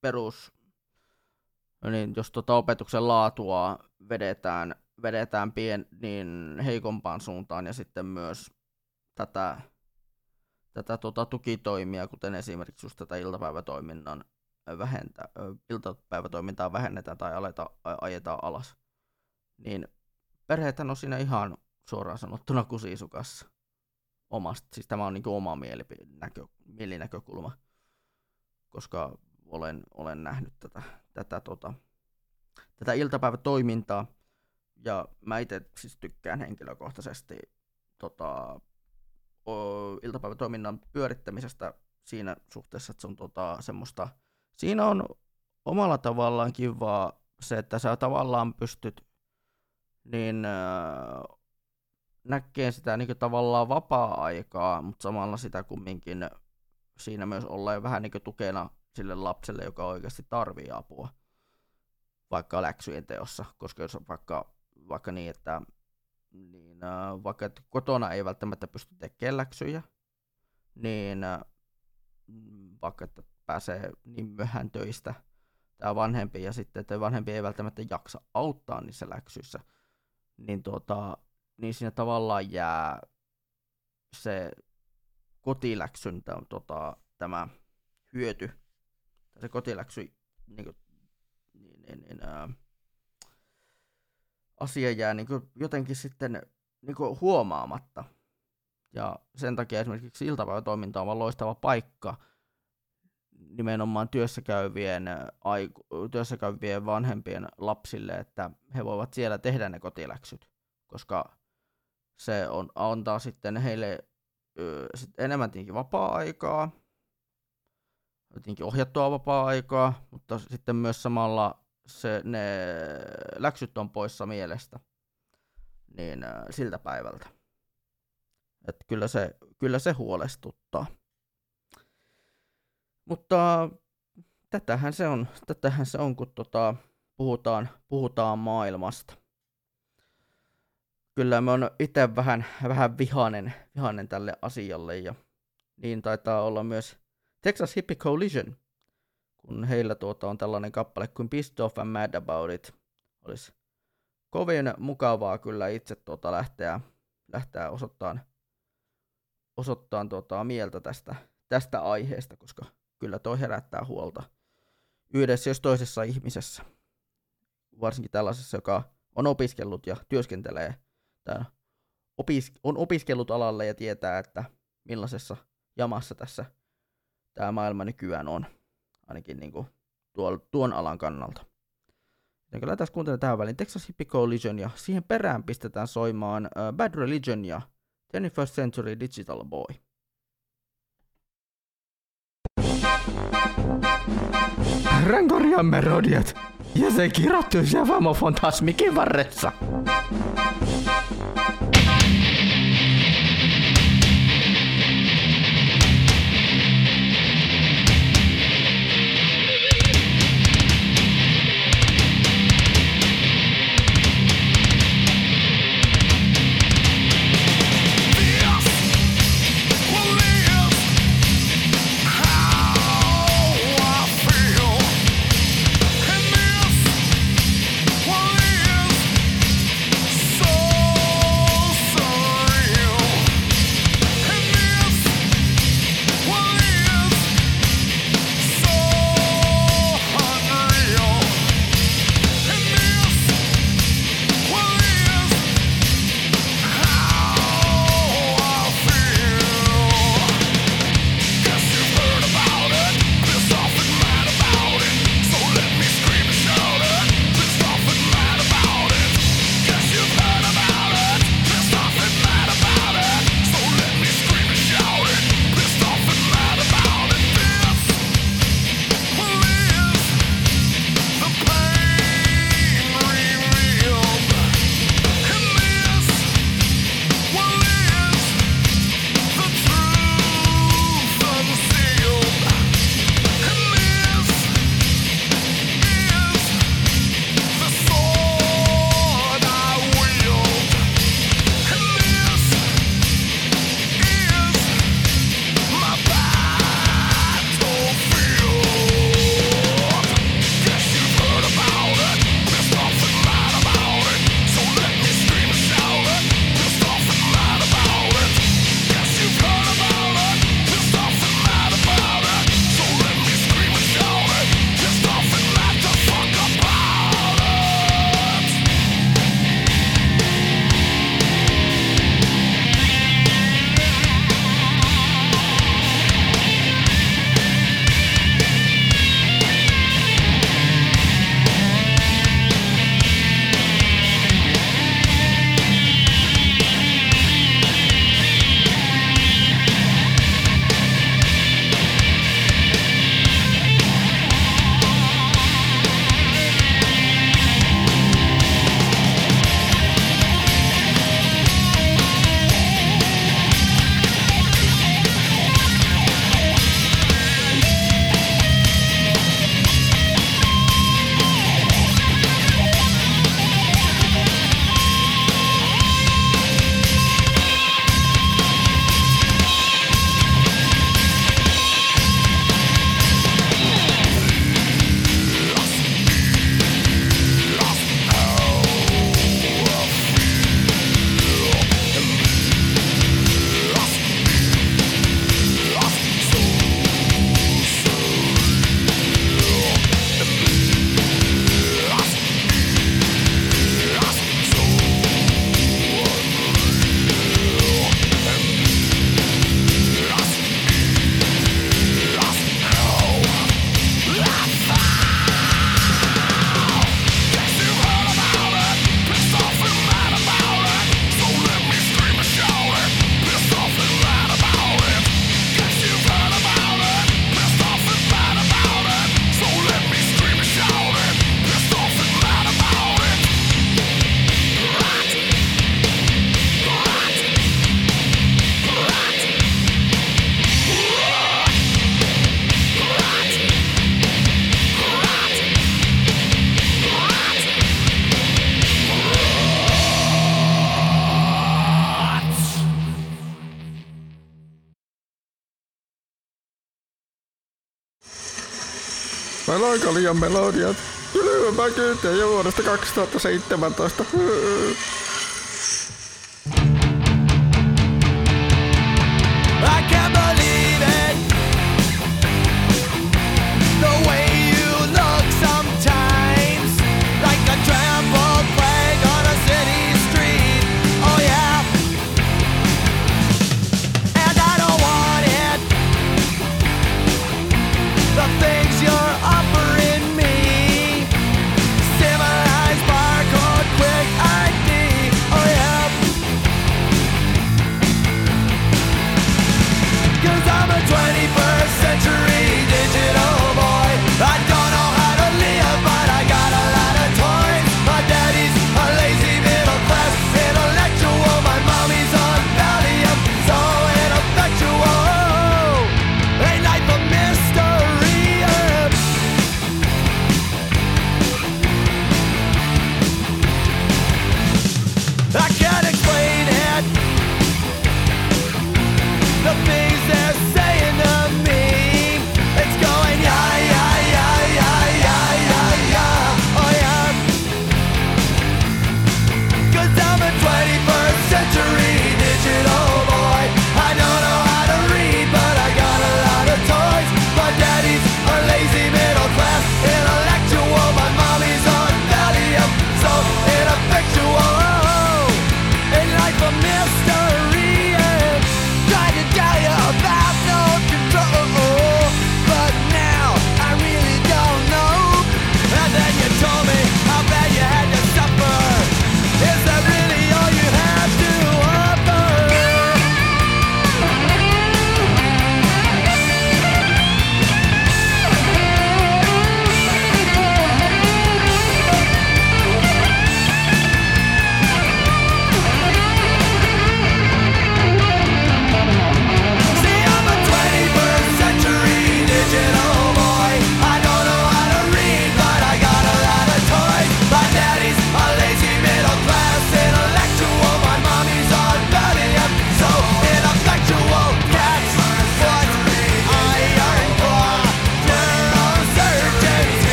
Speaker 2: perus, niin jos tuota opetuksen laatua vedetään, vedetään pien, niin heikompaan suuntaan ja sitten myös tätä, tätä tuota tukitoimia, kuten esimerkiksi just tätä iltapäivätoiminnan vähentä, iltapäivätoimintaa vähennetään tai aleta, ajetaan alas, niin perheethän on siinä ihan suoraan sanottuna kusisukassa omasta. Siis tämä on niin oma mielipi- näkö, mielinäkökulma, koska olen, olen nähnyt tätä, tätä, tota, tätä iltapäivätoimintaa. Ja mä itse siis tykkään henkilökohtaisesti tota, o, iltapäivätoiminnan pyörittämisestä siinä suhteessa, että se on tota, semmoista, siinä on omalla tavallaan kivaa se, että sä tavallaan pystyt niin äh, näkee sitä niin tavallaan vapaa-aikaa, mutta samalla sitä kumminkin siinä myös ollaan vähän niin tukena sille lapselle, joka oikeasti tarvii apua vaikka läksyjen teossa, koska jos on vaikka, vaikka niin, että niin, äh, vaikka että kotona ei välttämättä pysty tekemään läksyjä, niin äh, vaikka että pääsee niin myöhään töistä tämä vanhempi ja sitten, että vanhempi ei välttämättä jaksa auttaa niissä läksyissä, niin, tuota, niin siinä tavallaan jää se kotiläksyn täm, tota, tämä hyöty, se kotiläksy niin kuin, niin, niin, niin, ää, asia jää niin kuin jotenkin sitten niin kuin huomaamatta. Ja sen takia esimerkiksi iltapäivätoiminta on aivan loistava paikka nimenomaan työssäkäyvien, aiku, työssäkäyvien vanhempien lapsille, että he voivat siellä tehdä ne kotiläksyt, koska se on, antaa sitten heille ö, sit enemmän vapaa-aikaa, jotenkin ohjattua vapaa-aikaa, mutta sitten myös samalla se, ne läksyt on poissa mielestä niin ö, siltä päivältä. Et kyllä, se, kyllä se huolestuttaa. Mutta tätähän se on, tätähän se on kun tota, puhutaan, puhutaan maailmasta. Kyllä mä oon itse vähän, vähän vihanen, vihanen tälle asialle ja niin taitaa olla myös Texas Hippie Coalition, kun heillä tuota on tällainen kappale kuin Pissed Off and Mad About It. Olisi kovin mukavaa kyllä itse tuota lähteä, lähteä osoittamaan, osoittamaan tuota mieltä tästä, tästä aiheesta, koska kyllä toi herättää huolta yhdessä jos toisessa ihmisessä. Varsinkin tällaisessa, joka on opiskellut ja työskentelee, tai opis, on opiskellut alalle ja tietää, että millaisessa jamassa tässä tämä maailma nykyään on, ainakin niin kuin tuon, tuon alan kannalta. Ja kyllä tässä kuuntelen tähän väliin Texas Hippie Coalition ja siihen perään pistetään soimaan Bad Religion ja 21st Century Digital Boy. Rankorian melodiat ja se kirjoittuisi Famo Fantasmikin varressa.
Speaker 6: Melankolian melodiat. Kylmä kyytiä jo vuodesta 2017.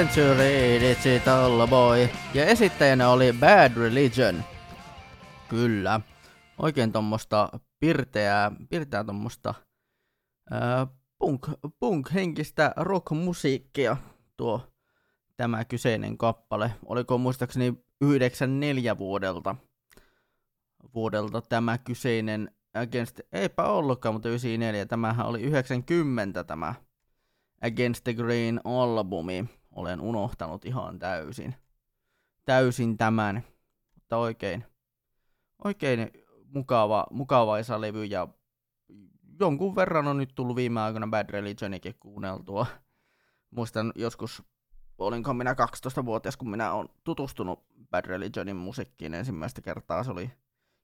Speaker 12: Century Digital Boy.
Speaker 2: Ja esittäjänä oli Bad Religion. Kyllä. Oikein tommosta pirteää, pirteää tommosta punk, punk-henkistä rock-musiikkia tuo tämä kyseinen kappale. Oliko muistaakseni 94 vuodelta, vuodelta tämä kyseinen Against, eipä ollutkaan, mutta 94, tämähän oli 90 tämä Against the Grain albumi. Olen unohtanut ihan täysin. Täysin tämän. Mutta oikein, oikein mukava, mukavaisa levy ja jonkun verran on nyt tullut viime aikoina Bad Religionikin kuunneltua. Muistan joskus, olinko minä 12-vuotias, kun minä olen tutustunut Bad Religionin musiikkiin ensimmäistä kertaa. Se oli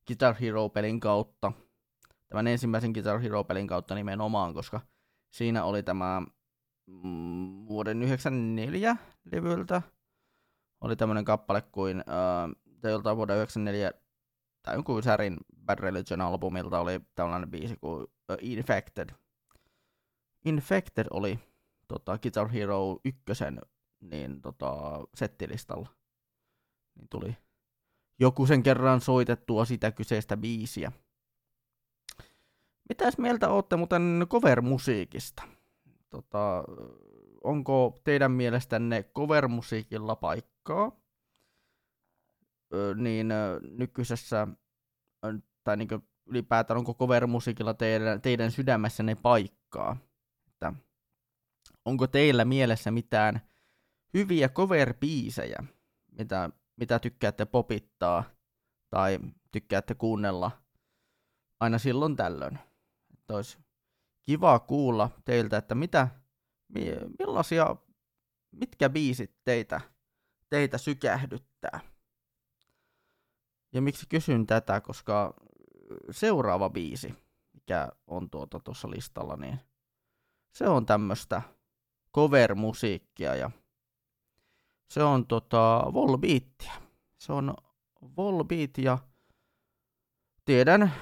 Speaker 2: Guitar Hero-pelin kautta. Tämän ensimmäisen Guitar Hero-pelin kautta nimenomaan, koska siinä oli tämä vuoden 94 levyltä. Oli tämmönen kappale kuin, äh, tai joltain vuoden 94, tai jonkun särin Bad Religion albumilta oli tällainen biisi kuin uh, Infected. Infected oli tota, Guitar Hero 1 niin, tota, settilistalla. Niin tuli joku sen kerran soitettua sitä kyseistä biisiä. Mitäs mieltä olette muuten cover-musiikista? Tota, onko teidän mielestänne cover-musiikilla paikkaa? Niin nykyisessä, tai niin ylipäätään onko cover-musiikilla teidän, teidän sydämessänne paikkaa? Että onko teillä mielessä mitään hyviä cover-biisejä, mitä, mitä tykkäätte popittaa tai tykkäätte kuunnella aina silloin tällöin? Että olisi kiva kuulla teiltä, että mitä, mi- millaisia, mitkä biisit teitä, teitä sykähdyttää. Ja miksi kysyn tätä, koska seuraava biisi, mikä on tuota tuossa listalla, niin se on tämmöstä cover-musiikkia ja se on tota Volbeatia. Se on Volbeat ja tiedän,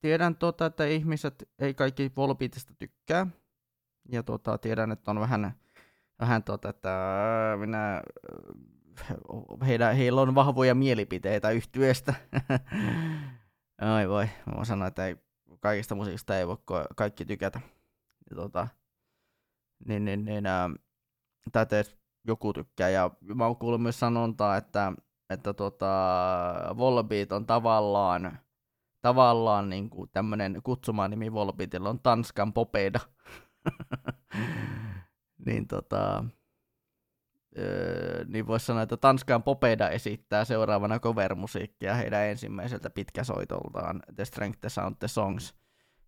Speaker 2: tiedän tota, että ihmiset ei kaikki Volbeatista tykkää. Ja tota, tiedän, että on vähän, vähän tota, että minä, heillä, heillä on vahvoja mielipiteitä yhtyeestä. Ai voi, mä voin sanoa, että ei, kaikista musiikista ei voi kaikki tykätä. Ja tota, niin, niin, niin ää, joku tykkää. Ja mä oon kuullut myös sanontaa, että, että tota, Volbeat on tavallaan, tavallaan niin kuin tämmönen kutsumanimi Volbeatilla on Tanskan Popeda. niin tota, öö, niin voisi sanoa, että Tanskan Popeda esittää seuraavana cover-musiikkia heidän ensimmäiseltä pitkäsoitoltaan The Strength, The Sound, The Songs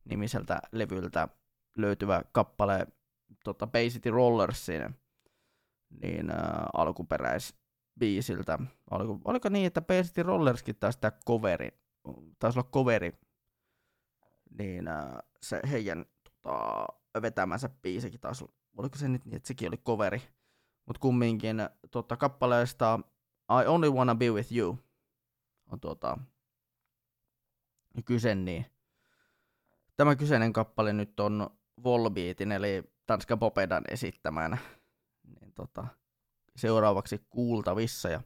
Speaker 2: nimiseltä levyltä löytyvä kappale tota, Bay City Rollersin niin äh, alkuperäisbiisiltä. Oliko, oliko niin, että Bay City Rollerskin taisi sitä coveri, taisi olla coveri, niin äh, se heidän tota, vetämänsä biisikin olla, oliko se nyt niin, että sekin oli coveri, mutta kumminkin tota, kappaleesta I Only Wanna Be With You on tuota, kyse, niin tämä kyseinen kappale nyt on Volbeatin, eli Tanskan Popedan esittämänä niin tota, seuraavaksi kuultavissa. Ja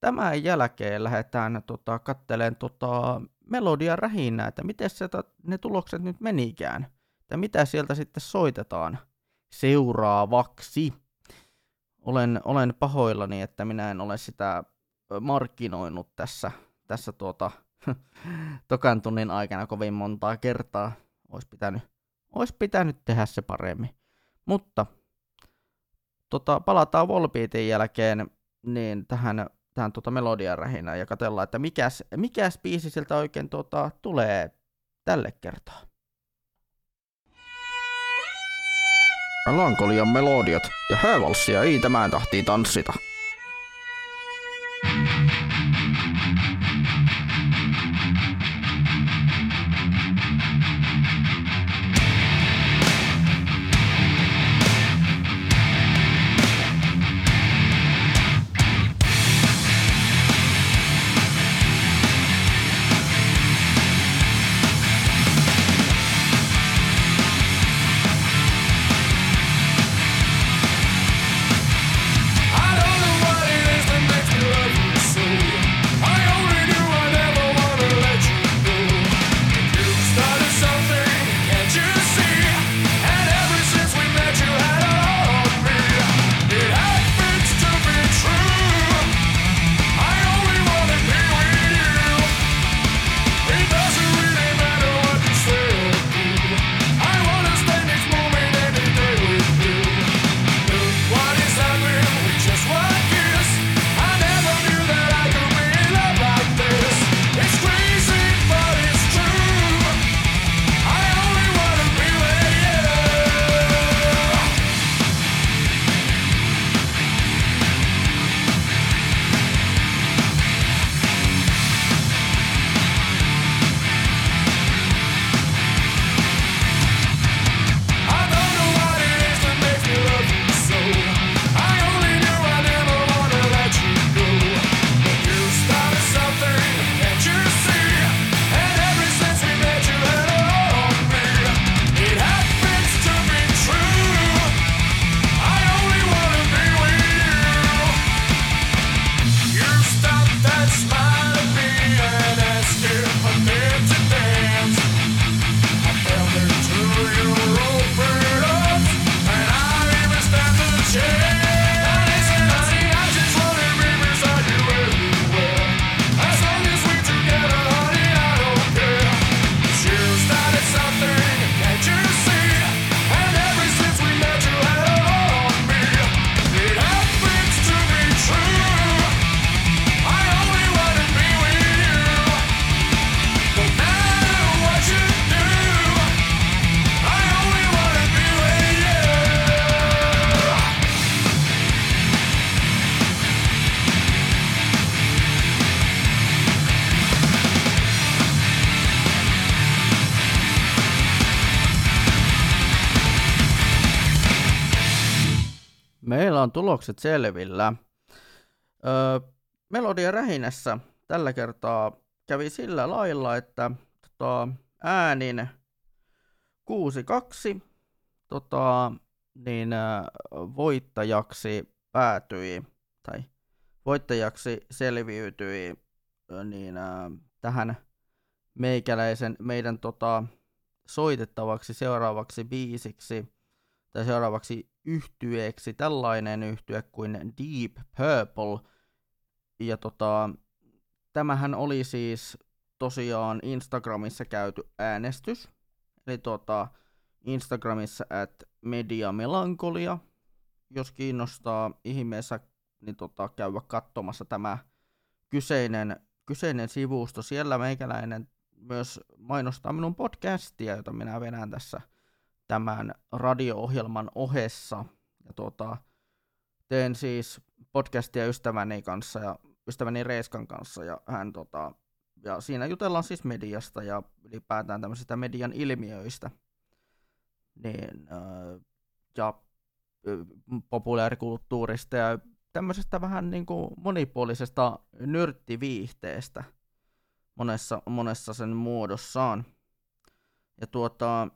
Speaker 2: tämän jälkeen lähdetään tota, katteleen tota, melodia rähinää, että miten se, ne tulokset nyt menikään. Ja mitä sieltä sitten soitetaan seuraavaksi. Olen, olen pahoillani, että minä en ole sitä markkinoinut tässä, tässä tuota, tokan tunnin aikana kovin montaa kertaa. Olisi pitänyt, olisi pitänyt tehdä se paremmin. Mutta tota, palataan Volbeatin jälkeen niin tähän, tähän tota melodian rähinään ja katsellaan, että mikäs, mikäs biisi sieltä oikein tota, tulee tälle kertaa.
Speaker 3: Melankolian melodiat ja häävalssia ei tämän tahtiin tanssita.
Speaker 2: Tulokset selvillä. Öö, Melodia Rähinässä tällä kertaa kävi sillä lailla, että tota, äänin 6-2 tota, niin, ä, voittajaksi päätyi, tai voittajaksi selviytyi ö, niin, ä, tähän meikäläisen meidän tota, soitettavaksi seuraavaksi biisiksi tai seuraavaksi yhtyeeksi tällainen yhtye kuin Deep Purple. Ja tota, tämähän oli siis tosiaan Instagramissa käyty äänestys. Eli tota, Instagramissa at Media Melankolia. Jos kiinnostaa ihmeessä, niin tota, käydä katsomassa tämä kyseinen, kyseinen sivusto. Siellä meikäläinen myös mainostaa minun podcastia, jota minä vedän tässä tämän radio-ohjelman ohessa. Ja tuota, teen siis podcastia ystäväni kanssa ja ystäväni Reiskan kanssa ja hän tota, ja siinä jutellaan siis mediasta ja ylipäätään tämmöisistä median ilmiöistä. Niin, äh, ja populaarikulttuurista ja tämmöisestä vähän niin kuin monipuolisesta nörttiviihteestä monessa, monessa sen muodossaan. Ja tuota,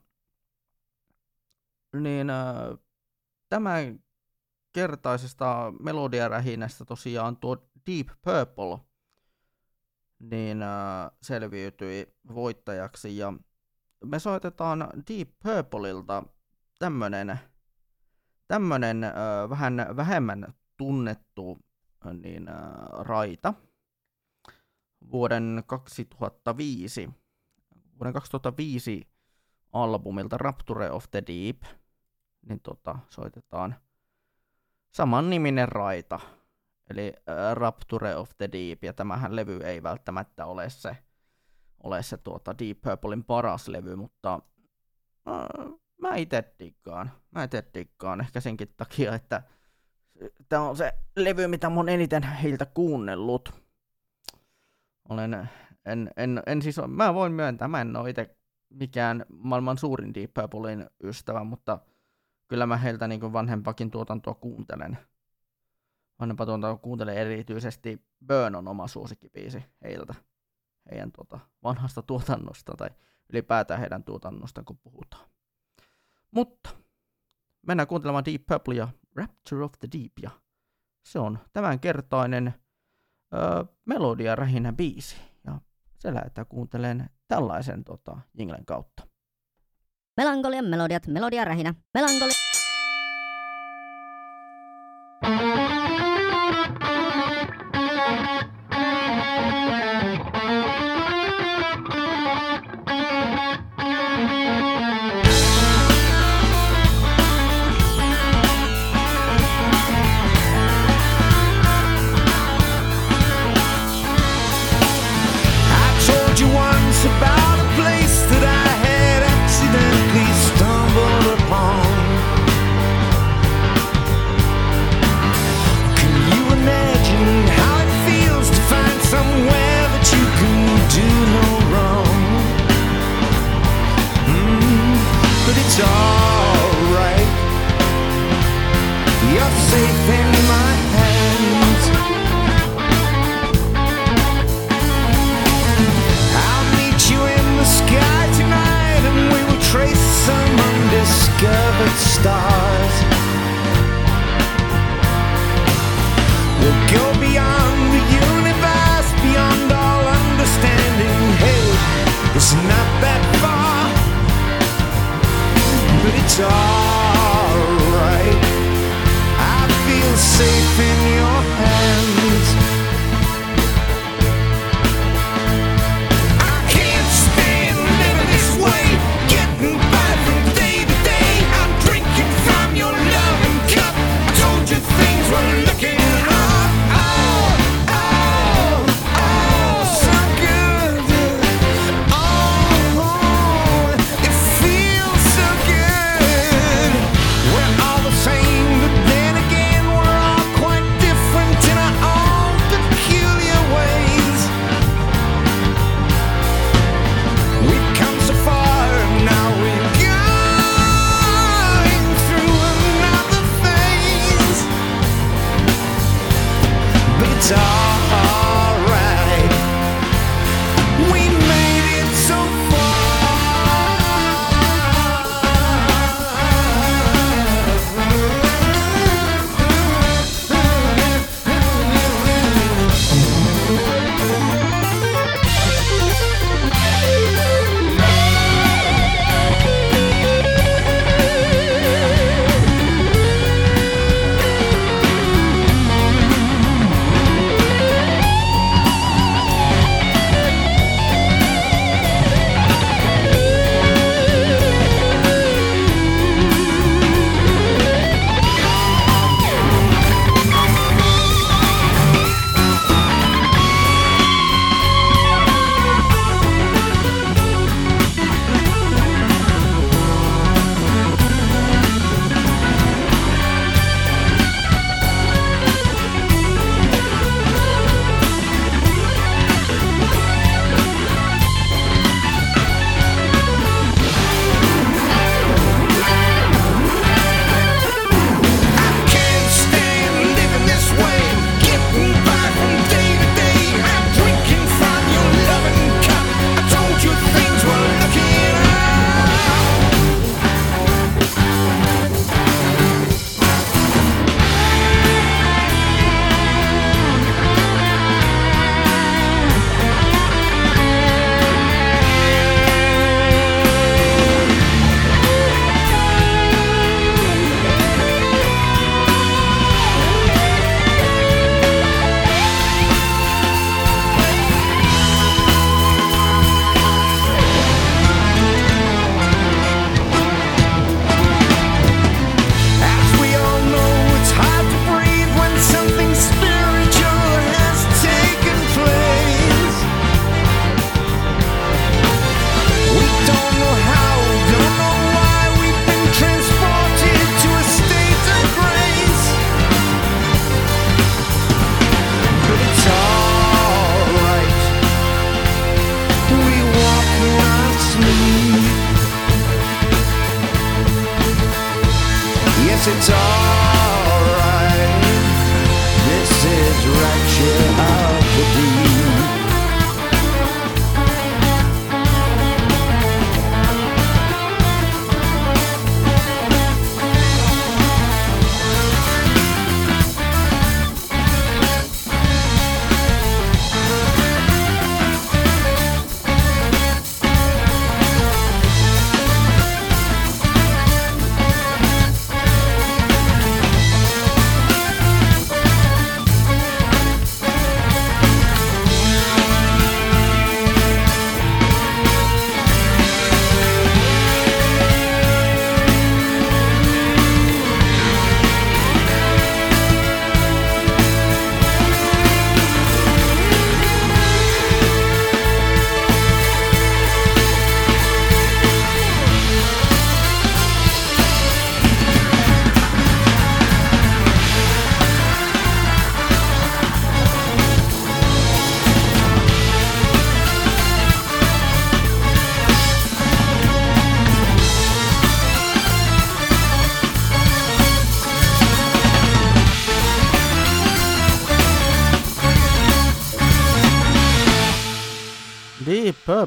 Speaker 2: niin äh, tämän kertaisesta melodiarähinästä tosiaan tuo Deep Purple niin äh, selviytyi voittajaksi. Ja me soitetaan Deep Purpleilta tämmönen, tämmönen äh, vähän vähemmän tunnettu niin, äh, raita vuoden 2005 vuoden 2005 albumilta Rapture of the Deep niin tota, soitetaan saman niminen raita eli äh, Rapture of the Deep, ja tämähän levy ei välttämättä ole se, ole se tuota Deep Purplein paras levy, mutta äh, mä itse diggaan. Mä itse diggaan ehkä senkin takia, että tämä on se levy, mitä mä oon eniten heiltä kuunnellut. Olen, en, en, en siis, mä voin myöntää, mä en ole itse mikään maailman suurin Deep Purplein ystävä, mutta kyllä mä heiltä niin vanhempakin tuotantoa kuuntelen vanhempa tuonta kuuntelee erityisesti Burn on oma suosikkibiisi heiltä, heidän tuota, vanhasta tuotannosta tai ylipäätään heidän tuotannosta, kun puhutaan. Mutta mennään kuuntelemaan Deep Purple ja Rapture of the Deep ja se on tämänkertainen öö, melodia rähinä biisi ja se lähdetään kuuntelemaan tällaisen tota, jinglen kautta.
Speaker 6: Melankolian melodiat, melodia rähinä, melankoli...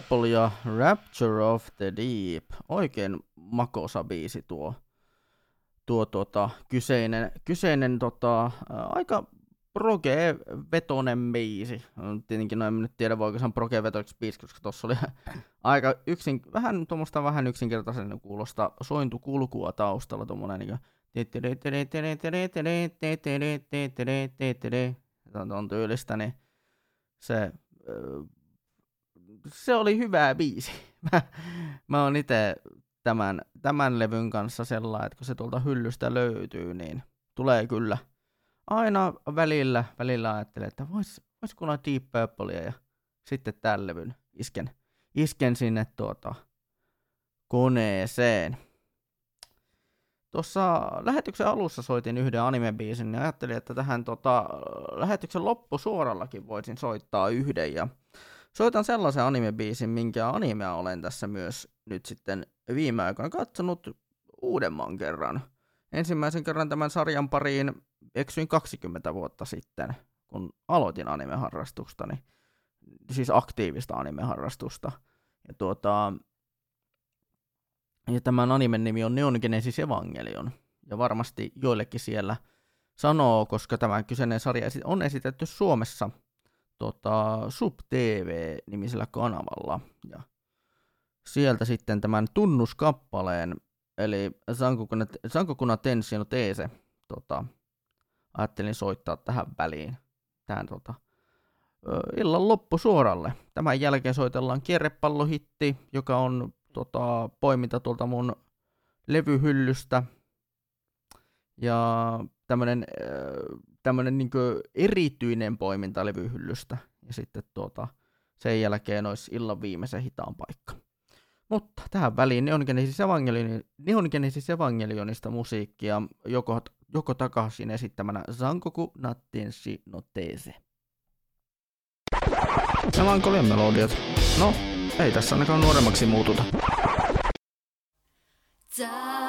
Speaker 2: Purple ja Rapture of the Deep. Oikein makosa biisi tuo, tuo tota, kyseinen, kyseinen tota, aika proge-vetonen biisi. Tietenkin no en nyt tiedä, voiko se on proge-vetoksi biisi, koska tuossa oli aika yksin, vähän vähän yksinkertaisen kuulosta sointukulkua taustalla, tuommoinen niin on tyylistä, niin se, se oli hyvä biisi. Mä, mä oon itse tämän, tämän levyn kanssa sellainen, että kun se tuolta hyllystä löytyy, niin tulee kyllä aina välillä, välillä ajattelen, että vois, vois kuulla Deep Purplea ja sitten tämän levyn isken, isken sinne tuota koneeseen. Tuossa lähetyksen alussa soitin yhden anime-biisin ja ajattelin, että tähän tota, lähetyksen loppusuorallakin voisin soittaa yhden. Ja soitan sellaisen anime-biisin, minkä animea olen tässä myös nyt sitten viime aikoina katsonut uudemman kerran. Ensimmäisen kerran tämän sarjan pariin eksyin 20 vuotta sitten, kun aloitin animeharrastustani. Siis aktiivista animeharrastusta. Ja tuota, ja tämän animen nimi on Neon Genesis Evangelion. Ja varmasti joillekin siellä sanoo, koska tämä kyseinen sarja on esitetty Suomessa tota, Sub TV-nimisellä kanavalla. Ja sieltä sitten tämän tunnuskappaleen, eli Sankokuna, Tensei no Teese, tota, ajattelin soittaa tähän väliin, tähän tota, illan loppusuoralle. Tämän jälkeen soitellaan kierrepallohitti, joka on tota, poiminta tuolta mun levyhyllystä. Ja tämmönen, äh, tämmönen niin erityinen poiminta levyhyllystä. Ja sitten tuota, sen jälkeen olisi illan viimeisen hitaan paikka. Mutta tähän väliin Neon Genesis, Evangelion, Neon Genesis Evangelionista musiikkia joko, joko takaisin esittämänä Sankoku Nattenshi no Teese.
Speaker 3: Melankolien melodiat. No, ei tässä ainakaan nuoremmaksi muututa.
Speaker 13: 残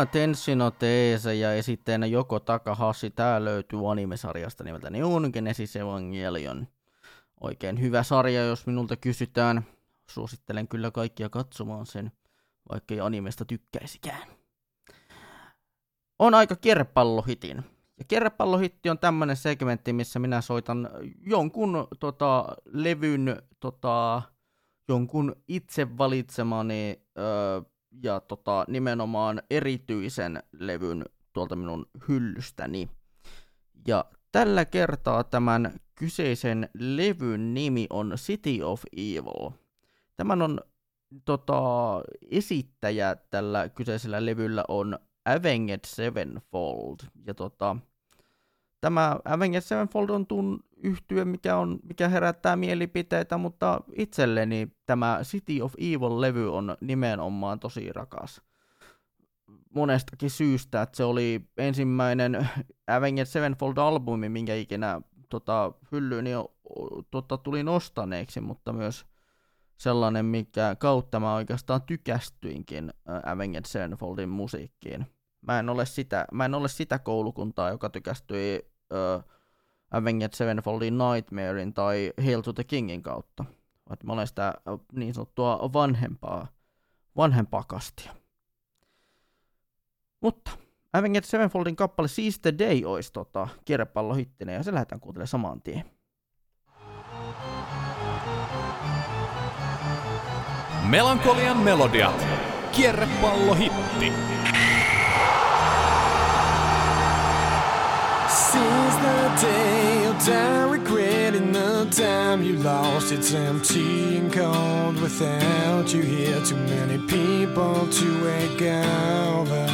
Speaker 2: Sankokuna Tenshin no Teese ja esitteenä Joko Takahashi. Tää löytyy animesarjasta nimeltä Neon Genesis Evangelion. Oikein hyvä sarja, jos minulta kysytään. Suosittelen kyllä kaikkia katsomaan sen, vaikka ei animesta tykkäisikään. On aika kierrepallohitin. Ja kierrepallohitti on tämmönen segmentti, missä minä soitan jonkun tota, levyn, tota, jonkun itse valitsemani öö, ja tota, nimenomaan erityisen levyn tuolta minun hyllystäni. Ja tällä kertaa tämän kyseisen levyn nimi on City of Evil. Tämän on tota, esittäjä tällä kyseisellä levyllä on Avenged Sevenfold. Ja tota, tämä Avenged Sevenfold on tun yhtye, mikä, on, mikä herättää mielipiteitä, mutta itselleni tämä City of Evil-levy on nimenomaan tosi rakas. Monestakin syystä, että se oli ensimmäinen Avenged Sevenfold-albumi, minkä ikinä tota, hyllyyni tota, tuli nostaneeksi, mutta myös sellainen, mikä kautta mä oikeastaan tykästyinkin Avenged Sevenfoldin musiikkiin. Mä en ole sitä, mä en ole sitä koulukuntaa, joka tykästyi uh, Avenged Sevenfoldin Nightmarein tai Hail to the Kingin kautta. Vaan mä olen sitä niin sanottua vanhempaa, vanhempaa kastia. Mutta Avenged Sevenfoldin kappale Seize the Day olisi tota, kierrepallohittinen ja se lähdetään kuuntelemaan saman tien.
Speaker 1: Melankolian melodiat. Kierrepallohitti.
Speaker 14: Since the day of time, regretting the time you lost, it's empty and cold without you here. Too many people to wake over.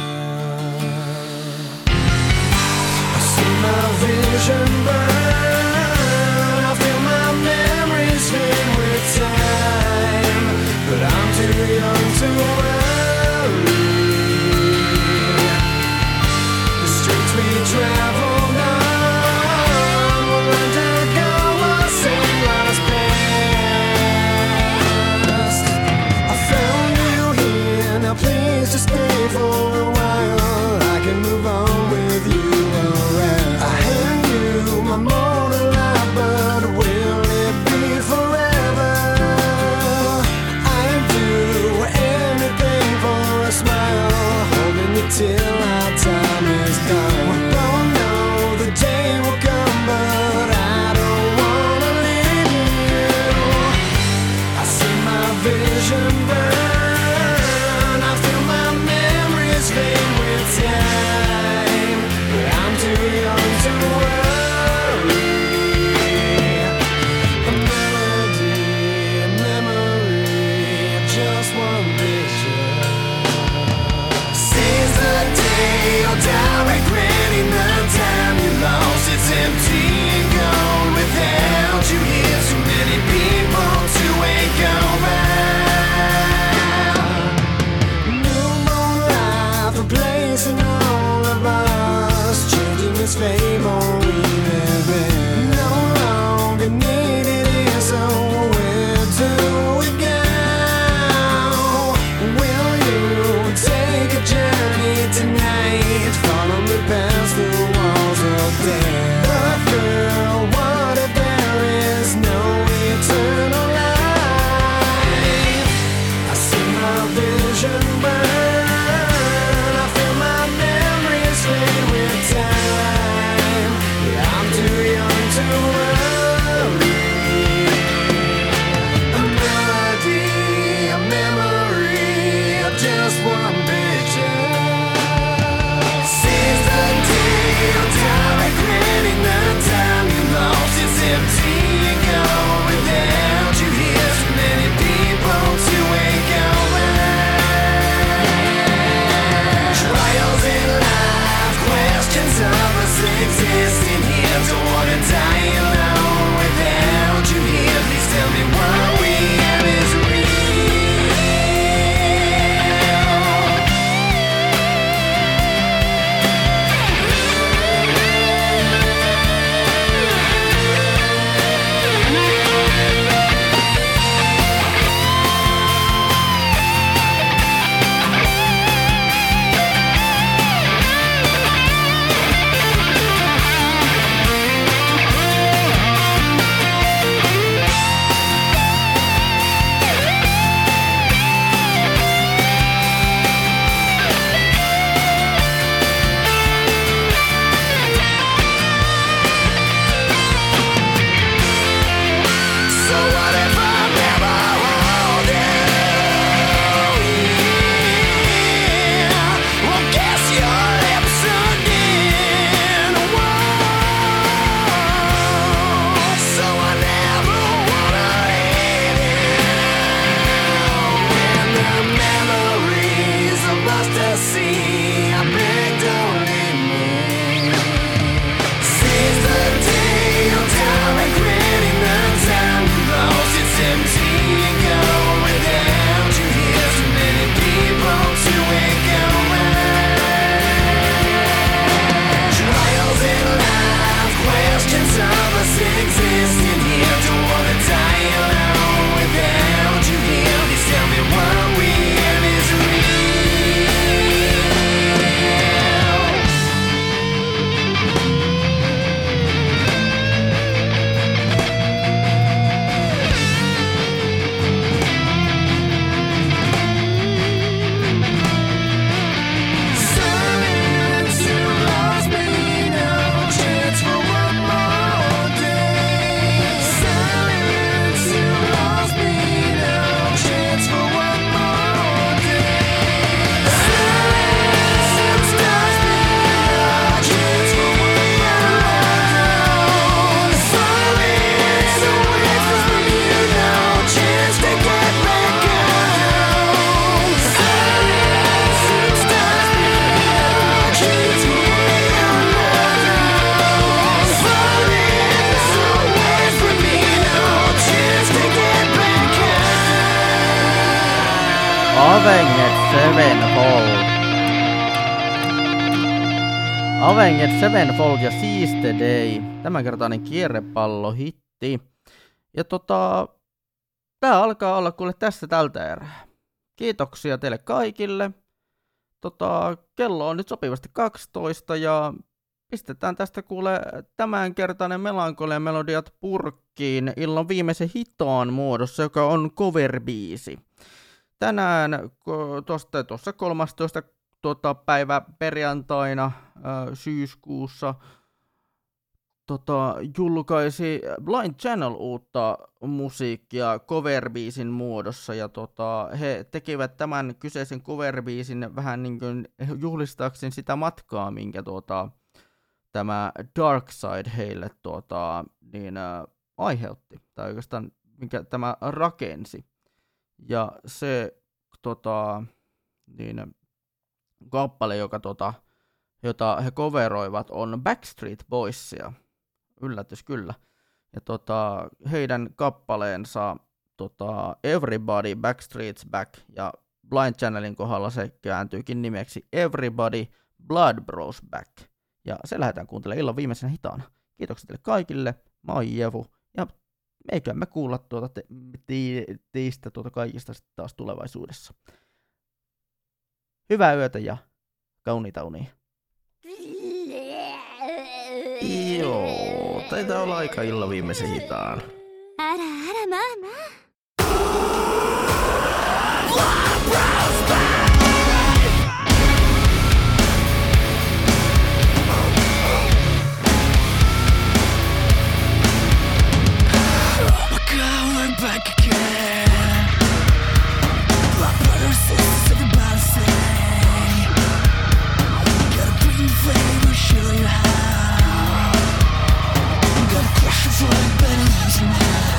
Speaker 14: I see my vision burn. I feel my memories fade with time, but I'm too young to
Speaker 2: Avenged Sevenfold ja Seize the Day. Tämänkertainen kierrepallohitti. Ja tota, tää alkaa olla kuule tässä tältä erää. Kiitoksia teille kaikille. Tota, kello on nyt sopivasti 12 ja pistetään tästä kuule tämänkertainen Melankolia Melodiat purkkiin illan viimeisen hitaan muodossa, joka on cover-biisi. Tänään tuossa 13. Tota, päivä perjantaina syyskuussa tota, julkaisi Blind Channel uutta musiikkia coverbiisin muodossa ja tota, he tekivät tämän kyseisen coverbiisin vähän niin kuin juhlistaakseen sitä matkaa, minkä tota, tämä Dark Side heille tota, niin, ä, aiheutti, tai oikeastaan minkä tämä rakensi. Ja se tota, niin, kappale, joka, tota, jota he coveroivat, on Backstreet Boysia. Yllätys kyllä. Ja tota, heidän kappaleensa tota, Everybody Backstreet's Back ja Blind Channelin kohdalla se kääntyykin nimeksi Everybody Blood Bros Back. Ja se lähdetään kuuntelemaan illan viimeisenä hitaana. Kiitoksia teille kaikille. Mä oon Jevu. Ja eiköhän me kuulla tuota te, te, teistä tuota kaikista sitten taas tulevaisuudessa. Hyvää yötä ja kauniita unia.
Speaker 15: Joo, taitaa olla aika illan viimeisen hitaan.
Speaker 6: for a burning reason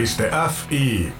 Speaker 7: Radioverkko.fi